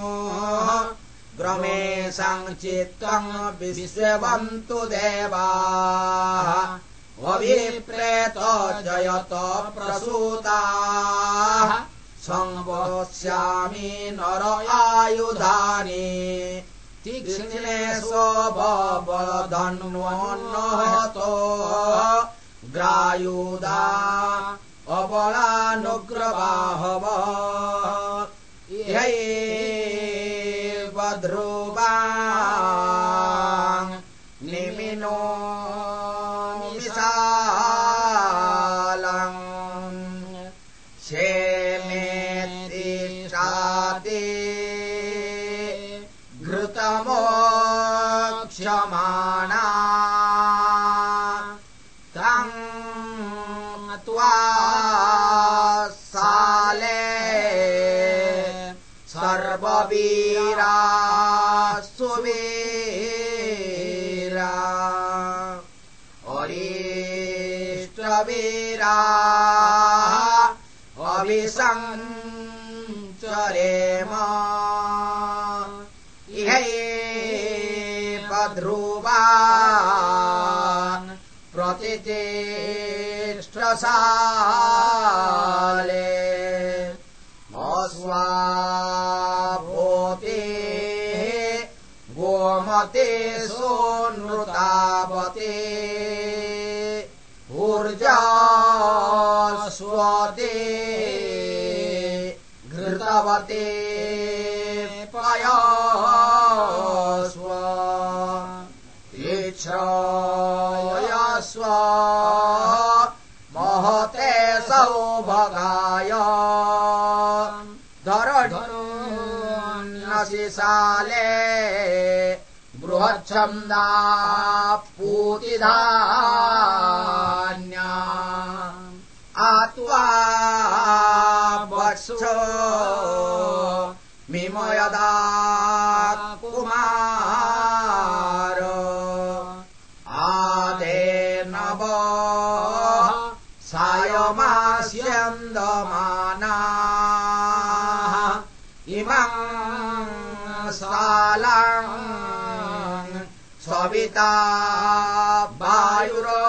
ग्रमेषाम् चित्तम् विश्वन्तु देवाः अभिप्रेत जयत प्रसूताः। संवक्ष्यामि नर आयुधानि। तीक्ष्णे स्वबलधन्वन्नहतो ग्रायुधा अबलानुग्रवाहव। इहैव क्षमाणा प्रतिष्ठसाले अस्वा गोमते सोनृतावते ऊर्जा स्वते घृतवते धरढरुन्यशिशाले बृहच्छन्दा पूतिधान्या। आत्वा वत्स मिमयदा कुमार। आदे नव सायमास्यन्दमाना सविता वायुरोग्नि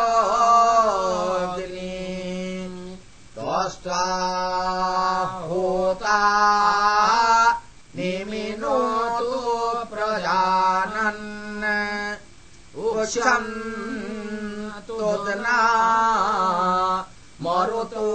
त्वष्टा होता निमिनोतु प्रजानन् उशन्तुदना मरुतो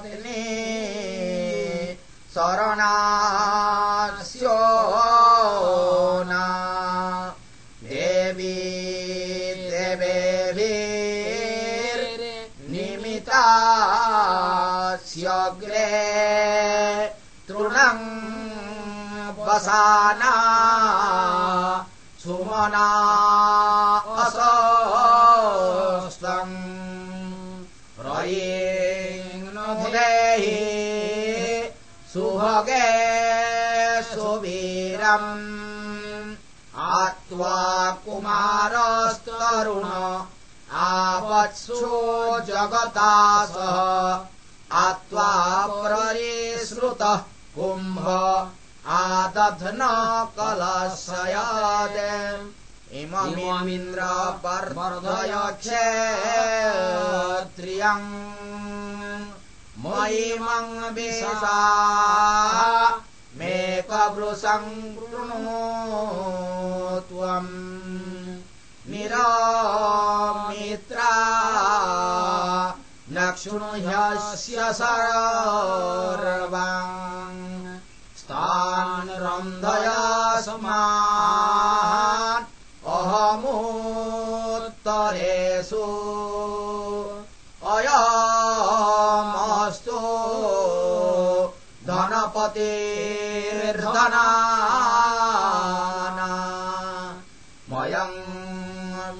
पत्नी शरणास्यो न। देवी देवेभिर्निमितास्यग्रे तृणम् वसाना सुमना आत्वा कुमारस्तरुण आवत्सो जगता सह आत्वा श्रुतः कुम्भ आदध्न कलशयाद। इममिन्द्र क्षेत्रियम् मयिमम् विशा मेकवृषम् कृणो त्वम् निरामित्रा न शृणुह्यस्य तान् रन्धया समान् अहमोत्तरेषु मयम्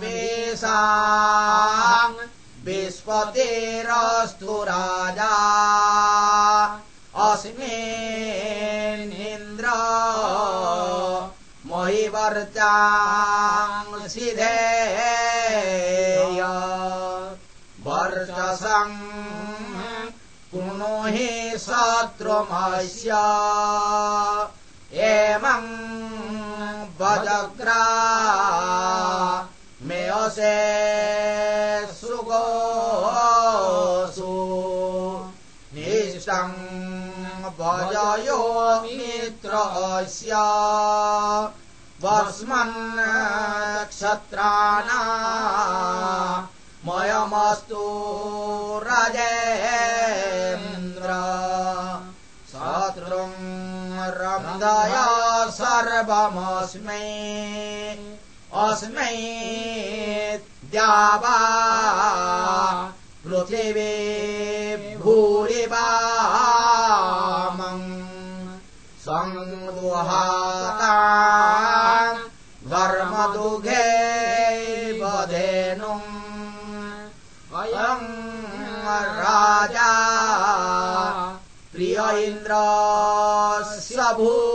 वेषा विश्वतेरस्तु राजा। अस्मि महिवर्चांसिधेय वर्षसम् शत्रुमस्य। एमम् वजग्रा मेयसे सुगोसु मित्रस्य। वस्मन् क्षत्राणा मयमस्तु रजेन्द्र रमदय सर्वमस्मै अस्मै द्यावा पृथिवी भूरिवामम् संदुहाता धर्मदुघे वधेनुम् अयम् राजा इन्द्रस्य भूयात्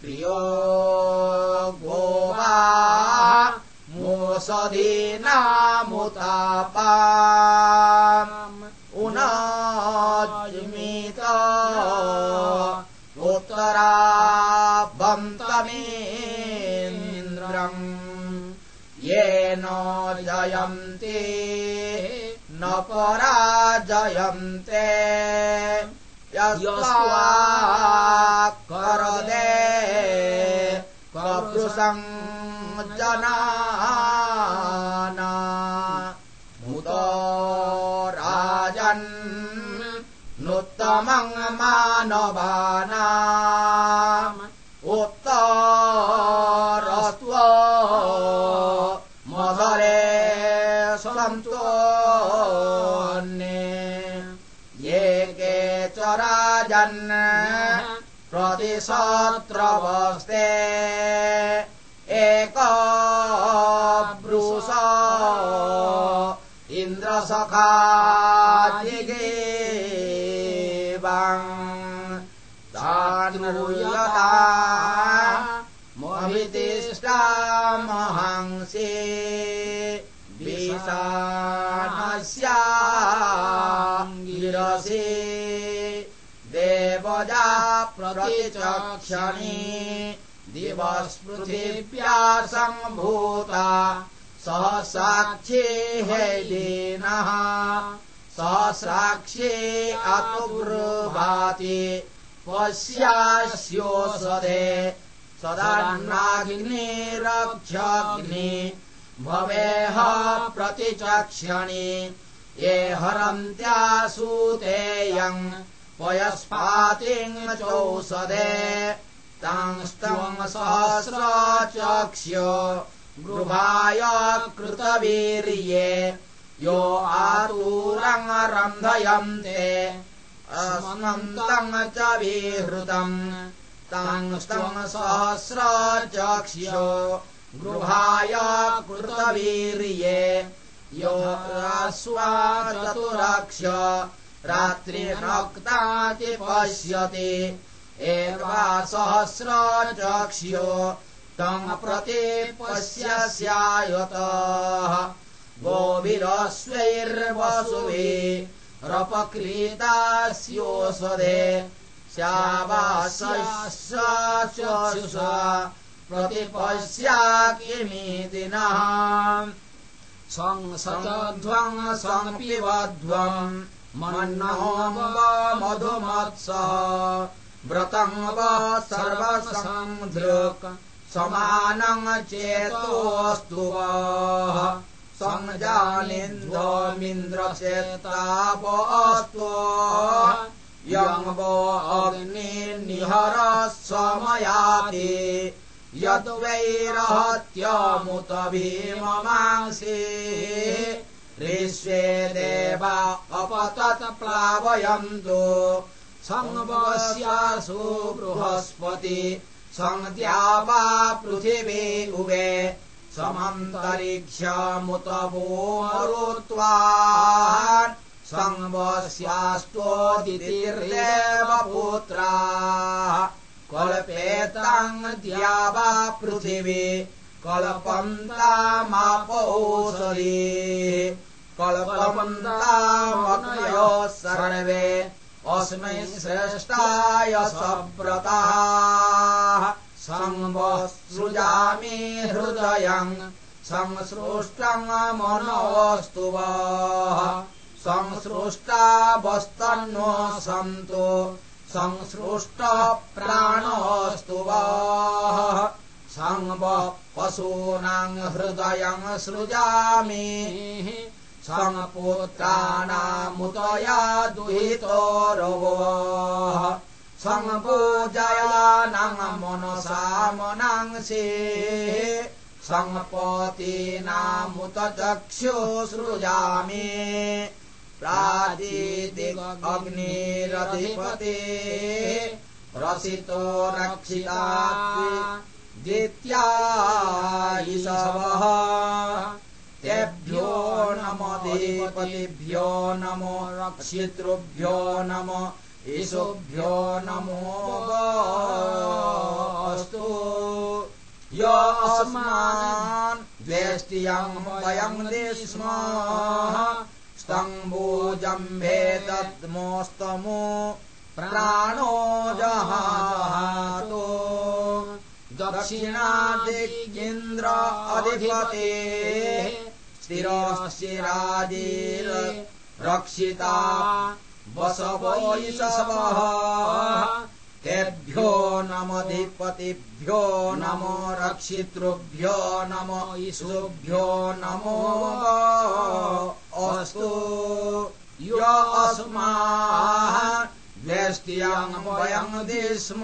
प्रियो गोवा मोसधीनामुतापा उनाजिमीत उत्तराबन्तमेन्द्रम् येन जयन्ति न पराजयन्ते यस्वा करदे कपृशम् जनाना। मुद राजन् नूत्तमम् मानवाना राजन् प्रतिशत्रवस्ते एक ब्रूष इन्द्रसखाजिगेवान्ूयता मोहितिष्टामहंसि विशानस्याङ्गिरसि देवजा प्रतिचक्षणी। दिवस्पृथिव्या सम्भूता स साक्षी हैलीनः स साक्षी अतुब्रुभाति पश्यास्योषधे सदाग्निरक्षग्नि भवेह प्रतिचक्षणि। ये हरन्त्यासूतेयम् पयस्पातिम् चौषधे तांस्तम् सहस्रचक्ष्य। गृहाय कृतवीर्ये। यो आतूरङ्गरन्धयन्ते अस्मन्तम् च विहृतम् तांस्तम् सहस्रचक्ष्य। गृहाय कृतवीर्ये। यो स्वाचतुरक्ष्य रात्रिनक्ताति पश्यति एवा सहस्र चक्ष्यो तम् प्रति पश्यस्यायतः गोभिरस्वैर्वसुभिरपक्रीतास्योषधे स्यावासुषा प्रतिपश्या किमीति नः संसध्वम् संपिबध्वम् मधुमत्स व्रतम् वा सर्वसंधृक् समानम् चेतोऽस्तु वः। संजानिन्द्रमिन्द्रचेतावस्तु यम् वो। अग्निर्निहर समयाति यद्वैरहत्यमुत भीममांसि ऋष्वे देवा अपतत् प्लावयन्तु। संवस्यासु बृहस्पति सङ्ध्या वा पृथिवी उभे समन्तरिक्षमुत वोरुत्वा संवस्यास्तोदितिर्देव पुत्रा। कल्पेताङ् द्या वा पृथिवी कल्पन्तामापौषधी कल्पन्तामग्नयो सर्वे। अस्मै श्रेष्ठाय सव्रताः संवसृजामि हृदयम् संसृष्टम् मनोऽस्तु वः। संसृष्टा वस्तन्नो सन्तु। संसृष्ट प्राणोऽस्तु वः। संव पशूनाम् हृदयम् सृजामि संपुत्राणामुतया दुहितो रवः। संपूजयानाम् मनसा मनांसि। संपतीनामुत चक्षु सृजामि। प्रादिदिग्निरधिपते रसितो रक्षिता द्वित्या ईशवः तेभ्यो नमोधिपतिभ्यो नमो रक्षितृभ्यो नम ईशुभ्यो नमो अस्तु य अस्मान् द्वेष्टियम् वयम् स्म स्तम्बोजम्भे दद्मोस्तमो प्राणो जहातो। दक्षिणादिगेन्द्र अधिपते स्थिरशिराजिर् रक्षिता वसवैषवः तेभ्यो नमधिपतिभ्यो नमो रक्षितृभ्यो नमो ईशुभ्यो नमो अस्तु। य दिस्म।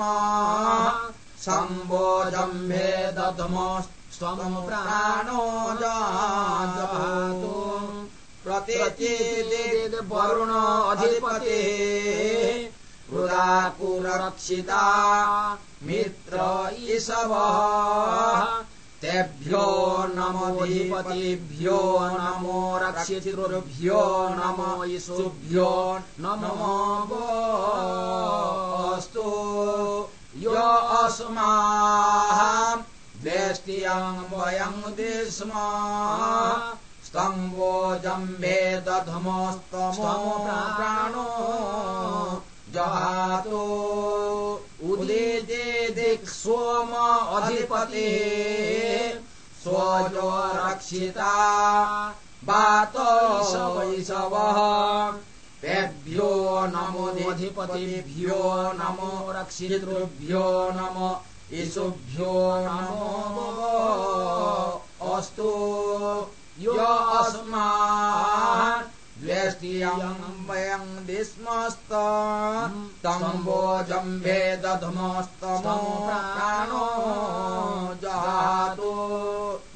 सम्बोजम्भे दध्मस्त्वम् प्राणो जातु प्रतिचिदिद् वरुण अधिपतिः। पुराकुरक्षिता मित्र ईशवः तेभ्यो नमोधिपतिभ्यो नमो नमो ईशुभ्यो नमो अस्तु य अस्माः द्वेष्टियम् वयम् दिस्म। स्तम्बो जम्भे दध्मस्तमो प्राणो जहातो। सोम अधिपते। स्वजो रक्षिता वातो तेभ्यो नमोधिपतिभ्यो नमो रक्षितृभ्यो नम ईशुभ्यो नमो अस्तु। य अस्मान् द्वेष्टियम् वयम् दिस्मस्त तम्बोजम्भे दध्मस्तमो प्राणो जातु।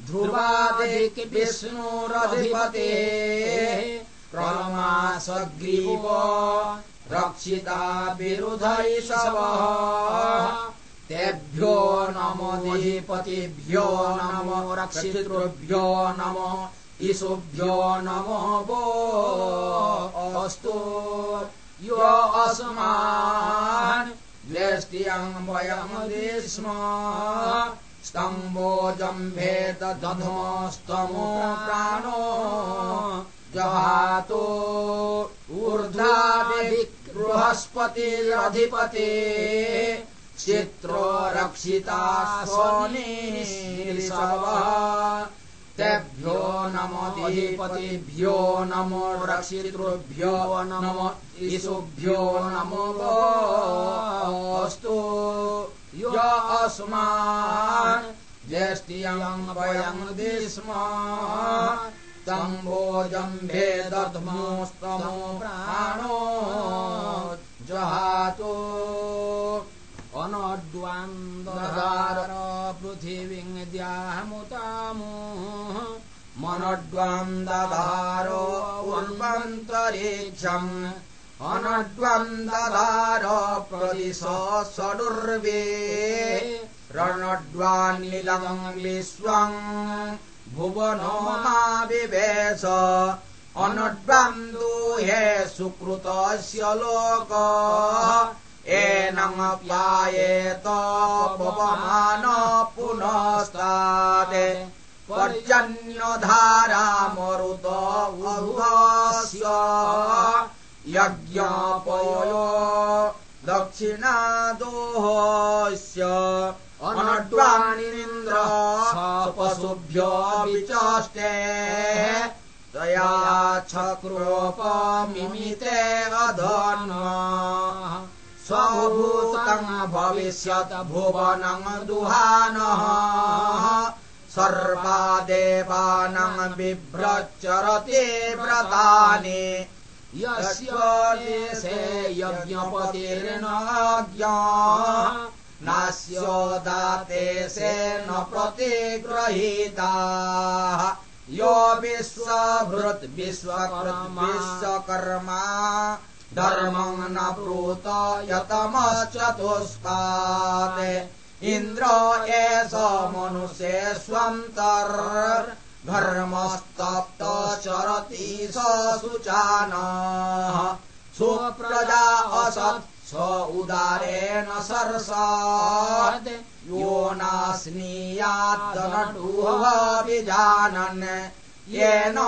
ध्रुवादिक् विष्णुरधिपते क्रमासग्रीव रक्षिता विरुधैषवः तेभ्यो नमोधिपतिभ्यो नमो रक्षितृभ्यो नमो ईशुभ्यो नमो वो अस्तु। यो अस्मान् ज्येष्ठियम् वयमदि स्म स्तम्भोजम्भेत दधमस्तमो प्राणो। जहातो ऊर्ध्वादि बृहस्पतिरधिपते चित्रो रक्षिता स्वनिषव तेभ्यो नमोधिपतिभ्यो नमो रक्षितृभ्यो नम ईशुभ्यो नमो अस्तु य अस्मान् ज्येष्ठियम् वयम् स्म तम्बोजम्भे दध्मोस्तमो प्राणो जहातो अनड्वान्दधार पृथिवीद्यामुतामो मनड्वान्दधारो उन्वन्तरिक्षम् अनड्वान्दधार प्रदिश षडुर्वे रणड्वान्निलम् विश्वम् भुवनो माविवेश अनुद्वन्द्वे सुकृतस्य लोक एनमप्यायेत पवमान पुनस्तात् पर्जन्यधारा मरुत उर्वस्य यज्ञपयो दक्षिणादोहस्य अनड्वाणीन्द्र पशुभ्यो विचाष्टे। तया छक्रोपमिमिते अधन् स्वभूतम् भविष्यत् भुवनम् दुहानः। सर्वा देवानम् बिभ्रच्चरति व्रतानि। यस्य देशे यज्ञपतिर्नाज्ञा नास्यो दाते सेन प्रतिगृहीता यो विश्वभृत् विश्वकृत् विश्वकर्मा धर्मम् न प्रूत यतमश्चतुष्पात् इन्द्र एष मनुष्ये स्वन्तर् धर्मस्तप्त चरति स शुचानः सुप्रजा असत् स उदारेण सर्षात् यो नास्नीयात्तनटुहविजानन् येन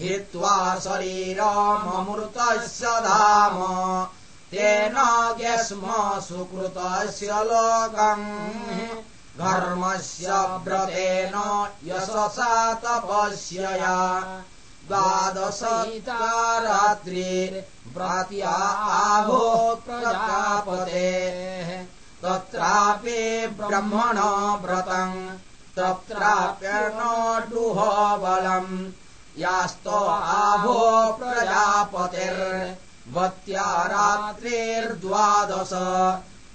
देवास्वरारुरुहुर्हित्वा शरीरममृतस्य धाम। तेन ग्यस्म सुकृतस्य लोकम्। धर्मस्य व्रतेन यशसा तपस्यया। रात्रिर्व्रात्या आहो प्रजापतेः। तत्रापि ब्रह्मण व्रतम् तत्राप्यनडुह बलम् यास्त आहो प्रजापतिर्वत्या रात्रिर्द्वादश।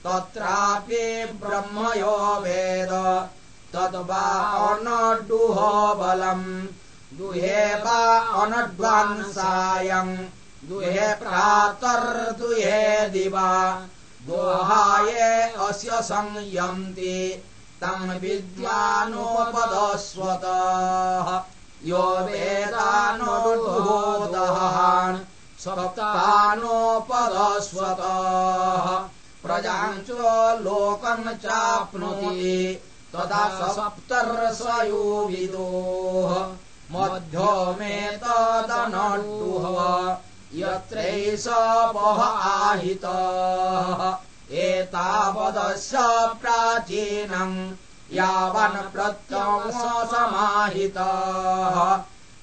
तत्रापि ब्रह्मयो वेद। तद्वा अनडुह बलम्। दुहे वा अनड्वान्सायम् दुहे प्रातर्दुहे दिवा। दोहाये अस्य संयन्ति। तम् विद्वानोपदस्वतः यो वेदानोदहान् सप्तानोपदस्वतः। प्रजाम् च लोकम् चाप्नोति तदा सप्तर्षयोविदोः। मध्यो मे तदनडुह यत्रैष वह आहितः। एतावदस्य प्राचीनम् यावन्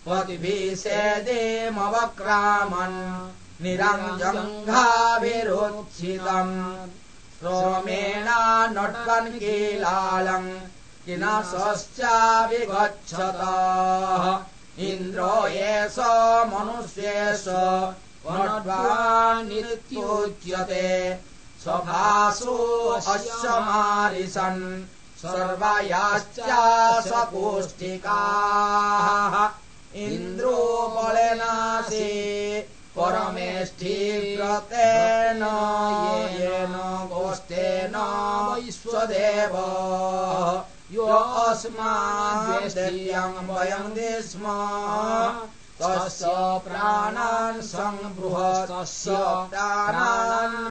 पतिभिषेदेमवक्रामन् निरञ्जङ्घाभिरुच्छितम् श्रोमेणा नट्वन् कीलालम् किनश्चाविगच्छतः इन्द्रो एष मनुष्येष नित्योच्यते स्वभासो अस्य मारिषन् सर्वयाश्चासकोष्ठिकाः इन्द्रो बलेनासि परमेष्ठीव्रतेन येन गोष्ठेन वैश्वदेव। यो अस्माद्वेष्ट्यम् वयम् स्म तस्य प्राणान् संबृहतस्य प्राणान्